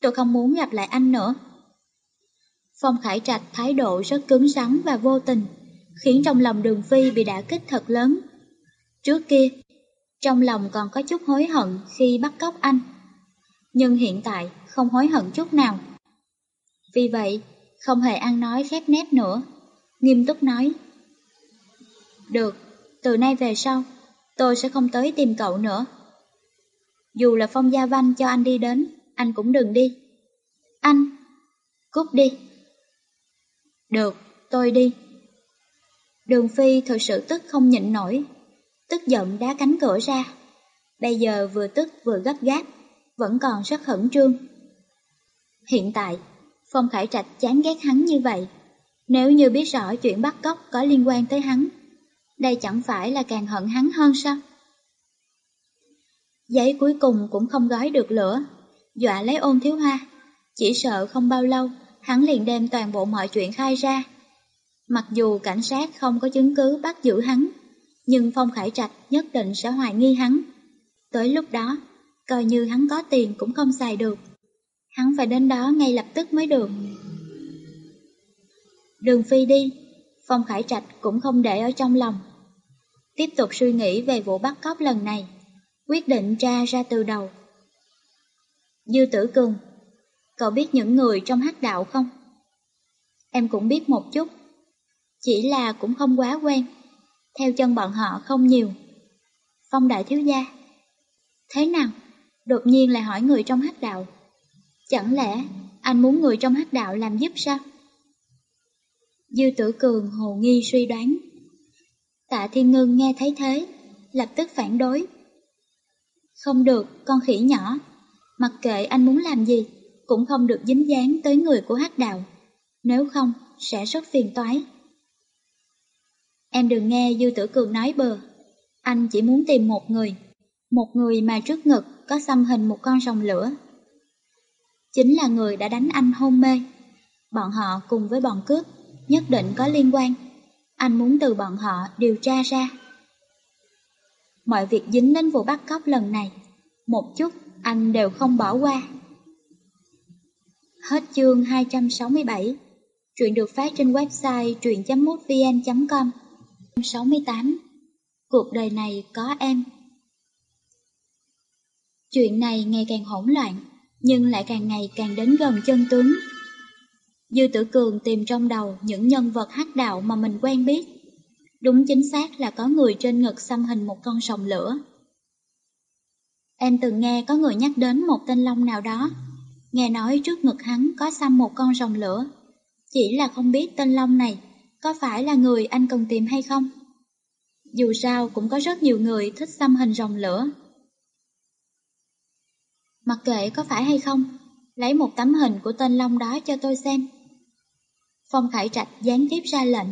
tôi không muốn gặp lại anh nữa. Phong Khải Trạch thái độ rất cứng rắn và vô tình, khiến trong lòng đường phi bị đả kích thật lớn. Trước kia, trong lòng còn có chút hối hận khi bắt cóc anh. Nhưng hiện tại không hối hận chút nào. Vì vậy, không hề ăn nói khép nép nữa, nghiêm túc nói. Được, từ nay về sau, tôi sẽ không tới tìm cậu nữa. Dù là Phong Gia Văn cho anh đi đến, anh cũng đừng đi. Anh, cút đi. Được, tôi đi. Đường Phi thực sự tức không nhịn nổi, tức giận đá cánh cửa ra. Bây giờ vừa tức vừa gấp gáp, vẫn còn rất khẩn trương. Hiện tại, Phong Khải Trạch chán ghét hắn như vậy. Nếu như biết rõ chuyện bắt cóc có liên quan tới hắn, đây chẳng phải là càng hận hắn hơn sao? Giấy cuối cùng cũng không gói được lửa, dọa lấy ôn thiếu hoa. Chỉ sợ không bao lâu, hắn liền đem toàn bộ mọi chuyện khai ra. Mặc dù cảnh sát không có chứng cứ bắt giữ hắn, nhưng Phong Khải Trạch nhất định sẽ hoài nghi hắn. Tới lúc đó, coi như hắn có tiền cũng không xài được. Hắn phải đến đó ngay lập tức mới được. Đường Phi đi, Phong Khải Trạch cũng không để ở trong lòng. Tiếp tục suy nghĩ về vụ bắt cóc lần này, quyết định tra ra từ đầu. Dư Tử Cường, cậu biết những người trong hắc đạo không? Em cũng biết một chút, chỉ là cũng không quá quen. Theo chân bọn họ không nhiều. Phong đại thiếu gia. Thế nào? Đột nhiên lại hỏi người trong hắc đạo. Chẳng lẽ anh muốn người trong hắc đạo làm giúp sao? Dư tử cường hồ nghi suy đoán. Tạ Thiên Ngân nghe thấy thế, lập tức phản đối. Không được, con khỉ nhỏ. Mặc kệ anh muốn làm gì, cũng không được dính dáng tới người của hắc đạo. Nếu không, sẽ rất phiền toái. Em đừng nghe Dư Tử Cường nói bừa. Anh chỉ muốn tìm một người. Một người mà trước ngực có xăm hình một con rồng lửa. Chính là người đã đánh anh hôn mê. Bọn họ cùng với bọn cướp nhất định có liên quan. Anh muốn từ bọn họ điều tra ra. Mọi việc dính đến vụ bắt cóc lần này, một chút anh đều không bỏ qua. Hết chương 267, truyện được phát trên website truyện.mútvn.com 68 Cuộc đời này có em Chuyện này ngày càng hỗn loạn, nhưng lại càng ngày càng đến gần chân tướng. Dư tử cường tìm trong đầu những nhân vật hắc đạo mà mình quen biết. Đúng chính xác là có người trên ngực xăm hình một con sòng lửa. Em từng nghe có người nhắc đến một tên long nào đó. Nghe nói trước ngực hắn có xăm một con rồng lửa. Chỉ là không biết tên long này có phải là người anh cần tìm hay không? Dù sao cũng có rất nhiều người thích xăm hình rồng lửa. Mặc kệ có phải hay không, lấy một tấm hình của tên Long đó cho tôi xem. Phong Khải Trạch gián tiếp ra lệnh.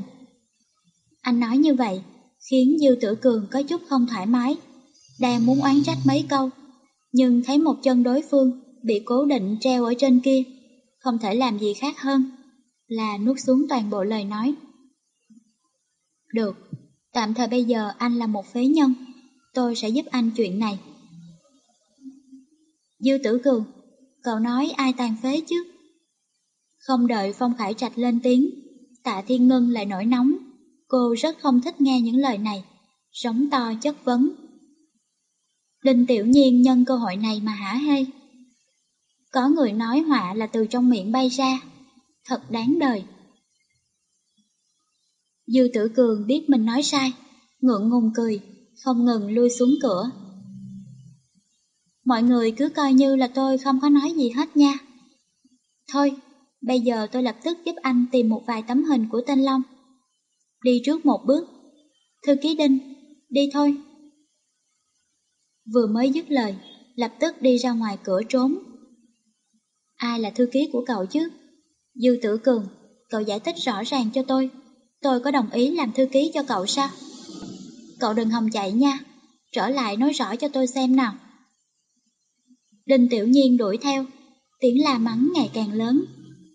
Anh nói như vậy, khiến Dư Tử Cường có chút không thoải mái, đang muốn oán trách mấy câu, nhưng thấy một chân đối phương bị cố định treo ở trên kia, không thể làm gì khác hơn là nuốt xuống toàn bộ lời nói. Được, tạm thời bây giờ anh là một phế nhân, tôi sẽ giúp anh chuyện này. Dư tử cường, cậu nói ai tàn phế chứ? Không đợi Phong Khải Trạch lên tiếng, tạ thiên ngân lại nổi nóng. Cô rất không thích nghe những lời này, sống to chất vấn. Đinh tiểu nhiên nhân cơ hội này mà hả hê. Có người nói họa là từ trong miệng bay ra, thật đáng đời. Dư tử cường biết mình nói sai, ngượng ngùng cười, không ngừng lui xuống cửa. Mọi người cứ coi như là tôi không có nói gì hết nha. Thôi, bây giờ tôi lập tức giúp anh tìm một vài tấm hình của tên Long. Đi trước một bước. Thư ký Đinh, đi thôi. Vừa mới dứt lời, lập tức đi ra ngoài cửa trốn. Ai là thư ký của cậu chứ? Dư tử cường, cậu giải thích rõ ràng cho tôi. Tôi có đồng ý làm thư ký cho cậu sao? Cậu đừng hòng chạy nha, trở lại nói rõ cho tôi xem nào. Đinh Tiểu Nhiên đuổi theo, tiếng la mắng ngày càng lớn,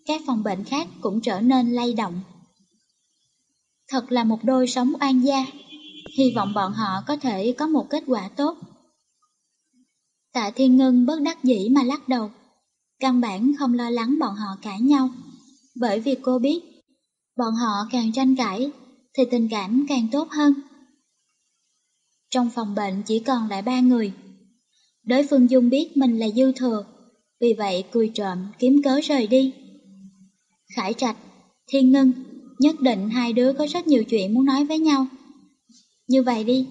các phòng bệnh khác cũng trở nên lay động. Thật là một đôi sống oan gia, hy vọng bọn họ có thể có một kết quả tốt. Tạ Thiên Ngân bất đắc dĩ mà lắc đầu, căn bản không lo lắng bọn họ cãi nhau, bởi vì cô biết, bọn họ càng tranh cãi thì tình cảm càng tốt hơn. Trong phòng bệnh chỉ còn lại ba người, Đối phương Dung biết mình là dư thừa, vì vậy cười trộm kiếm cớ rời đi. Khải Trạch, Thiên Ngân, nhất định hai đứa có rất nhiều chuyện muốn nói với nhau. Như vậy đi,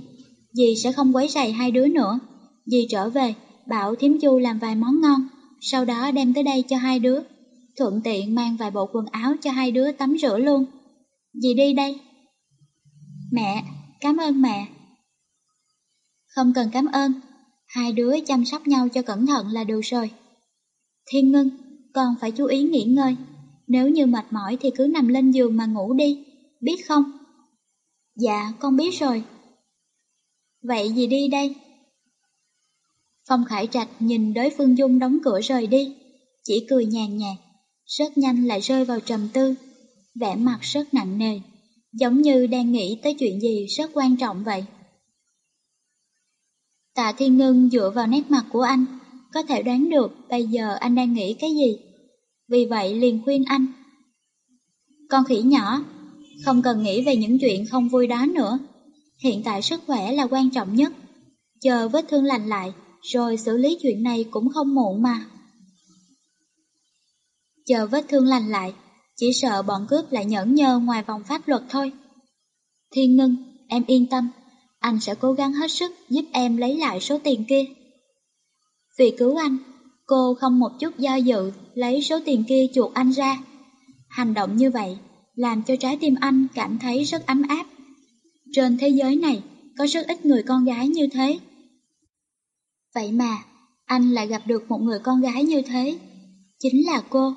dì sẽ không quấy rầy hai đứa nữa. Dì trở về, bảo Thiếm Chu làm vài món ngon, sau đó đem tới đây cho hai đứa. Thuận tiện mang vài bộ quần áo cho hai đứa tắm rửa luôn. Dì đi đây. Mẹ, cảm ơn mẹ. Không cần cảm ơn, Hai đứa chăm sóc nhau cho cẩn thận là được rồi. Thiên Ngân, con phải chú ý nghỉ ngơi. Nếu như mệt mỏi thì cứ nằm lên giường mà ngủ đi, biết không? Dạ, con biết rồi. Vậy gì đi đây? Phong Khải Trạch nhìn đối phương Dung đóng cửa rời đi, chỉ cười nhàn nhạt, rất nhanh lại rơi vào trầm tư, vẻ mặt rất nặng nề, giống như đang nghĩ tới chuyện gì rất quan trọng vậy. Tạ Thiên Ngân dựa vào nét mặt của anh, có thể đoán được bây giờ anh đang nghĩ cái gì. Vì vậy liền khuyên anh. Con khỉ nhỏ, không cần nghĩ về những chuyện không vui đó nữa. Hiện tại sức khỏe là quan trọng nhất. Chờ vết thương lành lại, rồi xử lý chuyện này cũng không muộn mà. Chờ vết thương lành lại, chỉ sợ bọn cướp lại nhẫn nhơ ngoài vòng pháp luật thôi. Thiên ngân em yên tâm, anh sẽ cố gắng hết sức giúp em lấy lại số tiền kia. Vì cứu anh, cô không một chút do dự lấy số tiền kia chuột anh ra. Hành động như vậy làm cho trái tim anh cảm thấy rất ấm áp. Trên thế giới này có rất ít người con gái như thế. Vậy mà, anh lại gặp được một người con gái như thế, chính là cô.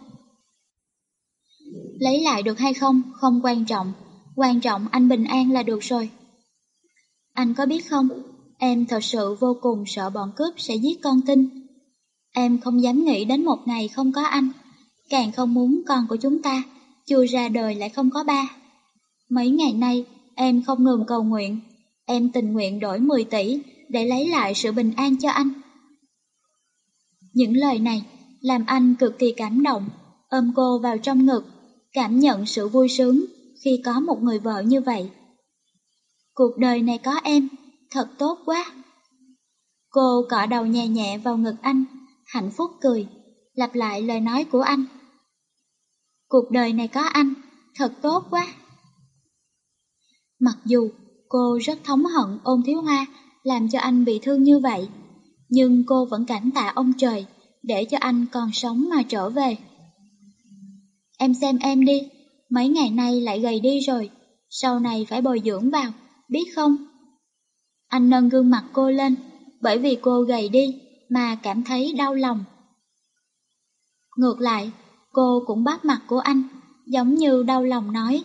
Lấy lại được hay không không quan trọng, quan trọng anh bình an là được rồi. Anh có biết không, em thật sự vô cùng sợ bọn cướp sẽ giết con tin. Em không dám nghĩ đến một ngày không có anh, càng không muốn con của chúng ta chưa ra đời lại không có ba. Mấy ngày nay, em không ngừng cầu nguyện, em tình nguyện đổi 10 tỷ để lấy lại sự bình an cho anh. Những lời này làm anh cực kỳ cảm động, ôm cô vào trong ngực, cảm nhận sự vui sướng khi có một người vợ như vậy. Cuộc đời này có em, thật tốt quá. Cô cọ đầu nhẹ nhẹ vào ngực anh, hạnh phúc cười, lặp lại lời nói của anh. Cuộc đời này có anh, thật tốt quá. Mặc dù cô rất thống hận ôn thiếu hoa làm cho anh bị thương như vậy, nhưng cô vẫn cảm tạ ông trời để cho anh còn sống mà trở về. Em xem em đi, mấy ngày nay lại gầy đi rồi, sau này phải bồi dưỡng vào, biết không? Anh nâng gương mặt cô lên, bởi vì cô gầy đi mà cảm thấy đau lòng. Ngược lại, cô cũng bắt mặt của anh, giống như đau lòng nói.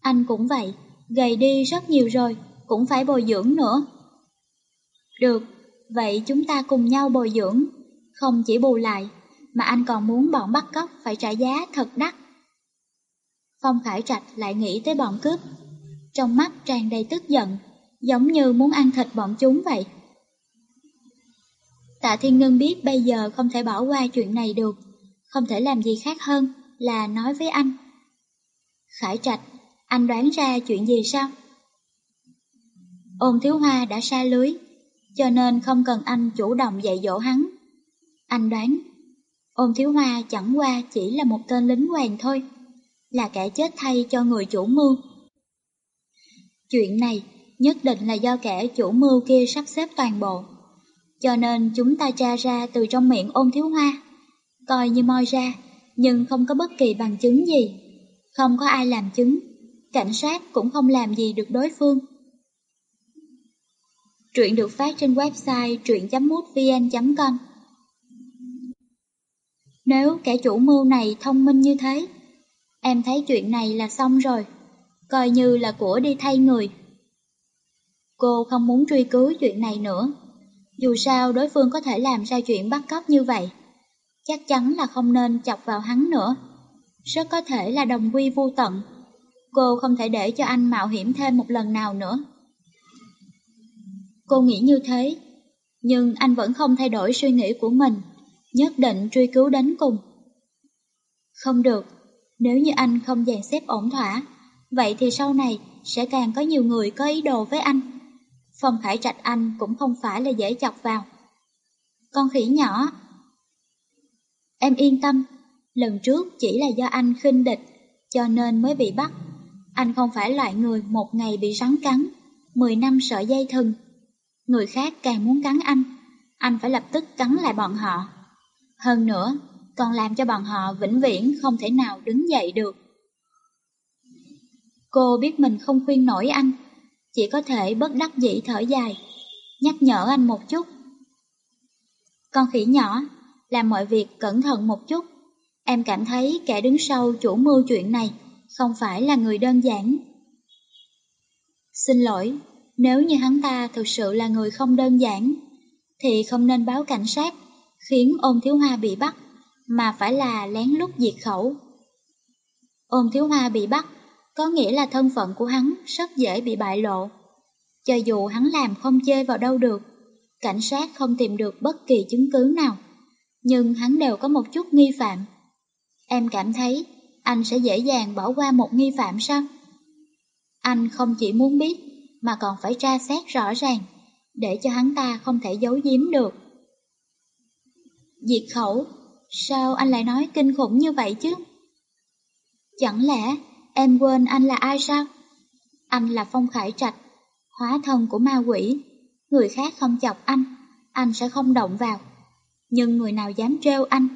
Anh cũng vậy, gầy đi rất nhiều rồi, cũng phải bồi dưỡng nữa. Được, vậy chúng ta cùng nhau bồi dưỡng, không chỉ bù lại, mà anh còn muốn bọn bắt cóc phải trả giá thật đắt. Phong Khải Trạch lại nghĩ tới bọn cướp, trong mắt tràn đầy tức giận, giống như muốn ăn thịt bọn chúng vậy. Tạ Thiên Ngân biết bây giờ không thể bỏ qua chuyện này được, không thể làm gì khác hơn là nói với anh. Khải Trạch, anh đoán ra chuyện gì sao? Ôn Thiếu Hoa đã xa lưới, cho nên không cần anh chủ động dạy dỗ hắn. Anh đoán, ôn Thiếu Hoa chẳng qua chỉ là một tên lính hoàng thôi, là kẻ chết thay cho người chủ mưu. Chuyện này nhất định là do kẻ chủ mưu kia sắp xếp toàn bộ. Cho nên chúng ta tra ra từ trong miệng ôn thiếu hoa, coi như moi ra, nhưng không có bất kỳ bằng chứng gì. Không có ai làm chứng, cảnh sát cũng không làm gì được đối phương. Truyện được phát trên website truyện.mútvn.com Nếu kẻ chủ mưu này thông minh như thế, em thấy chuyện này là xong rồi, coi như là của đi thay người. Cô không muốn truy cứu chuyện này nữa. Dù sao đối phương có thể làm ra chuyện bắt cóc như vậy. Chắc chắn là không nên chọc vào hắn nữa. Rất có thể là đồng quy vô tận. Cô không thể để cho anh mạo hiểm thêm một lần nào nữa. Cô nghĩ như thế, nhưng anh vẫn không thay đổi suy nghĩ của mình, nhất định truy cứu đến cùng. Không được, nếu như anh không dàn xếp ổn thỏa, vậy thì sau này sẽ càng có nhiều người có ý đồ với anh. Phong Khải Trạch Anh cũng không phải là dễ chọc vào. Con khỉ nhỏ. Em yên tâm, lần trước chỉ là do anh khinh địch, cho nên mới bị bắt. Anh không phải loại người một ngày bị rắn cắn, mười năm sợ dây thừng. Người khác càng muốn cắn anh, anh phải lập tức cắn lại bọn họ. Hơn nữa, còn làm cho bọn họ vĩnh viễn không thể nào đứng dậy được. Cô biết mình không khuyên nổi anh, chỉ có thể bất đắc dĩ thở dài, nhắc nhở anh một chút. Con khỉ nhỏ, làm mọi việc cẩn thận một chút. Em cảm thấy kẻ đứng sau chủ mưu chuyện này không phải là người đơn giản. Xin lỗi, nếu như hắn ta thực sự là người không đơn giản, thì không nên báo cảnh sát, khiến ôn thiếu hoa bị bắt, mà phải là lén lút diệt khẩu. Ôn thiếu hoa bị bắt có nghĩa là thân phận của hắn rất dễ bị bại lộ. Cho dù hắn làm không chê vào đâu được, cảnh sát không tìm được bất kỳ chứng cứ nào, nhưng hắn đều có một chút nghi phạm. Em cảm thấy anh sẽ dễ dàng bỏ qua một nghi phạm sao? Anh không chỉ muốn biết, mà còn phải tra xét rõ ràng, để cho hắn ta không thể giấu giếm được. Diệt khẩu, sao anh lại nói kinh khủng như vậy chứ? Chẳng lẽ em quên anh là ai sao? Anh là Phong Khải Trạch, hóa thân của ma quỷ. Người khác không chọc anh, anh sẽ không động vào. Nhưng người nào dám trêu anh,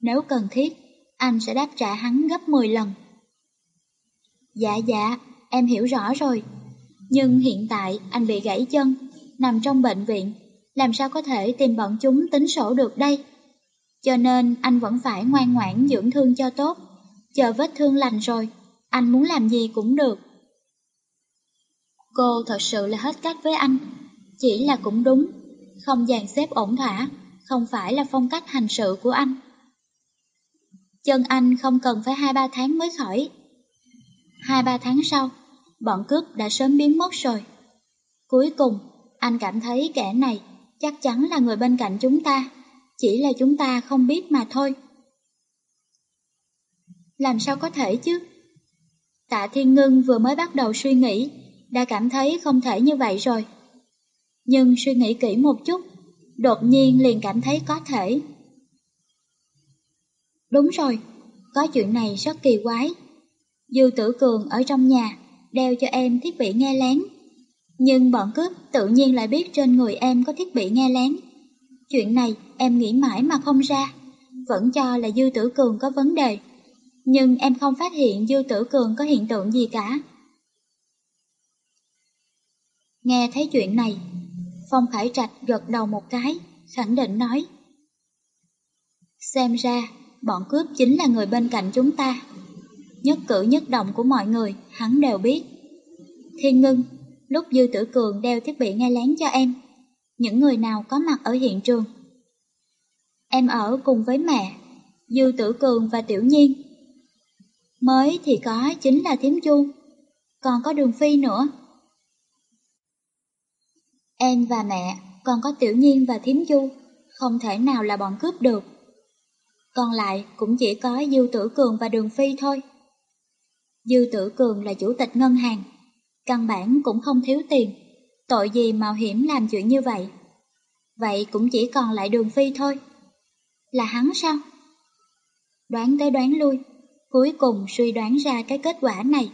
nếu cần thiết, anh sẽ đáp trả hắn gấp 10 lần. Dạ dạ, em hiểu rõ rồi. Nhưng hiện tại anh bị gãy chân, nằm trong bệnh viện, làm sao có thể tìm bọn chúng tính sổ được đây? Cho nên anh vẫn phải ngoan ngoãn dưỡng thương cho tốt, chờ vết thương lành rồi, anh muốn làm gì cũng được. Cô thật sự là hết cách với anh, chỉ là cũng đúng, không dàn xếp ổn thỏa, không phải là phong cách hành sự của anh. Chân anh không cần phải 2-3 tháng mới khỏi. 2-3 tháng sau, bọn cướp đã sớm biến mất rồi. Cuối cùng, anh cảm thấy kẻ này chắc chắn là người bên cạnh chúng ta, chỉ là chúng ta không biết mà thôi. Làm sao có thể chứ? Tạ Thiên Ngân vừa mới bắt đầu suy nghĩ, đã cảm thấy không thể như vậy rồi. Nhưng suy nghĩ kỹ một chút, đột nhiên liền cảm thấy có thể. Đúng rồi, có chuyện này rất kỳ quái. Dư Tử Cường ở trong nhà, đeo cho em thiết bị nghe lén. Nhưng bọn cướp tự nhiên lại biết trên người em có thiết bị nghe lén. Chuyện này em nghĩ mãi mà không ra, vẫn cho là Dư Tử Cường có vấn đề. Nhưng em không phát hiện Dư Tử Cường có hiện tượng gì cả. Nghe thấy chuyện này, Phong Khải Trạch gật đầu một cái, khẳng định nói. Xem ra, bọn cướp chính là người bên cạnh chúng ta. Nhất cử nhất động của mọi người, hắn đều biết. Thiên ngưng, lúc Dư Tử Cường đeo thiết bị nghe lén cho em, những người nào có mặt ở hiện trường. Em ở cùng với mẹ, Dư Tử Cường và Tiểu Nhiên. Mới thì có chính là Thiếm Chu, còn có Đường Phi nữa. Em và mẹ, còn có Tiểu Nhiên và Thiếm Chu, không thể nào là bọn cướp được. Còn lại cũng chỉ có Dư Tử Cường và Đường Phi thôi. Dư Tử Cường là chủ tịch ngân hàng, căn bản cũng không thiếu tiền, tội gì mạo hiểm làm chuyện như vậy. Vậy cũng chỉ còn lại Đường Phi thôi. Là hắn sao? Đoán tới đoán lui, cuối cùng suy đoán ra cái kết quả này.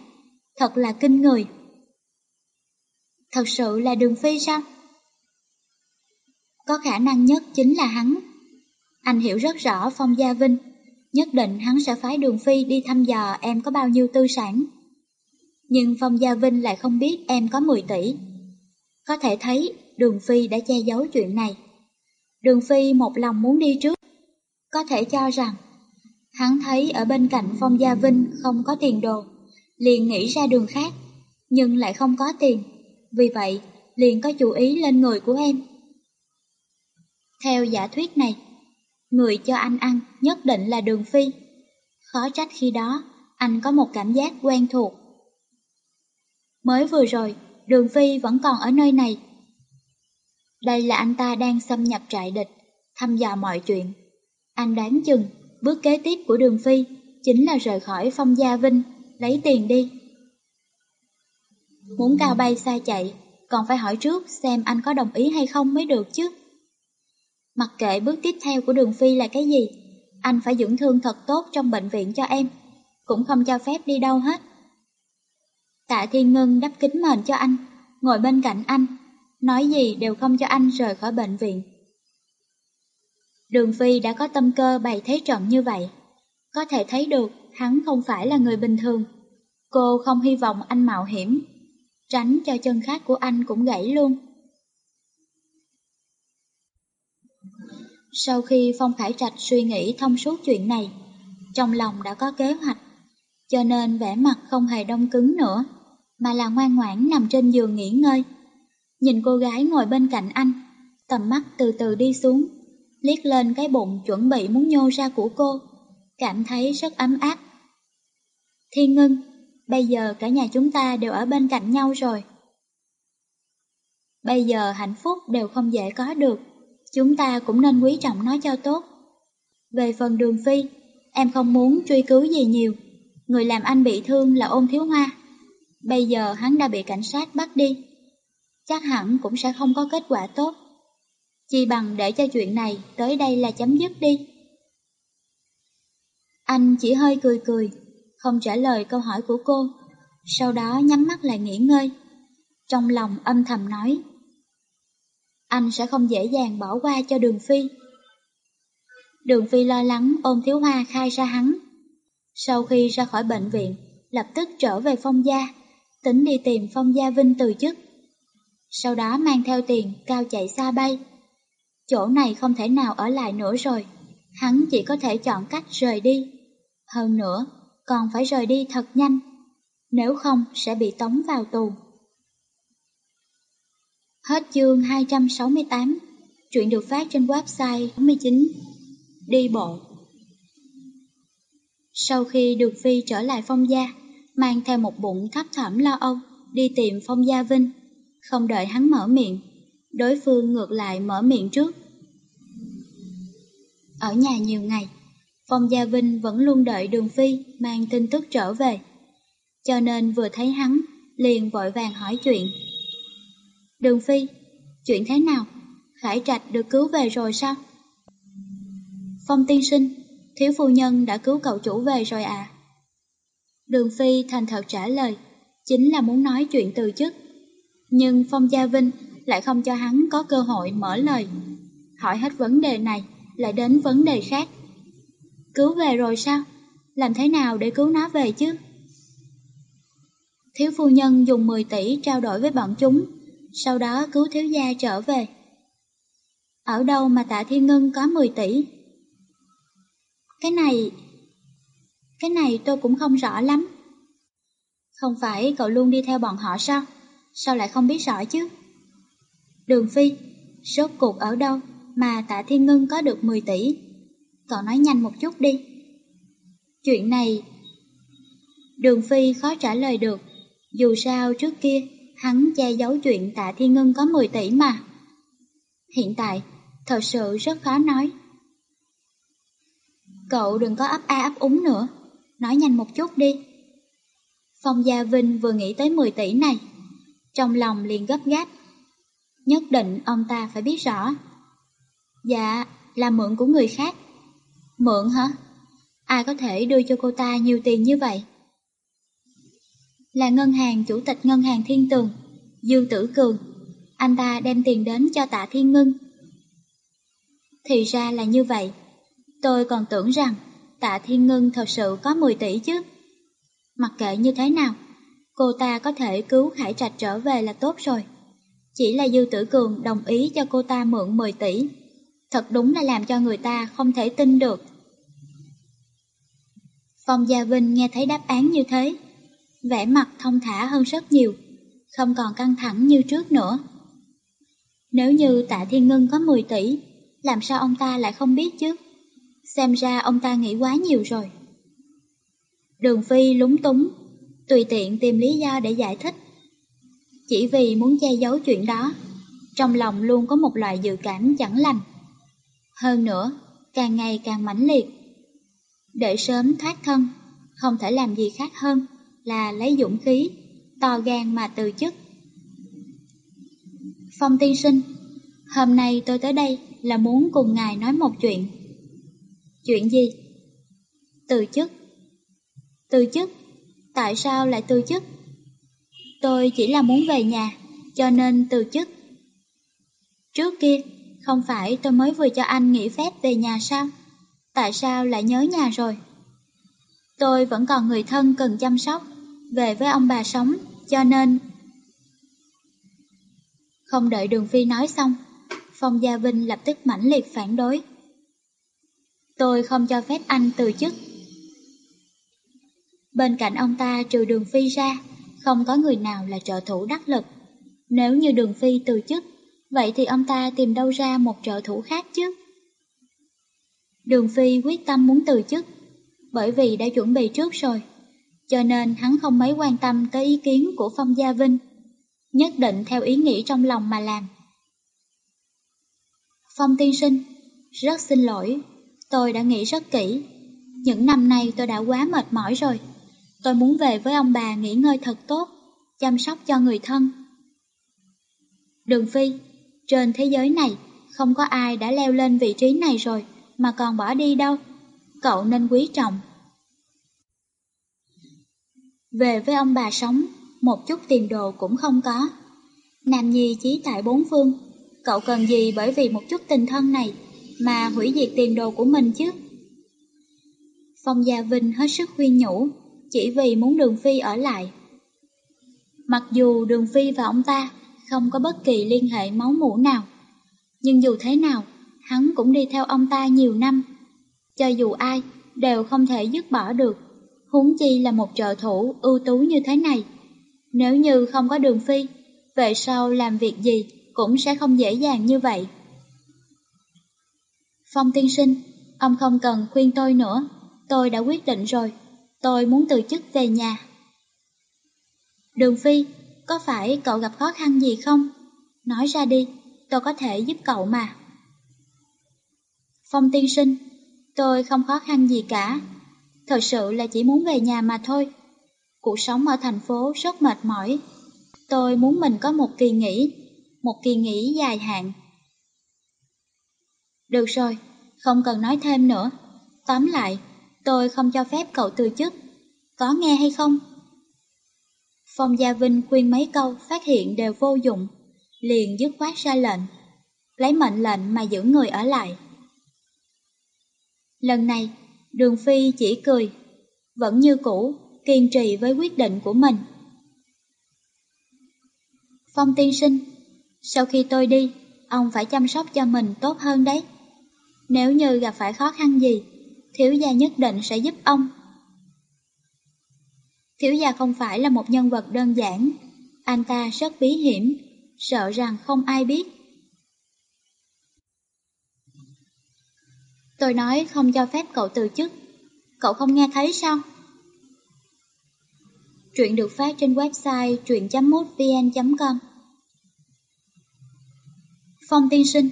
Thật là kinh người. Thật sự là Đường Phi sao? Có khả năng nhất chính là hắn. Anh hiểu rất rõ Phong Gia Vinh, nhất định hắn sẽ phái Đường Phi đi thăm dò em có bao nhiêu tư sản. Nhưng Phong Gia Vinh lại không biết em có 10 tỷ. Có thể thấy Đường Phi đã che giấu chuyện này. Đường Phi một lòng muốn đi trước. Có thể cho rằng, hắn thấy ở bên cạnh Phong Gia Vinh không có tiền đồ, liền nghĩ ra đường khác, nhưng lại không có tiền. Vì vậy, liền có chú ý lên người của em. Theo giả thuyết này, người cho anh ăn nhất định là Đường Phi. Khó trách khi đó, anh có một cảm giác quen thuộc. Mới vừa rồi, Đường Phi vẫn còn ở nơi này. Đây là anh ta đang xâm nhập trại địch, thăm dò mọi chuyện. Anh đoán chừng, bước kế tiếp của Đường Phi chính là rời khỏi Phong Gia Vinh, lấy tiền đi. Muốn cao bay xa chạy, còn phải hỏi trước xem anh có đồng ý hay không mới được chứ. Mặc kệ bước tiếp theo của Đường Phi là cái gì, anh phải dưỡng thương thật tốt trong bệnh viện cho em, cũng không cho phép đi đâu hết. Tạ Thiên Ngân đắp kính mền cho anh, ngồi bên cạnh anh, nói gì đều không cho anh rời khỏi bệnh viện. Đường Phi đã có tâm cơ bày thế trận như vậy, có thể thấy được hắn không phải là người bình thường. Cô không hy vọng anh mạo hiểm, tránh cho chân khác của anh cũng gãy luôn. Sau khi Phong Khải Trạch suy nghĩ thông suốt chuyện này, trong lòng đã có kế hoạch, cho nên vẻ mặt không hề đông cứng nữa, mà là ngoan ngoãn nằm trên giường nghỉ ngơi. Nhìn cô gái ngồi bên cạnh anh, tầm mắt từ từ đi xuống, liếc lên cái bụng chuẩn bị muốn nhô ra của cô, cảm thấy rất ấm áp. Thiên ngưng, bây giờ cả nhà chúng ta đều ở bên cạnh nhau rồi. Bây giờ hạnh phúc đều không dễ có được, chúng ta cũng nên quý trọng nó cho tốt. Về phần đường phi, em không muốn truy cứu gì nhiều. Người làm anh bị thương là ôn thiếu hoa. Bây giờ hắn đã bị cảnh sát bắt đi. Chắc hẳn cũng sẽ không có kết quả tốt. Chỉ bằng để cho chuyện này tới đây là chấm dứt đi. Anh chỉ hơi cười cười, không trả lời câu hỏi của cô, sau đó nhắm mắt lại nghỉ ngơi. Trong lòng âm thầm nói, anh sẽ không dễ dàng bỏ qua cho đường phi. Đường phi lo lắng ôm thiếu hoa khai ra hắn. Sau khi ra khỏi bệnh viện, lập tức trở về phong gia, tính đi tìm phong gia Vinh từ chức. Sau đó mang theo tiền cao chạy xa bay. Chỗ này không thể nào ở lại nữa rồi, hắn chỉ có thể chọn cách rời đi. Hơn nữa, còn phải rời đi thật nhanh, nếu không sẽ bị tống vào tù. Hết chương 268, chuyện được phát trên website 49. Đi bộ Sau khi được Phi trở lại phong gia, mang theo một bụng thấp thỏm lo âu, đi tìm phong gia Vinh, không đợi hắn mở miệng, đối phương ngược lại mở miệng trước. Ở nhà nhiều ngày, Phong Gia Vinh vẫn luôn đợi Đường Phi mang tin tức trở về. Cho nên vừa thấy hắn, liền vội vàng hỏi chuyện. Đường Phi, chuyện thế nào? Khải Trạch được cứu về rồi sao? Phong tiên sinh, thiếu phu nhân đã cứu cậu chủ về rồi à? Đường Phi thành thật trả lời, chính là muốn nói chuyện từ chức. Nhưng Phong Gia Vinh lại không cho hắn có cơ hội mở lời. Hỏi hết vấn đề này, lại đến vấn đề khác. Cứu về rồi sao? Làm thế nào để cứu nó về chứ? Thiếu phu nhân dùng 10 tỷ trao đổi với bọn chúng, sau đó cứu thiếu gia trở về. Ở đâu mà tạ thiên ngân có 10 tỷ? Cái này... Cái này tôi cũng không rõ lắm. Không phải cậu luôn đi theo bọn họ sao? Sao lại không biết rõ chứ? Đường Phi, sốt cuộc ở đâu mà tạ thiên ngân có được 10 tỷ? cậu nói nhanh một chút đi. Chuyện này... Đường Phi khó trả lời được, dù sao trước kia hắn che giấu chuyện tạ Thiên Ngân có 10 tỷ mà. Hiện tại, thật sự rất khó nói. Cậu đừng có ấp a ấp úng nữa, nói nhanh một chút đi. Phong Gia Vinh vừa nghĩ tới 10 tỷ này, trong lòng liền gấp gáp. Nhất định ông ta phải biết rõ. Dạ, là mượn của người khác. Mượn hả? Ai có thể đưa cho cô ta nhiều tiền như vậy? Là ngân hàng chủ tịch ngân hàng Thiên Tường, Dương Tử Cường. Anh ta đem tiền đến cho tạ Thiên Ngân. Thì ra là như vậy. Tôi còn tưởng rằng tạ Thiên Ngân thật sự có 10 tỷ chứ. Mặc kệ như thế nào, cô ta có thể cứu Khải Trạch trở về là tốt rồi. Chỉ là Dư Tử Cường đồng ý cho cô ta mượn 10 tỷ. Thật đúng là làm cho người ta không thể tin được. Phong Gia Vinh nghe thấy đáp án như thế, vẻ mặt thông thả hơn rất nhiều, không còn căng thẳng như trước nữa. Nếu như tạ Thiên Ngân có 10 tỷ, làm sao ông ta lại không biết chứ? Xem ra ông ta nghĩ quá nhiều rồi. Đường Phi lúng túng, tùy tiện tìm lý do để giải thích. Chỉ vì muốn che giấu chuyện đó, trong lòng luôn có một loại dự cảm chẳng lành. Hơn nữa, càng ngày càng mãnh liệt. Để sớm thoát thân, không thể làm gì khác hơn là lấy dũng khí, to gan mà từ chức. Phong tiên sinh, hôm nay tôi tới đây là muốn cùng ngài nói một chuyện. Chuyện gì? Từ chức. Từ chức? Tại sao lại từ chức? Tôi chỉ là muốn về nhà, cho nên từ chức. Trước kia, không phải tôi mới vừa cho anh nghỉ phép về nhà sao? Tại sao lại nhớ nhà rồi? Tôi vẫn còn người thân cần chăm sóc, về với ông bà sống, cho nên... Không đợi Đường Phi nói xong, Phong Gia Vinh lập tức mãnh liệt phản đối. Tôi không cho phép anh từ chức. Bên cạnh ông ta trừ Đường Phi ra, không có người nào là trợ thủ đắc lực. Nếu như Đường Phi từ chức, vậy thì ông ta tìm đâu ra một trợ thủ khác chứ? Đường Phi quyết tâm muốn từ chức, bởi vì đã chuẩn bị trước rồi, cho nên hắn không mấy quan tâm tới ý kiến của Phong Gia Vinh. nhất định theo ý nghĩ trong lòng mà làm. Phong tiên sinh, rất xin lỗi, tôi đã nghĩ rất kỹ. Những năm nay tôi đã quá mệt mỏi rồi. Tôi muốn về với ông bà nghỉ ngơi thật tốt, chăm sóc cho người thân. Đường Phi, trên thế giới này không có ai đã leo lên vị trí này rồi mà còn bỏ đi đâu. Cậu nên quý trọng. Về với ông bà sống, một chút tiền đồ cũng không có. Nam Nhi chí tại bốn phương, cậu cần gì bởi vì một chút tình thân này mà hủy diệt tiền đồ của mình chứ? Phong Gia Vinh hết sức khuyên nhủ, chỉ vì muốn Đường Phi ở lại. Mặc dù Đường Phi và ông ta không có bất kỳ liên hệ máu mủ nào, nhưng dù thế nào, hắn cũng đi theo ông ta nhiều năm. Cho dù ai, đều không thể dứt bỏ được, huống chi là một trợ thủ ưu tú như thế này. Nếu như không có Đường Phi, về sau làm việc gì cũng sẽ không dễ dàng như vậy. Phong tiên sinh, ông không cần khuyên tôi nữa, tôi đã quyết định rồi, tôi muốn từ chức về nhà. Đường Phi, có phải cậu gặp khó khăn gì không? Nói ra đi, tôi có thể giúp cậu mà. Phong tiên sinh, tôi không khó khăn gì cả, thật sự là chỉ muốn về nhà mà thôi. Cuộc sống ở thành phố rất mệt mỏi, tôi muốn mình có một kỳ nghỉ, một kỳ nghỉ dài hạn. Được rồi, không cần nói thêm nữa. Tóm lại, tôi không cho phép cậu từ chức. Có nghe hay không? Phong Gia Vinh khuyên mấy câu phát hiện đều vô dụng, liền dứt khoát ra lệnh, lấy mệnh lệnh mà giữ người ở lại. Lần này, Đường Phi chỉ cười, vẫn như cũ, kiên trì với quyết định của mình. Phong tiên sinh, sau khi tôi đi, ông phải chăm sóc cho mình tốt hơn đấy. Nếu như gặp phải khó khăn gì, thiếu gia nhất định sẽ giúp ông. Thiếu gia không phải là một nhân vật đơn giản, anh ta rất bí hiểm, sợ rằng không ai biết. Tôi nói không cho phép cậu từ chức, cậu không nghe thấy sao? Truyện được phát trên website truyện.mútvn.com Phong tiên sinh,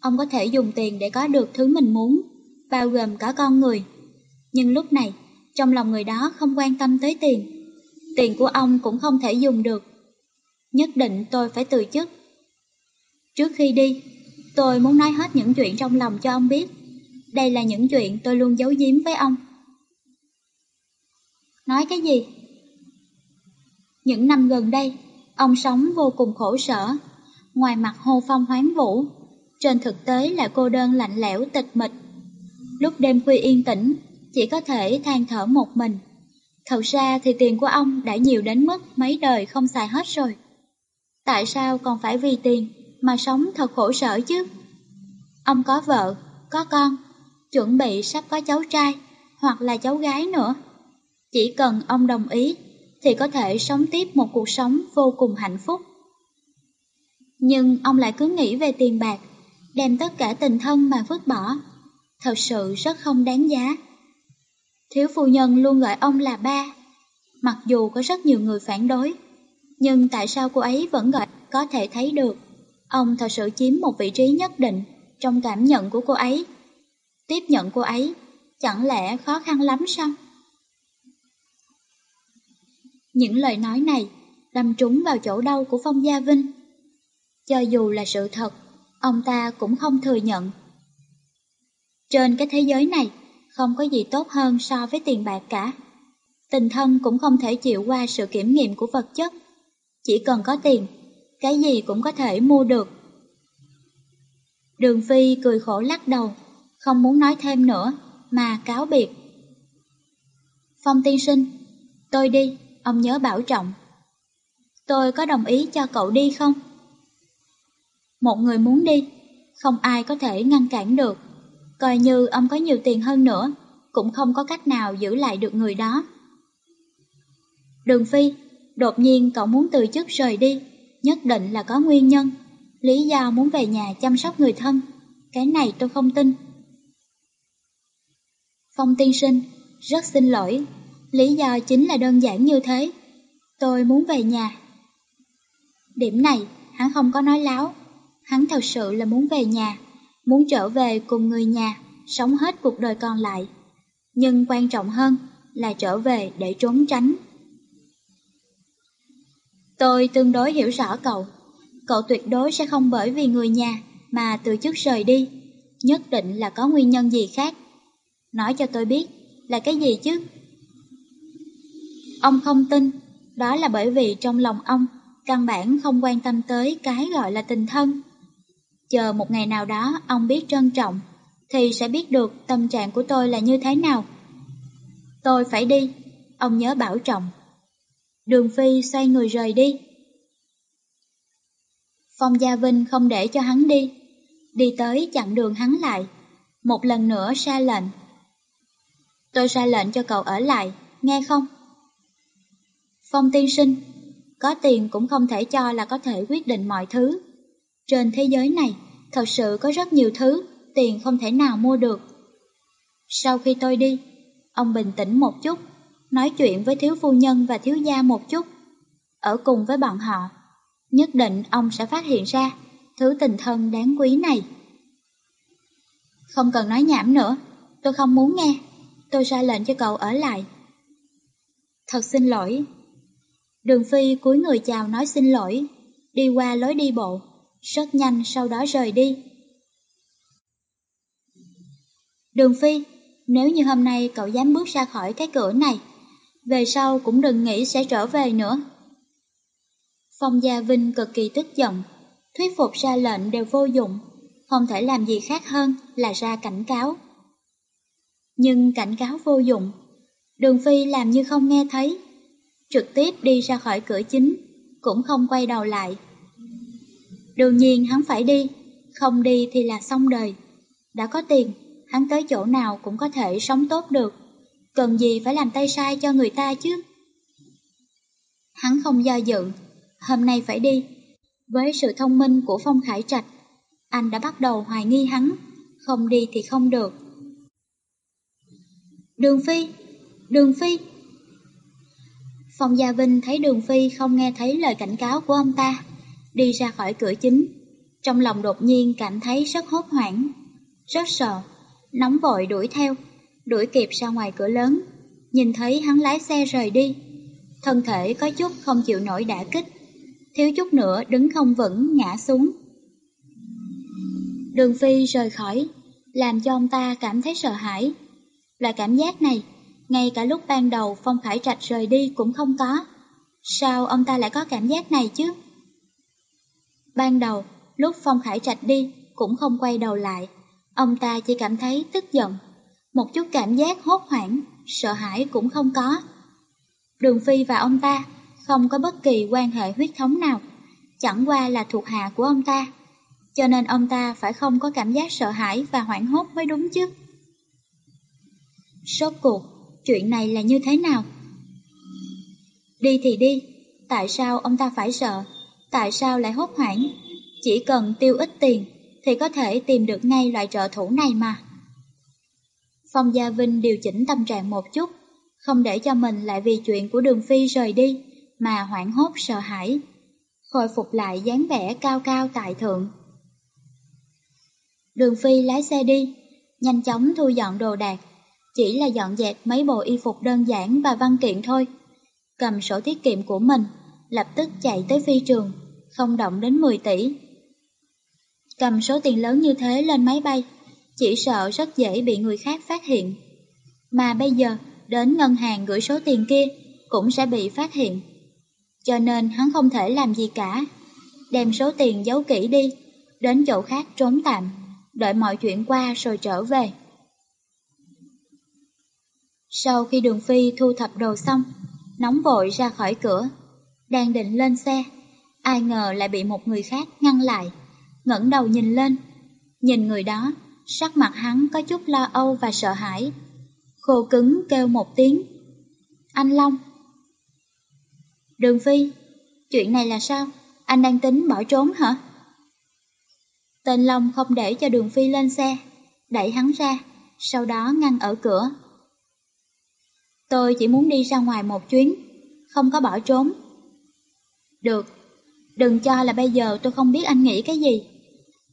ông có thể dùng tiền để có được thứ mình muốn, bao gồm cả con người. Nhưng lúc này, trong lòng người đó không quan tâm tới tiền. Tiền của ông cũng không thể dùng được. Nhất định tôi phải từ chức. Trước khi đi, tôi muốn nói hết những chuyện trong lòng cho ông biết. Đây là những chuyện tôi luôn giấu giếm với ông. Nói cái gì? Những năm gần đây, ông sống vô cùng khổ sở. Ngoài mặt hồ phong hoáng vũ, trên thực tế là cô đơn lạnh lẽo tịch mịch. Lúc đêm khuya yên tĩnh, chỉ có thể than thở một mình. Thật ra thì tiền của ông đã nhiều đến mức mấy đời không xài hết rồi. Tại sao còn phải vì tiền mà sống thật khổ sở chứ? Ông có vợ, có con, chuẩn bị sắp có cháu trai hoặc là cháu gái nữa. Chỉ cần ông đồng ý thì có thể sống tiếp một cuộc sống vô cùng hạnh phúc. Nhưng ông lại cứ nghĩ về tiền bạc, đem tất cả tình thân mà vứt bỏ. Thật sự rất không đáng giá. Thiếu phu nhân luôn gọi ông là ba, mặc dù có rất nhiều người phản đối. Nhưng tại sao cô ấy vẫn gọi có thể thấy được, ông thật sự chiếm một vị trí nhất định trong cảm nhận của cô ấy. Tiếp nhận cô ấy, chẳng lẽ khó khăn lắm sao? Những lời nói này đâm trúng vào chỗ đau của Phong Gia Vinh. Cho dù là sự thật, ông ta cũng không thừa nhận. Trên cái thế giới này, không có gì tốt hơn so với tiền bạc cả. Tình thân cũng không thể chịu qua sự kiểm nghiệm của vật chất. Chỉ cần có tiền, cái gì cũng có thể mua được. Đường Phi cười khổ lắc đầu, không muốn nói thêm nữa, mà cáo biệt. Phong tiên sinh, tôi đi, ông nhớ bảo trọng. Tôi có đồng ý cho cậu đi không? Một người muốn đi, không ai có thể ngăn cản được. Coi như ông có nhiều tiền hơn nữa, cũng không có cách nào giữ lại được người đó. Đường Phi, đột nhiên cậu muốn từ chức rời đi, nhất định là có nguyên nhân. Lý do muốn về nhà chăm sóc người thân, cái này tôi không tin. Phong tiên sinh, rất xin lỗi, lý do chính là đơn giản như thế. Tôi muốn về nhà. Điểm này, hắn không có nói láo. Hắn thật sự là muốn về nhà, muốn trở về cùng người nhà, sống hết cuộc đời còn lại. Nhưng quan trọng hơn là trở về để trốn tránh. Tôi tương đối hiểu rõ cậu. Cậu tuyệt đối sẽ không bởi vì người nhà mà từ chức rời đi. Nhất định là có nguyên nhân gì khác. Nói cho tôi biết là cái gì chứ? Ông không tin, đó là bởi vì trong lòng ông căn bản không quan tâm tới cái gọi là tình thân. Chờ một ngày nào đó ông biết trân trọng, thì sẽ biết được tâm trạng của tôi là như thế nào. Tôi phải đi, ông nhớ bảo trọng. Đường Phi xoay người rời đi. Phong Gia Vinh không để cho hắn đi, đi tới chặn đường hắn lại, một lần nữa ra lệnh. Tôi ra lệnh cho cậu ở lại, nghe không? Phong tiên sinh, có tiền cũng không thể cho là có thể quyết định mọi thứ. Trên thế giới này, thật sự có rất nhiều thứ tiền không thể nào mua được. Sau khi tôi đi, ông bình tĩnh một chút, nói chuyện với thiếu phu nhân và thiếu gia một chút. Ở cùng với bọn họ, nhất định ông sẽ phát hiện ra thứ tình thân đáng quý này. Không cần nói nhảm nữa, tôi không muốn nghe, tôi ra lệnh cho cậu ở lại. Thật xin lỗi. Đường Phi cúi người chào nói xin lỗi, đi qua lối đi bộ, rất nhanh sau đó rời đi. Đường Phi, nếu như hôm nay cậu dám bước ra khỏi cái cửa này, về sau cũng đừng nghĩ sẽ trở về nữa. Phong Gia Vinh cực kỳ tức giận, thuyết phục ra lệnh đều vô dụng, không thể làm gì khác hơn là ra cảnh cáo. Nhưng cảnh cáo vô dụng, Đường Phi làm như không nghe thấy, trực tiếp đi ra khỏi cửa chính, cũng không quay đầu lại. Đương nhiên hắn phải đi, không đi thì là xong đời. Đã có tiền, hắn tới chỗ nào cũng có thể sống tốt được. Cần gì phải làm tay sai cho người ta chứ? Hắn không do dự, hôm nay phải đi. Với sự thông minh của Phong Khải Trạch, anh đã bắt đầu hoài nghi hắn, không đi thì không được. Đường Phi! Đường Phi! Phong Gia Vinh thấy Đường Phi không nghe thấy lời cảnh cáo của ông ta, đi ra khỏi cửa chính. Trong lòng đột nhiên cảm thấy rất hốt hoảng, rất sợ, nóng vội đuổi theo, đuổi kịp ra ngoài cửa lớn, nhìn thấy hắn lái xe rời đi. Thân thể có chút không chịu nổi đả kích, thiếu chút nữa đứng không vững ngã xuống. Đường Phi rời khỏi, làm cho ông ta cảm thấy sợ hãi. Loại cảm giác này, ngay cả lúc ban đầu Phong Khải Trạch rời đi cũng không có. Sao ông ta lại có cảm giác này chứ? Ban đầu, lúc Phong Khải Trạch đi, cũng không quay đầu lại. Ông ta chỉ cảm thấy tức giận. Một chút cảm giác hốt hoảng, sợ hãi cũng không có. Đường Phi và ông ta không có bất kỳ quan hệ huyết thống nào, chẳng qua là thuộc hạ của ông ta. Cho nên ông ta phải không có cảm giác sợ hãi và hoảng hốt mới đúng chứ. Sốt cuộc, chuyện này là như thế nào? Đi thì đi, tại sao ông ta phải sợ? Tại sao lại hốt hoảng? Chỉ cần tiêu ít tiền thì có thể tìm được ngay loại trợ thủ này mà. Phong Gia Vinh điều chỉnh tâm trạng một chút, không để cho mình lại vì chuyện của Đường Phi rời đi mà hoảng hốt sợ hãi, khôi phục lại dáng vẻ cao cao tại thượng. Đường Phi lái xe đi, nhanh chóng thu dọn đồ đạc, chỉ là dọn dẹp mấy bộ y phục đơn giản và văn kiện thôi. Cầm sổ tiết kiệm của mình, lập tức chạy tới phi trường, không động đến 10 tỷ. Cầm số tiền lớn như thế lên máy bay, chỉ sợ rất dễ bị người khác phát hiện. Mà bây giờ, đến ngân hàng gửi số tiền kia cũng sẽ bị phát hiện. Cho nên hắn không thể làm gì cả. Đem số tiền giấu kỹ đi, đến chỗ khác trốn tạm, đợi mọi chuyện qua rồi trở về. Sau khi đường phi thu thập đồ xong, nóng vội ra khỏi cửa, đang định lên xe, ai ngờ lại bị một người khác ngăn lại, ngẩng đầu nhìn lên. Nhìn người đó, sắc mặt hắn có chút lo âu và sợ hãi. Khô cứng kêu một tiếng. Anh Long. Đường Phi, chuyện này là sao? Anh đang tính bỏ trốn hả? Tên Long không để cho Đường Phi lên xe, đẩy hắn ra, sau đó ngăn ở cửa. Tôi chỉ muốn đi ra ngoài một chuyến, không có bỏ trốn. Được, Đừng cho là bây giờ tôi không biết anh nghĩ cái gì.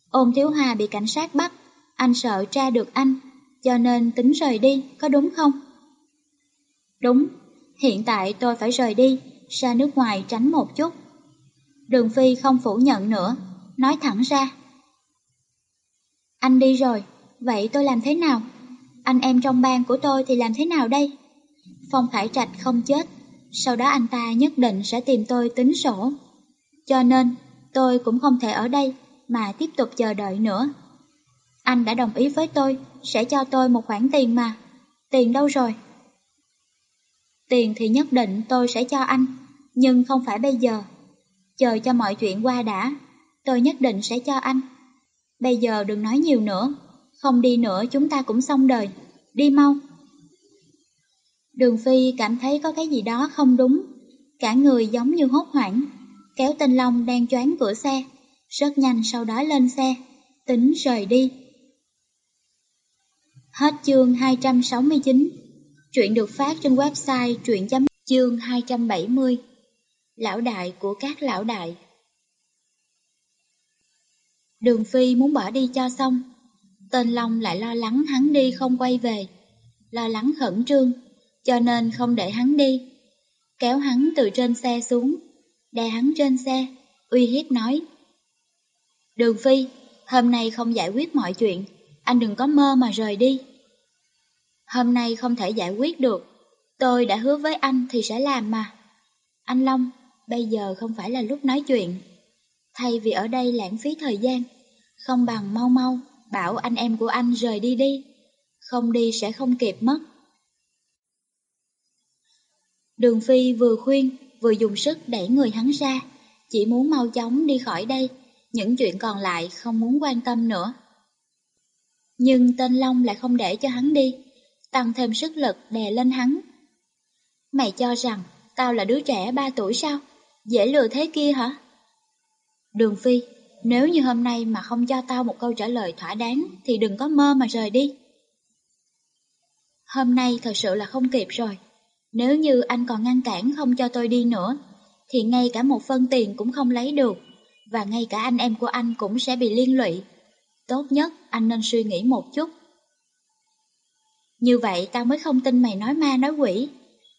Ôn Thiếu hà bị cảnh sát bắt, anh sợ tra được anh, cho nên tính rời đi, có đúng không? Đúng, hiện tại tôi phải rời đi, ra nước ngoài tránh một chút. Đường Phi không phủ nhận nữa, nói thẳng ra. Anh đi rồi, vậy tôi làm thế nào? Anh em trong bang của tôi thì làm thế nào đây? Phong Khải Trạch không chết, sau đó anh ta nhất định sẽ tìm tôi tính sổ. Cho nên, tôi cũng không thể ở đây mà tiếp tục chờ đợi nữa. Anh đã đồng ý với tôi, sẽ cho tôi một khoản tiền mà. Tiền đâu rồi? Tiền thì nhất định tôi sẽ cho anh, nhưng không phải bây giờ. Chờ cho mọi chuyện qua đã, tôi nhất định sẽ cho anh. Bây giờ đừng nói nhiều nữa, không đi nữa chúng ta cũng xong đời. Đi mau. Đường Phi cảm thấy có cái gì đó không đúng, cả người giống như hốt hoảng, kéo tên Long đang choáng cửa xe, rất nhanh sau đó lên xe, tính rời đi. Hết chương 269, chuyện được phát trên website truyện chấm chương 270, lão đại của các lão đại. Đường Phi muốn bỏ đi cho xong, tên Long lại lo lắng hắn đi không quay về, lo lắng khẩn trương, cho nên không để hắn đi. Kéo hắn từ trên xe xuống, đè hắn trên xe, uy hiếp nói. Đường Phi, hôm nay không giải quyết mọi chuyện, anh đừng có mơ mà rời đi. Hôm nay không thể giải quyết được, tôi đã hứa với anh thì sẽ làm mà. Anh Long, bây giờ không phải là lúc nói chuyện. Thay vì ở đây lãng phí thời gian, không bằng mau mau bảo anh em của anh rời đi đi. Không đi sẽ không kịp mất. Đường Phi vừa khuyên, vừa dùng sức đẩy người hắn ra, chỉ muốn mau chóng đi khỏi đây, những chuyện còn lại không muốn quan tâm nữa. Nhưng tên Long lại không để cho hắn đi, tăng thêm sức lực đè lên hắn. Mày cho rằng tao là đứa trẻ ba tuổi sao? Dễ lừa thế kia hả? Đường Phi, nếu như hôm nay mà không cho tao một câu trả lời thỏa đáng thì đừng có mơ mà rời đi. Hôm nay thật sự là không kịp rồi. Nếu như anh còn ngăn cản không cho tôi đi nữa, thì ngay cả một phân tiền cũng không lấy được, và ngay cả anh em của anh cũng sẽ bị liên lụy. Tốt nhất anh nên suy nghĩ một chút. Như vậy tao mới không tin mày nói ma nói quỷ.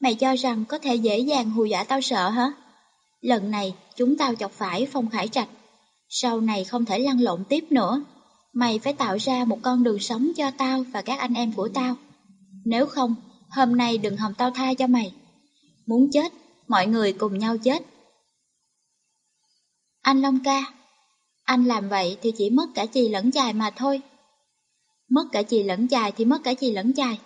Mày cho rằng có thể dễ dàng hù dọa tao sợ hả? Lần này chúng tao chọc phải Phong Khải Trạch. Sau này không thể lăn lộn tiếp nữa. Mày phải tạo ra một con đường sống cho tao và các anh em của tao. Nếu không, hôm nay đừng hòng tao tha cho mày. Muốn chết, mọi người cùng nhau chết. Anh Long ca, anh làm vậy thì chỉ mất cả chì lẫn chài mà thôi. Mất cả chì lẫn chài thì mất cả chì lẫn chài.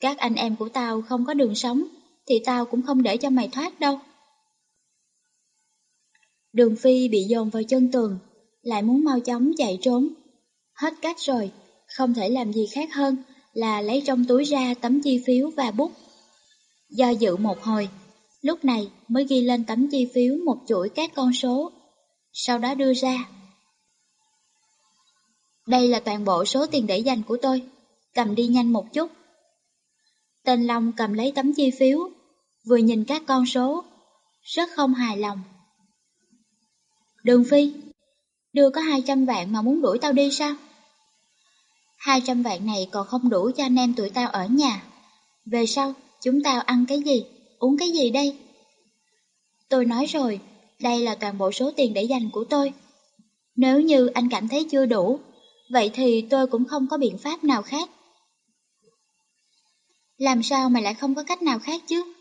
Các anh em của tao không có đường sống, thì tao cũng không để cho mày thoát đâu. Đường Phi bị dồn vào chân tường, lại muốn mau chóng chạy trốn. Hết cách rồi, không thể làm gì khác hơn là lấy trong túi ra tấm chi phiếu và bút. Do dự một hồi, lúc này mới ghi lên tấm chi phiếu một chuỗi các con số, sau đó đưa ra. Đây là toàn bộ số tiền để dành của tôi, cầm đi nhanh một chút. Tên Long cầm lấy tấm chi phiếu, vừa nhìn các con số, rất không hài lòng. Đường Phi, đưa có 200 vạn mà muốn đuổi tao đi sao? 200 vạn này còn không đủ cho anh em tụi tao ở nhà. Về sau, chúng tao ăn cái gì, uống cái gì đây? Tôi nói rồi, đây là toàn bộ số tiền để dành của tôi. Nếu như anh cảm thấy chưa đủ, vậy thì tôi cũng không có biện pháp nào khác. Làm sao mày lại không có cách nào khác chứ?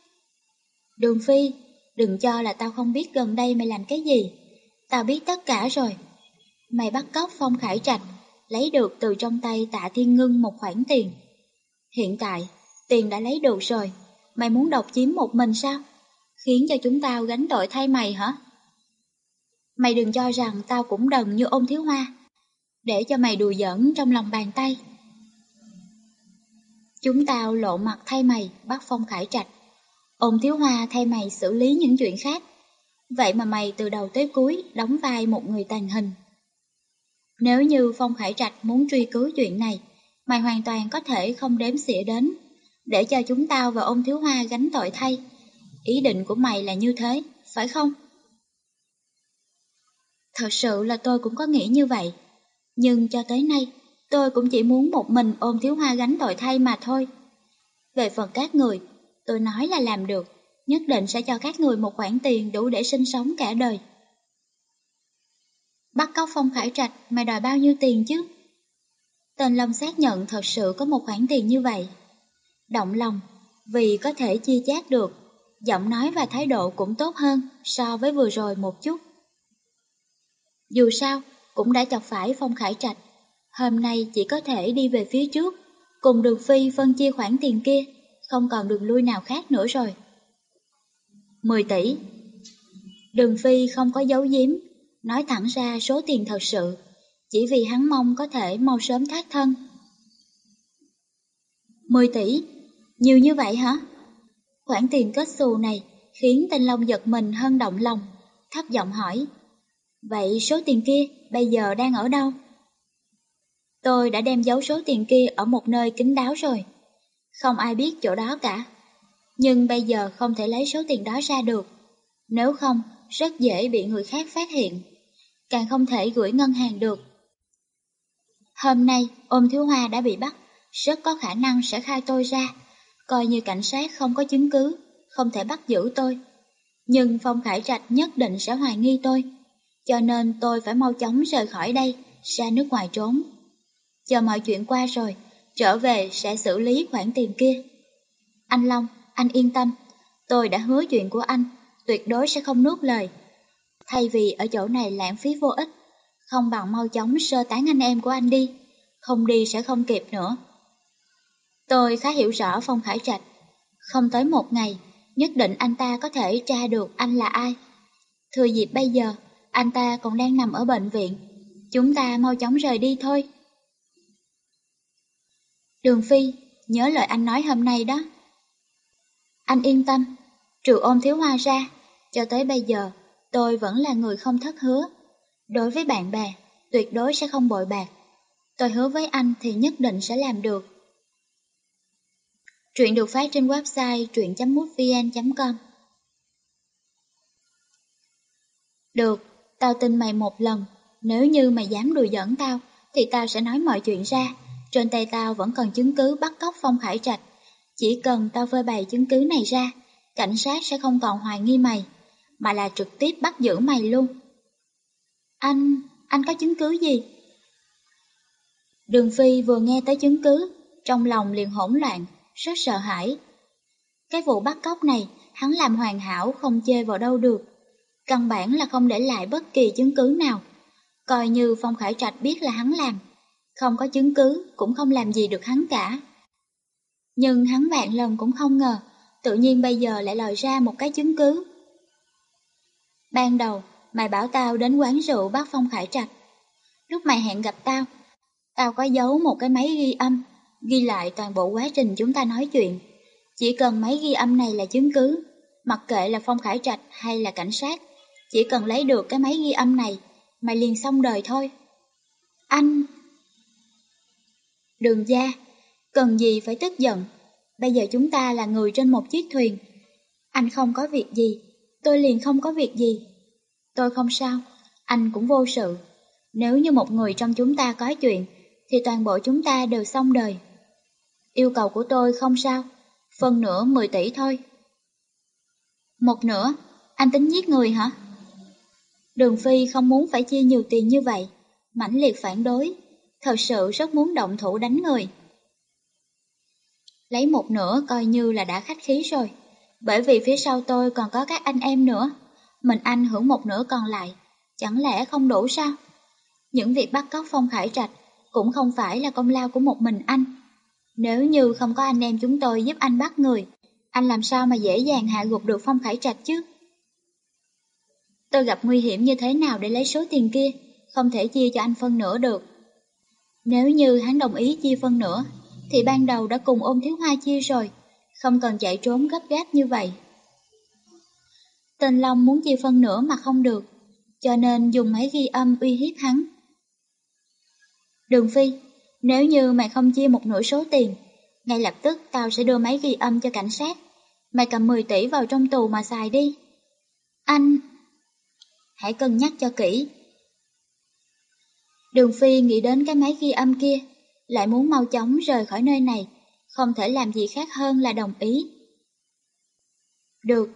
Đường Phi, đừng cho là tao không biết gần đây mày làm cái gì. Tao biết tất cả rồi. Mày bắt cóc Phong Khải Trạch, lấy được từ trong tay tạ thiên ngưng một khoản tiền. Hiện tại, tiền đã lấy được rồi, mày muốn độc chiếm một mình sao? Khiến cho chúng tao gánh tội thay mày hả? Mày đừng cho rằng tao cũng đần như ôn thiếu hoa, để cho mày đùa giỡn trong lòng bàn tay. Chúng tao lộ mặt thay mày bắt Phong Khải Trạch, ôn thiếu hoa thay mày xử lý những chuyện khác. Vậy mà mày từ đầu tới cuối đóng vai một người tàn hình. Nếu như Phong Khải Trạch muốn truy cứu chuyện này, mày hoàn toàn có thể không đếm xỉa đến, để cho chúng tao và ông Thiếu Hoa gánh tội thay. Ý định của mày là như thế, phải không? Thật sự là tôi cũng có nghĩ như vậy. Nhưng cho tới nay, tôi cũng chỉ muốn một mình ôm thiếu hoa gánh tội thay mà thôi. Về phần các người, tôi nói là làm được, nhất định sẽ cho các người một khoản tiền đủ để sinh sống cả đời. Bắt cóc Phong Khải Trạch mày đòi bao nhiêu tiền chứ? Tên Long xác nhận thật sự có một khoản tiền như vậy. Động lòng, vì có thể chia chác được, giọng nói và thái độ cũng tốt hơn so với vừa rồi một chút. Dù sao, cũng đã chọc phải Phong Khải Trạch, hôm nay chỉ có thể đi về phía trước, cùng Đường Phi phân chia khoản tiền kia, không còn đường lui nào khác nữa rồi. 10 tỷ Đường Phi không có giấu giếm, nói thẳng ra số tiền thật sự, chỉ vì hắn mong có thể mau sớm thoát thân. 10 tỷ, nhiều như vậy hả? Khoản tiền kết xù này khiến tên Long giật mình hơn động lòng, thấp giọng hỏi. Vậy số tiền kia bây giờ đang ở đâu? Tôi đã đem giấu số tiền kia ở một nơi kín đáo rồi. Không ai biết chỗ đó cả. Nhưng bây giờ không thể lấy số tiền đó ra được. Nếu không, rất dễ bị người khác phát hiện. Càng không thể gửi ngân hàng được. Hôm nay, ôm thiếu hoa đã bị bắt, rất có khả năng sẽ khai tôi ra. Coi như cảnh sát không có chứng cứ, không thể bắt giữ tôi. Nhưng Phong Khải Trạch nhất định sẽ hoài nghi tôi. Cho nên tôi phải mau chóng rời khỏi đây, ra nước ngoài trốn. Chờ mọi chuyện qua rồi, trở về sẽ xử lý khoản tiền kia. Anh Long, anh yên tâm, tôi đã hứa chuyện của anh, tuyệt đối sẽ không nuốt lời. Thay vì ở chỗ này lãng phí vô ích, không bằng mau chóng sơ tán anh em của anh đi, không đi sẽ không kịp nữa. Tôi khá hiểu rõ Phong Khải Trạch, không tới một ngày, nhất định anh ta có thể tra được anh là ai. Thừa dịp bây giờ, anh ta còn đang nằm ở bệnh viện, chúng ta mau chóng rời đi thôi. Đường Phi, nhớ lời anh nói hôm nay đó. Anh yên tâm, trừ ôm thiếu hoa ra, cho tới bây giờ tôi vẫn là người không thất hứa. Đối với bạn bè, tuyệt đối sẽ không bội bạc. Tôi hứa với anh thì nhất định sẽ làm được. Truyện được phát trên website truyện.mútvn.com Được, tao tin mày một lần. Nếu như mày dám đùa giỡn tao, thì tao sẽ nói mọi chuyện ra. Trên tay tao vẫn còn chứng cứ bắt cóc Phong Khải Trạch. Chỉ cần tao phơi bày chứng cứ này ra, cảnh sát sẽ không còn hoài nghi mày, mà là trực tiếp bắt giữ mày luôn. Anh, anh có chứng cứ gì? Đường Phi vừa nghe tới chứng cứ, trong lòng liền hỗn loạn, rất sợ hãi. Cái vụ bắt cóc này, hắn làm hoàn hảo không chê vào đâu được. Căn bản là không để lại bất kỳ chứng cứ nào. Coi như Phong Khải Trạch biết là hắn làm. Không có chứng cứ, cũng không làm gì được hắn cả. Nhưng hắn vạn lần cũng không ngờ, tự nhiên bây giờ lại lòi ra một cái chứng cứ. Ban đầu, mày bảo tao đến quán rượu bắt Phong Khải Trạch. Lúc mày hẹn gặp tao, tao có giấu một cái máy ghi âm, ghi lại toàn bộ quá trình chúng ta nói chuyện. Chỉ cần máy ghi âm này là chứng cứ, mặc kệ là Phong Khải Trạch hay là cảnh sát, chỉ cần lấy được cái máy ghi âm này, mày liền xong đời thôi. Anh... Đường gia, cần gì phải tức giận, bây giờ chúng ta là người trên một chiếc thuyền. Anh không có việc gì, tôi liền không có việc gì. Tôi không sao, anh cũng vô sự. Nếu như một người trong chúng ta có chuyện, thì toàn bộ chúng ta đều xong đời. Yêu cầu của tôi không sao, phần nửa 10 tỷ thôi. Một nửa, anh tính giết người hả? Đường Phi không muốn phải chia nhiều tiền như vậy, mãnh liệt phản đối, thật sự rất muốn động thủ đánh người. Lấy một nửa coi như là đã khách khí rồi, bởi vì phía sau tôi còn có các anh em nữa, mình anh hưởng một nửa còn lại, chẳng lẽ không đủ sao? Những việc bắt cóc Phong Khải Trạch cũng không phải là công lao của một mình anh. Nếu như không có anh em chúng tôi giúp anh bắt người, anh làm sao mà dễ dàng hạ gục được Phong Khải Trạch chứ? Tôi gặp nguy hiểm như thế nào để lấy số tiền kia, không thể chia cho anh phân nửa được. Nếu như hắn đồng ý chia phân nửa, thì ban đầu đã cùng ôm thiếu hoa chia rồi, không cần chạy trốn gấp gáp như vậy. Tên Long muốn chia phân nửa mà không được, cho nên dùng máy ghi âm uy hiếp hắn. Đường Phi, nếu như mày không chia một nửa số tiền, ngay lập tức tao sẽ đưa máy ghi âm cho cảnh sát. Mày cầm 10 tỷ vào trong tù mà xài đi. Anh... Hãy cân nhắc cho kỹ. Đường Phi nghĩ đến cái máy ghi âm kia, lại muốn mau chóng rời khỏi nơi này, không thể làm gì khác hơn là đồng ý. Được,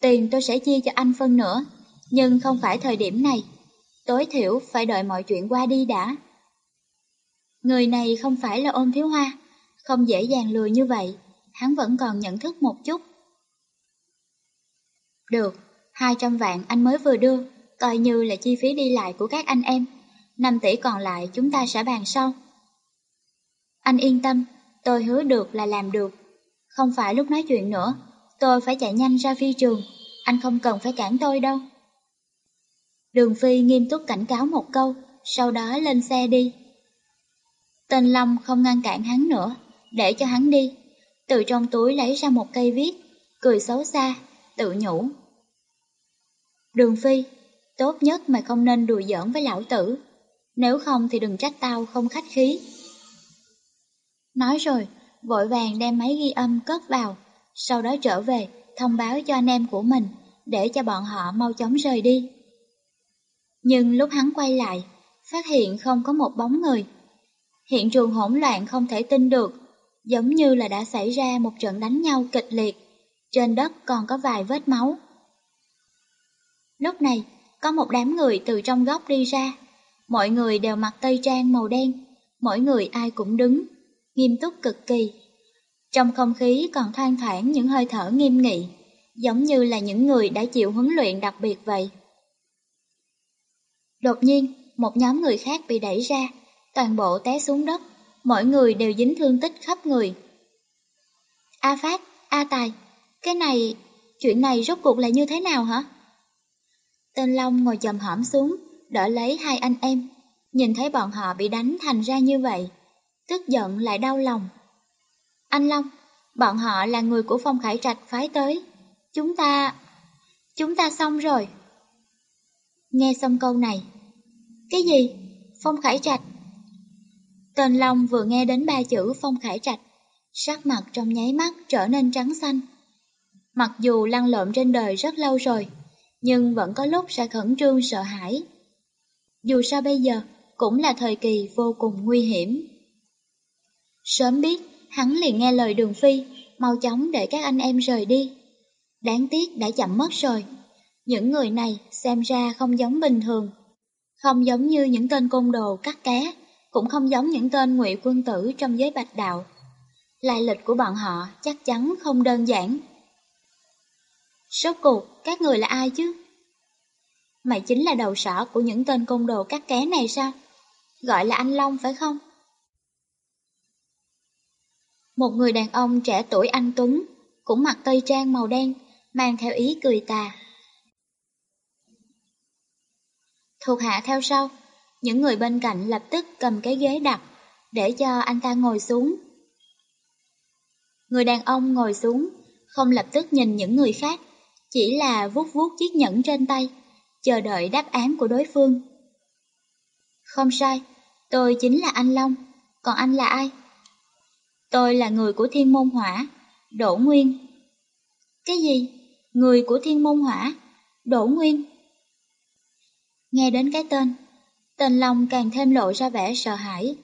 tiền tôi sẽ chia cho anh phân nữa, nhưng không phải thời điểm này. Tối thiểu phải đợi mọi chuyện qua đi đã. Người này không phải là ôn thiếu hoa, không dễ dàng lừa như vậy, hắn vẫn còn nhận thức một chút. Được, 200 vạn anh mới vừa đưa, coi như là chi phí đi lại của các anh em. 5 tỷ còn lại chúng ta sẽ bàn sau. Anh yên tâm, tôi hứa được là làm được. Không phải lúc nói chuyện nữa, tôi phải chạy nhanh ra phi trường, anh không cần phải cản tôi đâu. Đường Phi nghiêm túc cảnh cáo một câu, sau đó lên xe đi. Tên Long không ngăn cản hắn nữa, để cho hắn đi. Từ trong túi lấy ra một cây viết, cười xấu xa, tự nhủ. Đường Phi, tốt nhất mày không nên đùa giỡn với lão tử, nếu không thì đừng trách tao không khách khí. Nói rồi, vội vàng đem máy ghi âm cất vào, sau đó trở về, thông báo cho anh em của mình, để cho bọn họ mau chóng rời đi. Nhưng lúc hắn quay lại, phát hiện không có một bóng người. Hiện trường hỗn loạn không thể tin được, giống như là đã xảy ra một trận đánh nhau kịch liệt, trên đất còn có vài vết máu. Lúc này, có một đám người từ trong góc đi ra, mọi người đều mặc tây trang màu đen, mỗi người ai cũng đứng, nghiêm túc cực kỳ. Trong không khí còn thoang thoảng những hơi thở nghiêm nghị, giống như là những người đã chịu huấn luyện đặc biệt vậy. Đột nhiên, một nhóm người khác bị đẩy ra, toàn bộ té xuống đất, mỗi người đều dính thương tích khắp người. A Phát, A Tài, cái này, chuyện này rốt cuộc là như thế nào hả? Tên Long ngồi chầm hõm xuống, đỡ lấy hai anh em, nhìn thấy bọn họ bị đánh thành ra như vậy, tức giận lại đau lòng. Anh Long, bọn họ là người của Phong Khải Trạch phái tới, chúng ta... chúng ta xong rồi. Nghe xong câu này, cái gì? Phong Khải Trạch? Tên Long vừa nghe đến ba chữ Phong Khải Trạch, sắc mặt trong nháy mắt trở nên trắng xanh. Mặc dù lăn lộn trên đời rất lâu rồi, nhưng vẫn có lúc sẽ khẩn trương sợ hãi. Dù sao bây giờ, cũng là thời kỳ vô cùng nguy hiểm. Sớm biết, hắn liền nghe lời đường phi, mau chóng để các anh em rời đi. Đáng tiếc đã chậm mất rồi. Những người này xem ra không giống bình thường. Không giống như những tên côn đồ cắt cá, cũng không giống những tên ngụy quân tử trong giới bạch đạo. Lai lịch của bọn họ chắc chắn không đơn giản. Số cuộc, các người là ai chứ? Mày chính là đầu sỏ của những tên côn đồ cắt ké này sao? Gọi là anh Long phải không? Một người đàn ông trẻ tuổi anh Tuấn, cũng mặc tây trang màu đen, mang theo ý cười tà. Thuộc hạ theo sau, những người bên cạnh lập tức cầm cái ghế đặt, để cho anh ta ngồi xuống. Người đàn ông ngồi xuống, không lập tức nhìn những người khác, chỉ là vuốt vuốt chiếc nhẫn trên tay, chờ đợi đáp án của đối phương. Không sai, tôi chính là anh Long, còn anh là ai? Tôi là người của Thiên Môn Hỏa, Đỗ Nguyên. Cái gì? Người của Thiên Môn Hỏa, Đỗ Nguyên? Nghe đến cái tên, tên Long càng thêm lộ ra vẻ sợ hãi,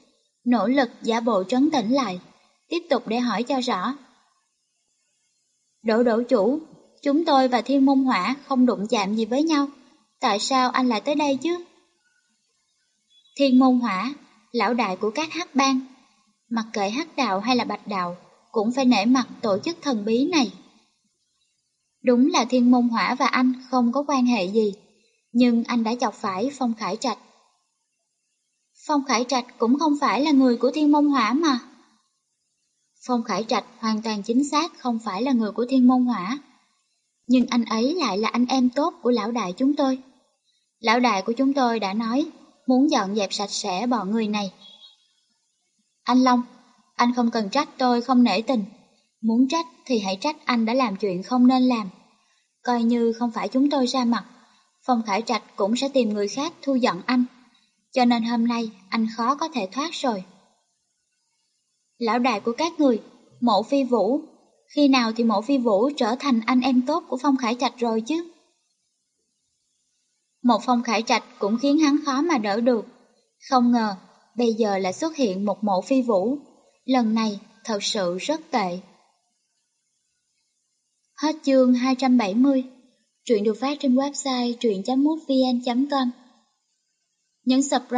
nỗ lực giả bộ trấn tĩnh lại, tiếp tục để hỏi cho rõ. Đỗ đỗ chủ, chúng tôi và Thiên Môn Hỏa không đụng chạm gì với nhau, tại sao anh lại tới đây chứ? Thiên Môn Hỏa, lão đại của các hắc bang, mặc kệ hắc đạo hay là bạch đạo, cũng phải nể mặt tổ chức thần bí này. Đúng là Thiên Môn Hỏa và anh không có quan hệ gì, nhưng anh đã chọc phải Phong Khải Trạch. Phong Khải Trạch cũng không phải là người của Thiên Môn Hỏa mà. Phong Khải Trạch hoàn toàn chính xác không phải là người của Thiên Môn Hỏa. Nhưng anh ấy lại là anh em tốt của lão đại chúng tôi. Lão đại của chúng tôi đã nói muốn dọn dẹp sạch sẽ bọn người này. Anh Long, anh không cần trách tôi không nể tình. Muốn trách thì hãy trách anh đã làm chuyện không nên làm. Coi như không phải chúng tôi ra mặt, Phong Khải Trạch cũng sẽ tìm người khác thu giận anh. Cho nên hôm nay anh khó có thể thoát rồi. Lão đại của các người, mộ phi vũ, khi nào thì mộ phi vũ trở thành anh em tốt của Phong Khải Trạch rồi chứ? Một Phong Khải Trạch cũng khiến hắn khó mà đỡ được, Không ngờ, bây giờ lại xuất hiện một mộ phi vũ. Lần này, thật sự rất tệ. Hết chương 270. Truyện được phát trên website truyện.mútvn.com Nhấn subscribe